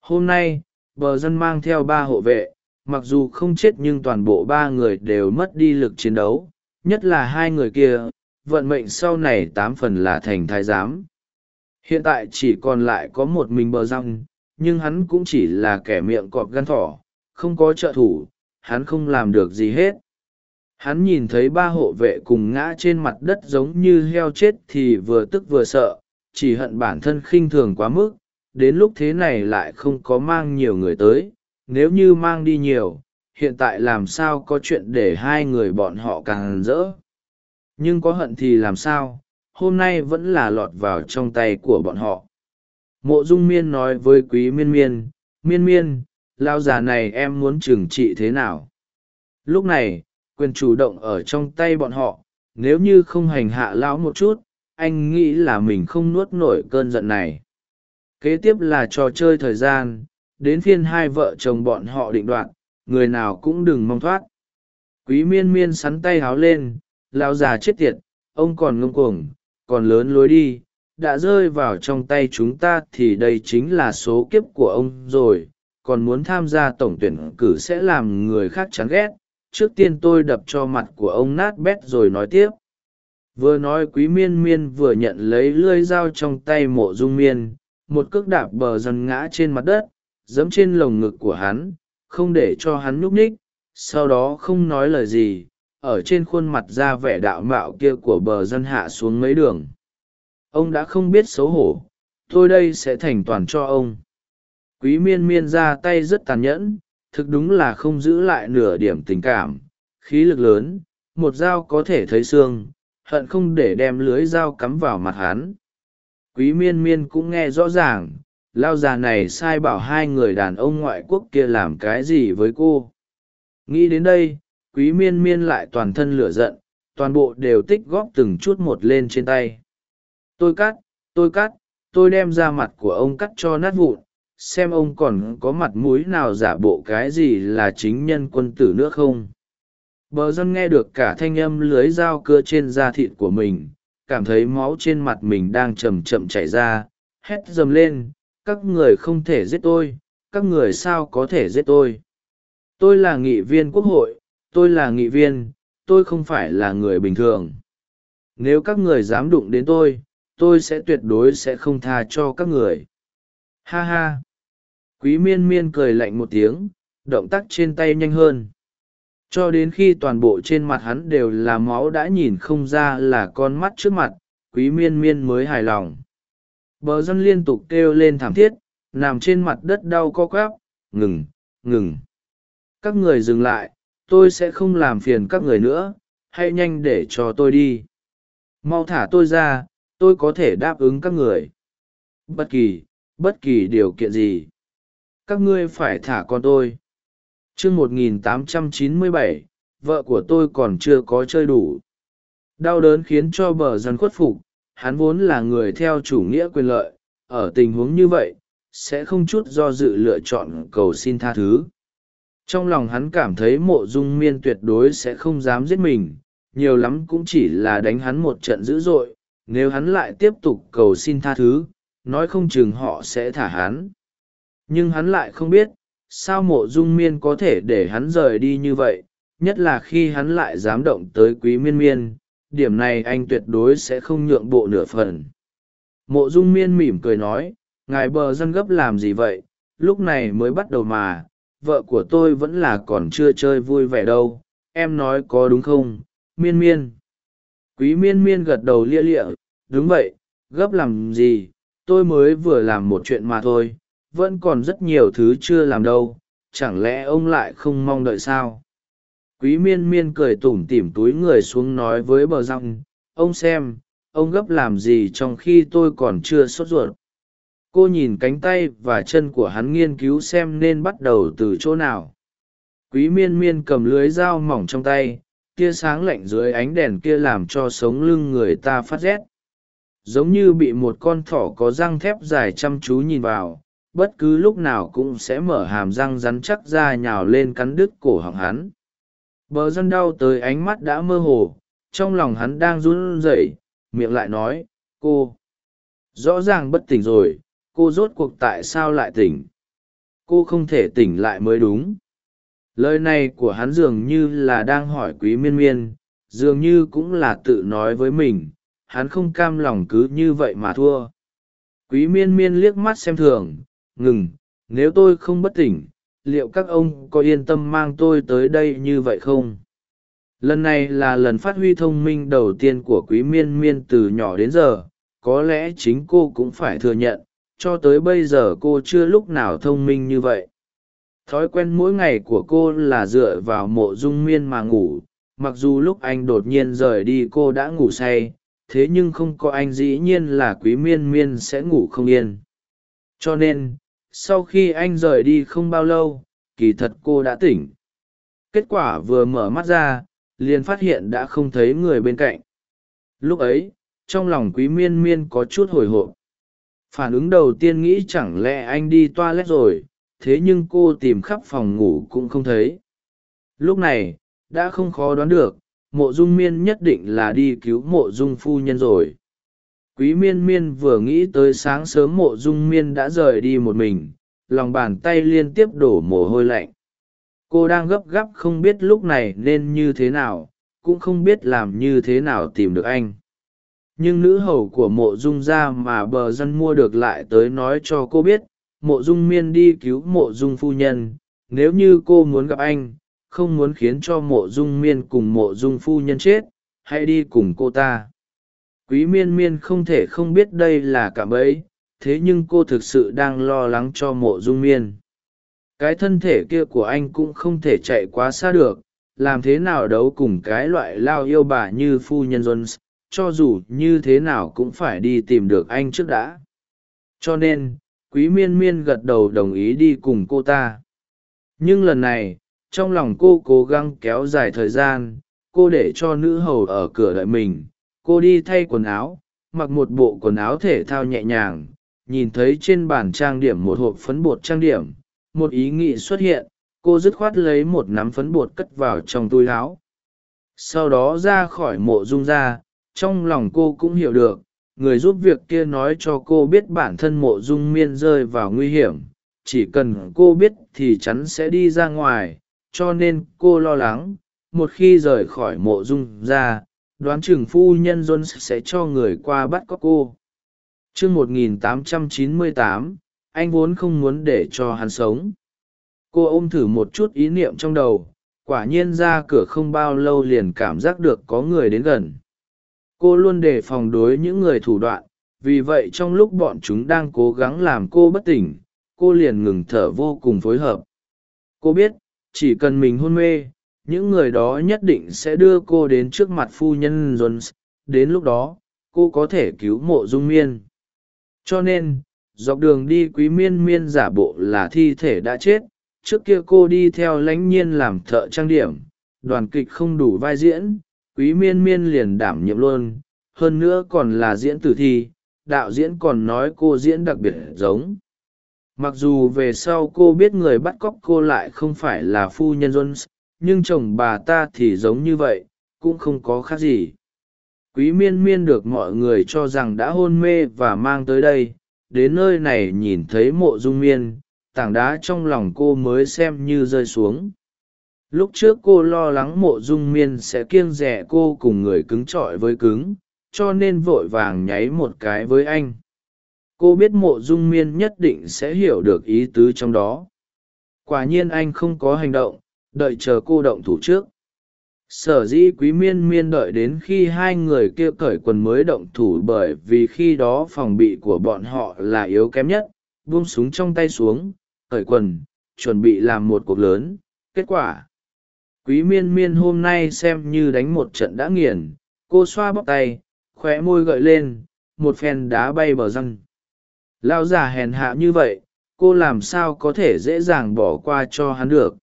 Hôm nay bờ dân mang theo ba hộ vệ, mặc dù không chết nhưng toàn bộ ba người đều mất đi lực chiến đấu, nhất là hai người kia, vận mệnh sau này tám phần là thành thái giám. Hiện tại chỉ còn lại có một mình bờ răng nhưng hắn cũng chỉ là kẻ miệng cọp gan thỏ, không có trợ thủ, hắn không làm được gì hết. Hắn nhìn thấy ba hộ vệ cùng ngã trên mặt đất giống như heo chết thì vừa tức vừa sợ, chỉ hận bản thân khinh thường quá mức đến lúc thế này lại không có mang nhiều người tới, nếu như mang đi nhiều, hiện tại làm sao có chuyện để hai người bọn họ càng rỡ. Nhưng có hận thì làm sao, hôm nay vẫn là lọt vào trong tay của bọn họ. Mộ dung miên nói với quý miên miên miên miên lao già này em muốn trừng trị thế nào? Lúc này, quyền chủ động ở trong tay bọn họ, nếu như không hành hạ lão một chút, anh nghĩ là mình không nuốt nổi cơn giận này kế tiếp là trò chơi thời gian, đến phiên hai vợ chồng bọn họ định đoạt, người nào cũng đừng mong thoát. Quý miên miên sắn tay háo lên lao già chết tiệt, ông còn ngông cuồng, còn lớn lối đi, đã rơi vào trong tay chúng ta thì đây chính là số kiếp của ông rồi, còn muốn tham gia tổng tuyển cử sẽ làm người khác chán ghét. Trước tiên tôi đập cho mặt của ông nát bét rồi nói tiếp. Vừa nói quý miên miên vừa nhận lấy lưỡi dao trong tay mộ dung miên một cước đạp bờ dần ngã trên mặt đất giẫm trên lồng ngực của hắn, không để cho hắn nhúc nhích, sau đó không nói lời gì, ở trên khuôn mặt ra vẻ đạo mạo kia của bờ dân hạ xuống mấy đường. Ông đã không biết xấu hổ, tôi đây sẽ thành toàn cho ông. Quý miên miên ra tay rất tàn nhẫn, thực đúng là không giữ lại nửa điểm tình cảm, khí lực lớn, một dao có thể thấy xương, hận không để đem lưới dao cắm vào mặt hắn quý miên miên cũng nghe rõ ràng, lao già này sai bảo hai người đàn ông ngoại quốc kia làm cái gì với cô. Nghĩ đến đây, quý miên miên lại toàn thân lửa giận, toàn bộ đều tích góp từng chút một lên trên tay. Tôi cắt tôi cắt, tôi đem ra mặt của ông cắt cho nát vụn, xem ông còn có mặt mũi nào giả bộ cái gì là chính nhân quân tử nữa không. Bờ dân nghe được cả thanh âm lưới dao cưa trên da thịt của mình cảm thấy máu trên mặt mình đang chầm chậm chảy ra, hét dầm lên, các người không thể giết tôi, các người sao có thể giết tôi? Tôi là nghị viên quốc hội, tôi là nghị viên, tôi không phải là người bình thường. Nếu các người dám đụng đến tôi tôi sẽ tuyệt đối sẽ không tha cho các người. Ha ha. Quý miên miên cười lạnh một tiếng, động tác trên tay nhanh hơn cho đến khi toàn bộ trên mặt hắn đều là máu đã nhìn không ra là con mắt trước mặt, quý miên miên mới hài lòng. Bờ dân liên tục kêu lên thảm thiết, nằm trên mặt đất đau co quắp, ngừng ngừng. Các người dừng lại, tôi sẽ không làm phiền các người nữa, hãy nhanh để cho tôi đi. Mau thả tôi ra, tôi có thể đáp ứng các người. Bất kỳ bất kỳ điều kiện gì. Các ngươi phải thả con tôi chương một nghìn tám trăm chín mươi bảy, vợ của tôi còn chưa có chơi đủ. Đau đớn khiến cho bờ dân khuất phục, hắn vốn là người theo chủ nghĩa quyền lợi, ở tình huống như vậy, sẽ không chút do dự lựa chọn cầu xin tha thứ. Trong lòng hắn cảm thấy mộ dung miên tuyệt đối sẽ không dám giết mình, nhiều lắm cũng chỉ là đánh hắn một trận dữ dội, nếu hắn lại tiếp tục cầu xin tha thứ, nói không chừng họ sẽ thả hắn. Nhưng hắn lại không biết sao mộ dung miên có thể để hắn rời đi như vậy, nhất là khi hắn lại dám động tới quý miên miên, điểm này anh tuyệt đối sẽ không nhượng bộ nửa phần. Mộ dung miên mỉm cười nói, ngài bờ dân gấp làm gì vậy? Lúc này mới bắt đầu mà, vợ của tôi vẫn là còn chưa chơi vui vẻ đâu, em nói có đúng không, miên miên? Quý miên miên gật đầu lia lịa, đúng vậy, gấp làm gì, tôi mới vừa làm một chuyện mà thôi vẫn còn rất nhiều thứ chưa làm đâu, chẳng lẽ ông lại không mong đợi sao? Quý miên miên cười tủm tỉm túi người xuống nói với bờ răng, ông xem, ông gấp làm gì trong khi tôi còn chưa sốt ruột? Cô nhìn cánh tay và chân của hắn nghiên cứu xem nên bắt đầu từ chỗ nào. Quý miên miên cầm lưới dao mỏng trong tay, tia sáng lạnh dưới ánh đèn kia làm cho sống lưng người ta phát rét. Giống như bị một con thỏ có răng thép dài chăm chú nhìn vào bất cứ lúc nào cũng sẽ mở hàm răng rắn chắc ra nhào lên cắn đứt cổ họng hắn. Bờ dân đau tới ánh mắt đã mơ hồ, trong lòng hắn đang run rẩy, miệng lại nói, cô, rõ ràng bất tỉnh rồi, cô rốt cuộc tại sao lại tỉnh? Cô không thể tỉnh lại mới đúng. Lời này của hắn dường như là đang hỏi quý miên miên, dường như cũng là tự nói với mình, hắn không cam lòng cứ như vậy mà thua. Quý miên miên liếc mắt xem thường ngừng, nếu tôi không bất tỉnh, liệu các ông có yên tâm mang tôi tới đây như vậy không? Lần này là lần phát huy thông minh đầu tiên của quý miên miên từ nhỏ đến giờ, có lẽ chính cô cũng phải thừa nhận, cho tới bây giờ cô chưa lúc nào thông minh như vậy. Thói quen mỗi ngày của cô là dựa vào mộ dung miên mà ngủ, mặc dù lúc anh đột nhiên rời đi cô đã ngủ say, thế nhưng không có anh dĩ nhiên là quý miên miên sẽ ngủ không yên cho nên, sau khi anh rời đi không bao lâu, kỳ thật cô đã tỉnh. Kết quả vừa mở mắt ra, liền phát hiện đã không thấy người bên cạnh. Lúc ấy, trong lòng quý miên miên có chút hồi hộp. Phản ứng đầu tiên nghĩ chẳng lẽ anh đi toilet rồi, thế nhưng cô tìm khắp phòng ngủ cũng không thấy. Lúc này, đã không khó đoán được, mộ dung miên nhất định là đi cứu mộ dung phu nhân rồi quý miên miên vừa nghĩ tới sáng sớm mộ dung miên đã rời đi một mình, lòng bàn tay liên tiếp đổ mồ hôi lạnh. Cô đang gấp gáp không biết lúc này nên như thế nào, cũng không biết làm như thế nào tìm được anh. Nhưng nữ hầu của mộ dung gia mà bờ dân mua được lại tới nói cho cô biết, mộ dung miên đi cứu mộ dung phu nhân, nếu như cô muốn gặp anh, không muốn khiến cho mộ dung miên cùng mộ dung phu nhân chết, hãy đi cùng cô ta quý miên miên không thể không biết đây là cảm ấy thế nhưng cô thực sự đang lo lắng cho mộ dung miên. Cái thân thể kia của anh cũng không thể chạy quá xa được, làm thế nào đấu cùng cái loại lao yêu bà như phu nhân jones, cho dù như thế nào cũng phải đi tìm được anh trước đã. Cho nên, quý miên miên gật đầu đồng ý đi cùng cô ta. Nhưng lần này, trong lòng cô cố gắng kéo dài thời gian, cô để cho nữ hầu ở cửa đợi mình cô đi thay quần áo, mặc một bộ quần áo thể thao nhẹ nhàng, nhìn thấy trên bàn trang điểm một hộp phấn bột trang điểm, một ý nghĩ xuất hiện, cô dứt khoát lấy một nắm phấn bột cất vào trong túi áo. Sau đó ra khỏi mộ dung ra, trong lòng cô cũng hiểu được, người giúp việc kia nói cho cô biết bản thân mộ dung miên rơi vào nguy hiểm, chỉ cần cô biết thì chắn sẽ đi ra ngoài, cho nên cô lo lắng, một khi rời khỏi mộ dung ra đoán chừng phu nhân john sẽ cho người qua bắt cóc cô. Chương một nghìn tám trăm chín mươi tám, anh vốn không muốn để cho hắn sống. Cô ôm thử một chút ý niệm trong đầu, quả nhiên ra cửa không bao lâu liền cảm giác được có người đến gần. Cô luôn đề phòng đối những người thủ đoạn, vì vậy trong lúc bọn chúng đang cố gắng làm cô bất tỉnh, cô liền ngừng thở vô cùng phối hợp. Cô biết, chỉ cần mình hôn mê những người đó nhất định sẽ đưa cô đến trước mặt phu nhân jones. Đến lúc đó, cô có thể cứu mộ dung miên. Cho nên, dọc đường đi quý miên miên giả bộ là thi thể đã chết. Trước kia cô đi theo lãnh nhiên làm thợ trang điểm. Đoàn kịch không đủ vai diễn. Quý miên miên liền đảm nhiệm luôn. Hơn nữa còn là diễn tử thi. Đạo diễn còn nói cô diễn đặc biệt giống. Mặc dù về sau cô biết người bắt cóc cô lại không phải là phu nhân jones nhưng chồng bà ta thì giống như vậy, cũng không có khác gì. Quý miên miên được mọi người cho rằng đã hôn mê và mang tới đây, đến nơi này nhìn thấy mộ dung miên, tảng đá trong lòng cô mới xem như rơi xuống. Lúc trước cô lo lắng mộ dung miên sẽ kiêng rẻ cô cùng người cứng trọi với cứng, cho nên vội vàng nháy một cái với anh. Cô biết mộ dung miên nhất định sẽ hiểu được ý tứ trong đó. Quả nhiên anh không có hành động đợi chờ cô động thủ trước. Sở dĩ quý miên miên đợi đến khi hai người kia cởi quần mới động thủ bởi vì khi đó phòng bị của bọn họ là yếu kém nhất, buông súng trong tay xuống, cởi quần, chuẩn bị làm một cuộc lớn. Kết quả, quý miên miên hôm nay xem như đánh một trận đã nghiền. Cô xoa bóc tay, khóe môi gợi lên, một phen đá bay bờ răng. Lao già hèn hạ như vậy, cô làm sao có thể dễ dàng bỏ qua cho hắn được?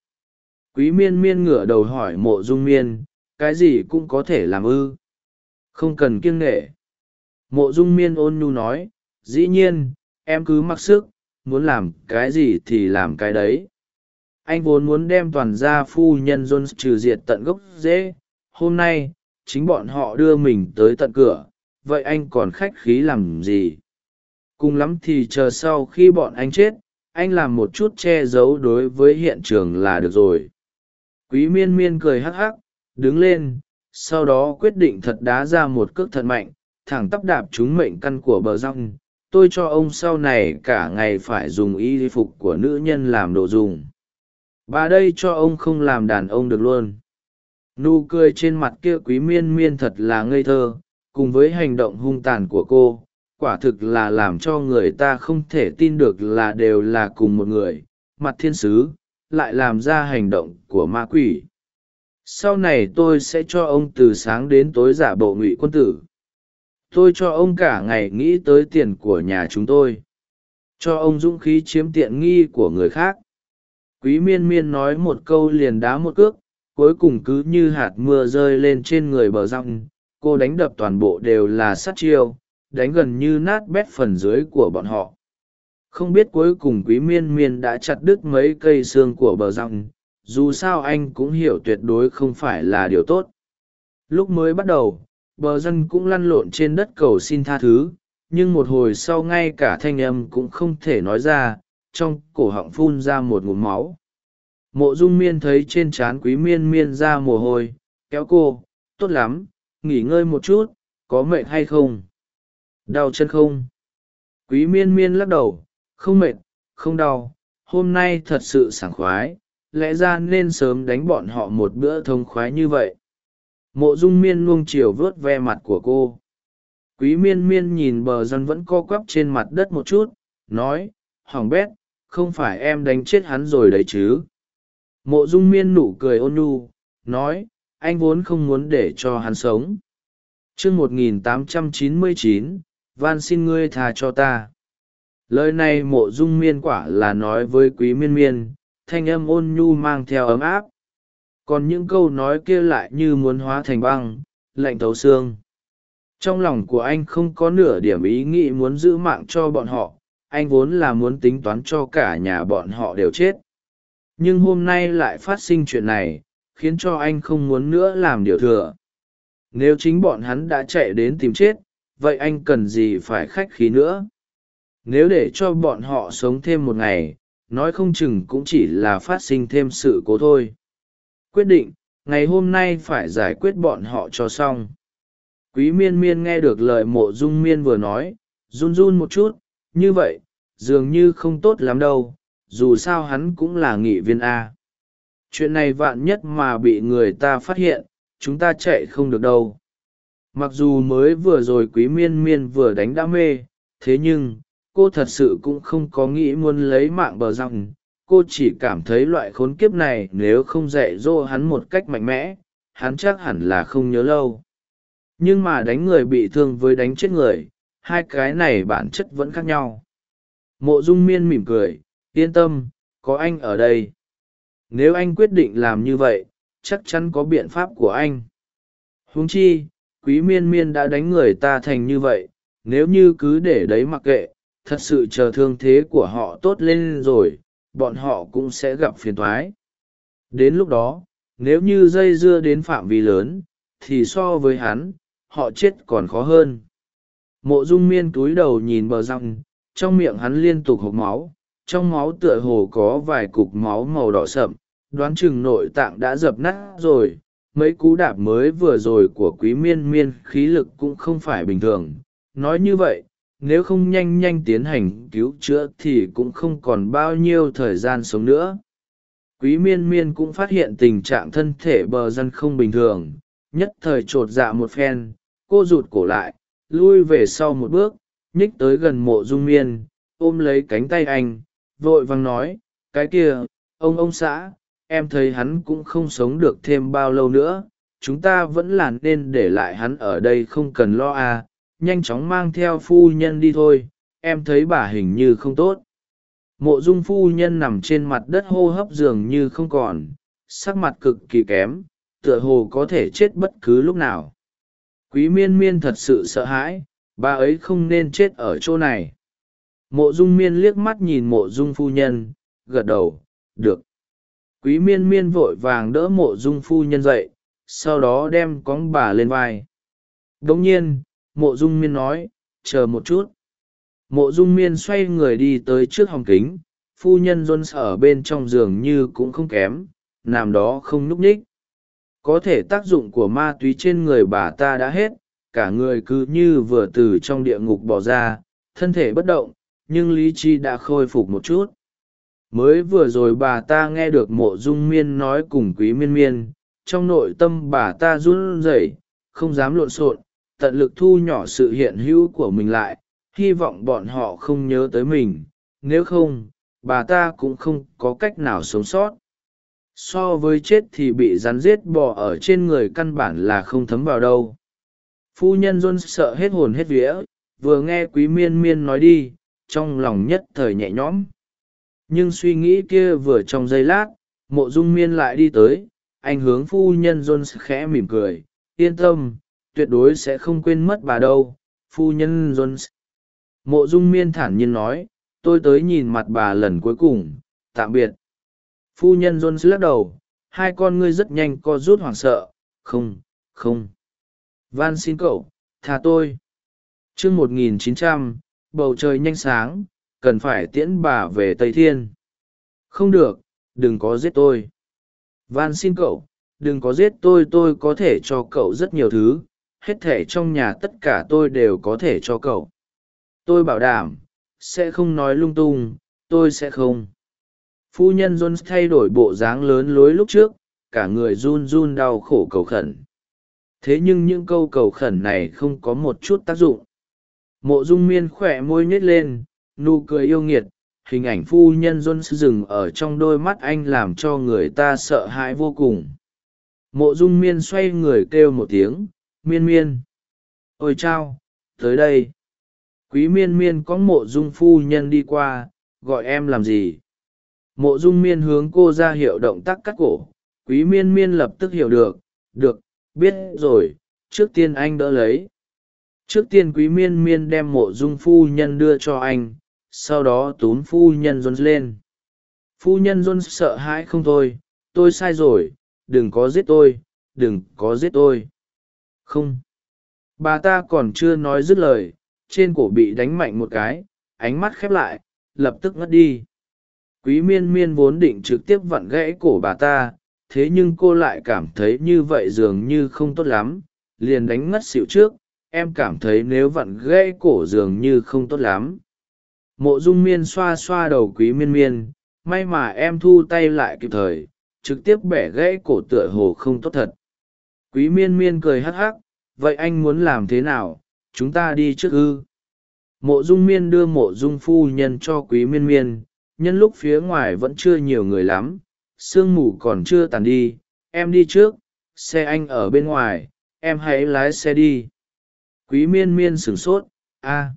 Quý miên miên ngửa đầu hỏi mộ dung miên, cái gì cũng có thể làm ư? Không cần kiêng nghệ mộ dung miên ôn nhu nói, dĩ nhiên, em cứ mặc sức, muốn làm cái gì thì làm cái đấy. Anh vốn muốn đem toàn gia phu nhân john trừ diệt tận gốc dễ. Hôm nay, chính bọn họ đưa mình tới tận cửa, vậy anh còn khách khí làm gì? Cùng lắm thì chờ sau khi bọn anh chết, anh làm một chút che giấu đối với hiện trường là được rồi quý miên miên cười hắc hắc, đứng lên, sau đó quyết định thật đá ra một cước thật mạnh, thẳng tắp đạp trúng mệnh căn của bờ rong. tôi cho ông sau này cả ngày phải dùng y phục của nữ nhân làm đồ dùng. Bà đây cho ông không làm đàn ông được luôn. Nụ cười trên mặt kia quý miên miên thật là ngây thơ, cùng với hành động hung tàn của cô, quả thực là làm cho người ta không thể tin được là đều là cùng một người. Mặt thiên sứ lại làm ra hành động của ma quỷ. Sau này tôi sẽ cho ông từ sáng đến tối giả bộ ngụy quân tử. Tôi cho ông cả ngày nghĩ tới tiền của nhà chúng tôi. Cho ông dũng khí chiếm tiện nghi của người khác. Quý miên miên nói một câu liền đá một cước, cuối cùng cứ như hạt mưa rơi lên trên người bờ răng. Cô đánh đập toàn bộ đều là sát chiêu, đánh gần như nát bét phần dưới của bọn họ không biết cuối cùng quý miên miên đã chặt đứt mấy cây xương của bờ răng dù sao anh cũng hiểu tuyệt đối không phải là điều tốt. Lúc mới bắt đầu, bờ dân cũng lăn lộn trên đất cầu xin tha thứ, nhưng một hồi sau ngay cả thanh âm cũng không thể nói ra, trong cổ họng phun ra một ngụm máu. Mộ dung miên thấy trên trán quý miên miên ra mồ hôi, kéo cô, tốt lắm, nghỉ ngơi một chút, có mệt hay không? Đau chân không? Quý miên miên lắc đầu không mệt, không đau, hôm nay thật sự sảng khoái, lẽ ra nên sớm đánh bọn họ một bữa thông khoái như vậy. Mộ dung miên nuông chiều vớt ve mặt của cô. Quý miên miên nhìn bờ dân vẫn co quắp trên mặt đất một chút, nói hỏng bét, không phải em đánh chết hắn rồi đấy chứ? Mộ dung miên nụ cười ôn nhu, nói, anh vốn không muốn để cho hắn sống. Chương một nghìn tám trăm chín mươi chín, van xin ngươi thà cho ta lời này mộ dung miên quả là nói với quý miên miên, thanh âm ôn nhu mang theo ấm áp. Còn những câu nói kia lại như muốn hóa thành băng, lạnh thấu xương. Trong lòng của anh không có nửa điểm ý nghĩ muốn giữ mạng cho bọn họ, anh vốn là muốn tính toán cho cả nhà bọn họ đều chết. Nhưng hôm nay lại phát sinh chuyện này, khiến cho anh không muốn nữa làm điều thừa. Nếu chính bọn hắn đã chạy đến tìm chết, vậy anh cần gì phải khách khí nữa? Nếu để cho bọn họ sống thêm một ngày, nói không chừng cũng chỉ là phát sinh thêm sự cố thôi. Quyết định, ngày hôm nay phải giải quyết bọn họ cho xong. Quý miên miên nghe được lời mộ dung miên vừa nói, run run một chút, như vậy, dường như không tốt lắm đâu, dù sao hắn cũng là nghị viên a. Chuyện này vạn nhất mà bị người ta phát hiện, chúng ta chạy không được đâu. Mặc dù mới vừa rồi quý miên miên vừa đánh đã mê, thế nhưng cô thật sự cũng không có nghĩ muốn lấy mạng bờ răng. Cô chỉ cảm thấy loại khốn kiếp này nếu không dạy dỗ hắn một cách mạnh mẽ, hắn chắc hẳn là không nhớ lâu. Nhưng mà đánh người bị thương với đánh chết người, hai cái này bản chất vẫn khác nhau. Mộ dung miên mỉm cười, yên tâm, có anh ở đây. Nếu anh quyết định làm như vậy, chắc chắn có biện pháp của anh. Huống chi, quý miên miên đã đánh người ta thành như vậy, nếu như cứ để đấy mặc kệ thật sự chờ thương thế của họ tốt lên rồi, bọn họ cũng sẽ gặp phiền thoái đến lúc đó, nếu như dây dưa đến phạm vi lớn, thì so với hắn, họ chết còn khó hơn. Mộ dung miên túi đầu nhìn bờ răng, trong miệng hắn liên tục hộp máu, trong máu tựa hồ có vài cục máu màu đỏ sậm, đoán chừng nội tạng đã dập nát rồi. Mấy cú đạp mới vừa rồi của quý miên miên khí lực cũng không phải bình thường. Nói như vậy nếu không nhanh nhanh tiến hành cứu chữa thì cũng không còn bao nhiêu thời gian sống nữa. Quý miên miên cũng phát hiện tình trạng thân thể bờ dân không bình thường, nhất thời t r ộ t dạ một phen, cô rụt cổ lại, lui về sau một bước, nhích tới gần mộ dung miên, ôm lấy cánh tay anh, vội vàng nói, cái kia, ông ông xã, em thấy hắn cũng không sống được thêm bao lâu nữa, chúng ta vẫn là nên để lại hắn ở đây không cần lo à nhanh chóng mang theo phu nhân đi thôi, em thấy bà hình như không tốt. Mộ dung phu nhân nằm trên mặt đất hô hấp dường như không còn, sắc mặt cực kỳ kém, tựa hồ có thể chết bất cứ lúc nào. Quý miên miên thật sự sợ hãi, bà ấy không nên chết ở chỗ này. Mộ dung miên liếc mắt nhìn mộ dung phu nhân, gật đầu, được. Quý miên miên vội vàng đỡ mộ dung phu nhân dậy, sau đó đem cóng bà lên vai. Đ ỗ n g nhiên mộ dung miên nói, chờ một chút. Mộ dung miên xoay người đi tới trước hòng kính, phu nhân jones ở bên trong giường như cũng không kém, nằm đó không núp ních có thể tác dụng của ma túy trên người bà ta đã hết, cả người cứ như vừa từ trong địa ngục bỏ ra, thân thể bất động, nhưng lý trí đã khôi phục một chút. Mới vừa rồi bà ta nghe được mộ dung miên nói cùng quý miên miên, trong nội tâm bà ta run rẩy, không dám lộn xộn tận lực thu nhỏ sự hiện hữu của mình lại, hy vọng bọn họ không nhớ tới mình, nếu không, bà ta cũng không có cách nào sống sót. So với chết thì bị rắn giết bò ở trên người căn bản là không thấm vào đâu. Phu nhân john sợ hết hồn hết vía, vừa nghe quý miên miên nói đi, trong lòng nhất thời nhẹ nhõm. Nhưng suy nghĩ kia vừa trong giây lát, mộ dung miên lại đi tới, anh hướng phu nhân john khẽ mỉm cười, yên tâm tuyệt đối sẽ không quên mất bà đâu, phu nhân jones. Mộ dung miên thản nhiên nói, tôi tới nhìn mặt bà lần cuối cùng, tạm biệt. Phu nhân jones lắc đầu, hai con ngươi rất nhanh co rút hoảng sợ, không không. Van xin cậu, tha tôi. T r ư ơ n g một nghìn chín trăm, bầu trời nhanh sáng, cần phải tiễn bà về tây thiên. Không được, đừng có giết tôi. Van xin cậu, đừng có giết tôi tôi có thể cho cậu rất nhiều thứ hết thể trong nhà tất cả tôi đều có thể cho cậu. Tôi bảo đảm, sẽ không nói lung tung, tôi sẽ không. Phu nhân john thay đổi bộ dáng lớn lối lúc trước, cả người run run đau khổ cầu khẩn. Thế nhưng những câu cầu khẩn này không có một chút tác dụng. Mộ dung miên khỏe môi nhếch lên, nụ cười yêu nghiệt, hình ảnh phu nhân john dừng ở trong đôi mắt anh làm cho người ta sợ hãi vô cùng. Mộ dung miên xoay người kêu một tiếng miên miên. Ôi chao, tới đây. Quý miên miên có mộ dung phu nhân đi qua, gọi em làm gì? Mộ dung miên hướng cô ra hiệu động tác cắt cổ. Quý miên miên lập tức hiểu được được, biết rồi, trước tiên anh đỡ lấy. Trước tiên quý miên miên đem mộ dung phu nhân đưa cho anh, sau đó túm phu nhân jones lên. Phu nhân jones sợ hãi không thôi, tôi sai rồi, đừng có giết tôi, đừng có giết tôi không. Bà ta còn chưa nói dứt lời, trên cổ bị đánh mạnh một cái, ánh mắt khép lại, lập tức ngất đi. Quý miên miên vốn định trực tiếp vặn gãy cổ bà ta, thế nhưng cô lại cảm thấy như vậy dường như không tốt lắm, liền đánh ngất xịu trước, em cảm thấy nếu vặn gãy cổ dường như không tốt lắm. Mộ dung miên xoa xoa đầu quý miên miên, may mà em thu tay lại kịp thời, trực tiếp bẻ gãy cổ tựa hồ không tốt thật quý miên miên cười hắc hắc, vậy anh muốn làm thế nào? Chúng ta đi trước ư. Mộ dung miên đưa mộ dung phu nhân cho quý miên miên, nhân lúc phía ngoài vẫn chưa nhiều người lắm, sương mù còn chưa tàn đi. Em đi trước, xe anh ở bên ngoài, em hãy lái xe đi. Quý miên miên sửng sốt, a,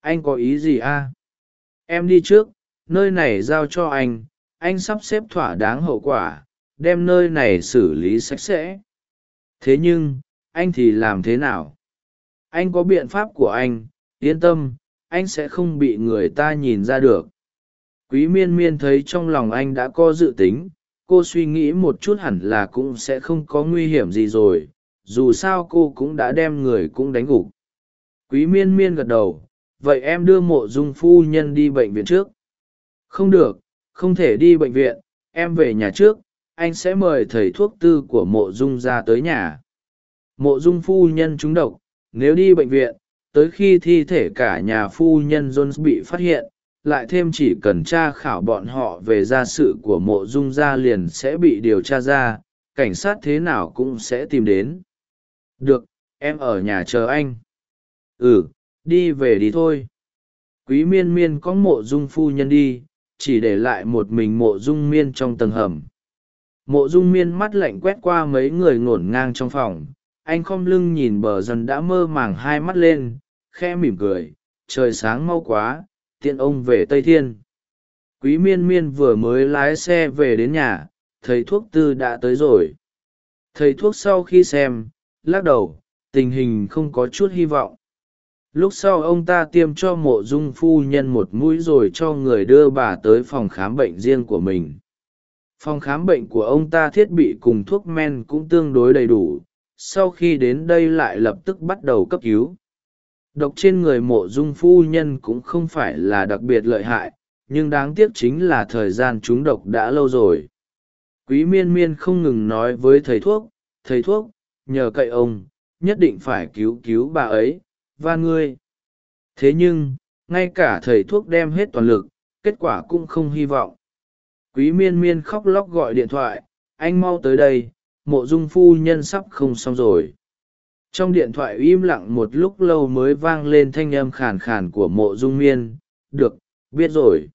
anh có ý gì a? Em đi trước, nơi này giao cho anh anh sắp xếp thỏa đáng hậu quả, đem nơi này xử lý sạch sẽ thế nhưng, anh thì làm thế nào? Anh có biện pháp của anh, yên tâm, anh sẽ không bị người ta nhìn ra được. Quý miên miên thấy trong lòng anh đã có dự tính, cô suy nghĩ một chút hẳn là cũng sẽ không có nguy hiểm gì rồi, dù sao cô cũng đã đem người cũng đánh gục. Quý miên miên gật đầu, vậy em đưa mộ dung phu nhân đi bệnh viện trước. Không được, không thể đi bệnh viện, em về nhà trước anh sẽ mời thầy thuốc tư của mộ dung ra tới nhà. Mộ dung phu nhân trúng độc, nếu đi bệnh viện, tới khi thi thể cả nhà phu nhân jones bị phát hiện, lại thêm chỉ cần tra khảo bọn họ về gia sự của mộ dung gia liền sẽ bị điều tra ra, cảnh sát thế nào cũng sẽ tìm đến. Được, em ở nhà chờ anh. Ừ đi về đi thôi. Quý miên miên có mộ dung phu nhân đi, chỉ để lại một mình mộ dung miên trong tầng hầm mộ dung miên mắt lạnh quét qua mấy người ngổn ngang trong phòng. Anh khom lưng nhìn bờ dần đã mơ màng hai mắt lên, khe mỉm cười. Trời sáng mau quá, tiện ông về tây thiên. Quý miên miên vừa mới lái xe về đến nhà, thầy thuốc tư đã tới rồi. Thầy thuốc sau khi xem, lắc đầu, tình hình không có chút hy vọng. Lúc sau ông ta tiêm cho mộ dung phu nhân một mũi rồi cho người đưa bà tới phòng khám bệnh riêng của mình phòng khám bệnh của ông ta thiết bị cùng thuốc men cũng tương đối đầy đủ, sau khi đến đây lại lập tức bắt đầu cấp cứu. Độc trên người mộ dung phu nhân cũng không phải là đặc biệt lợi hại, nhưng đáng tiếc chính là thời gian chúng độc đã lâu rồi. Quý miên miên không ngừng nói với thầy thuốc thầy thuốc, nhờ cậy ông, nhất định phải cứu cứu bà ấy và ngươi. Thế nhưng, ngay cả thầy thuốc đem hết toàn lực, kết quả cũng không hy vọng quý miên miên khóc lóc gọi điện thoại, anh mau tới đây, mộ dung phu nhân sắp không xong rồi. Trong điện thoại im lặng một lúc lâu mới vang lên thanh âm khàn khàn của mộ dung miên, được, biết rồi.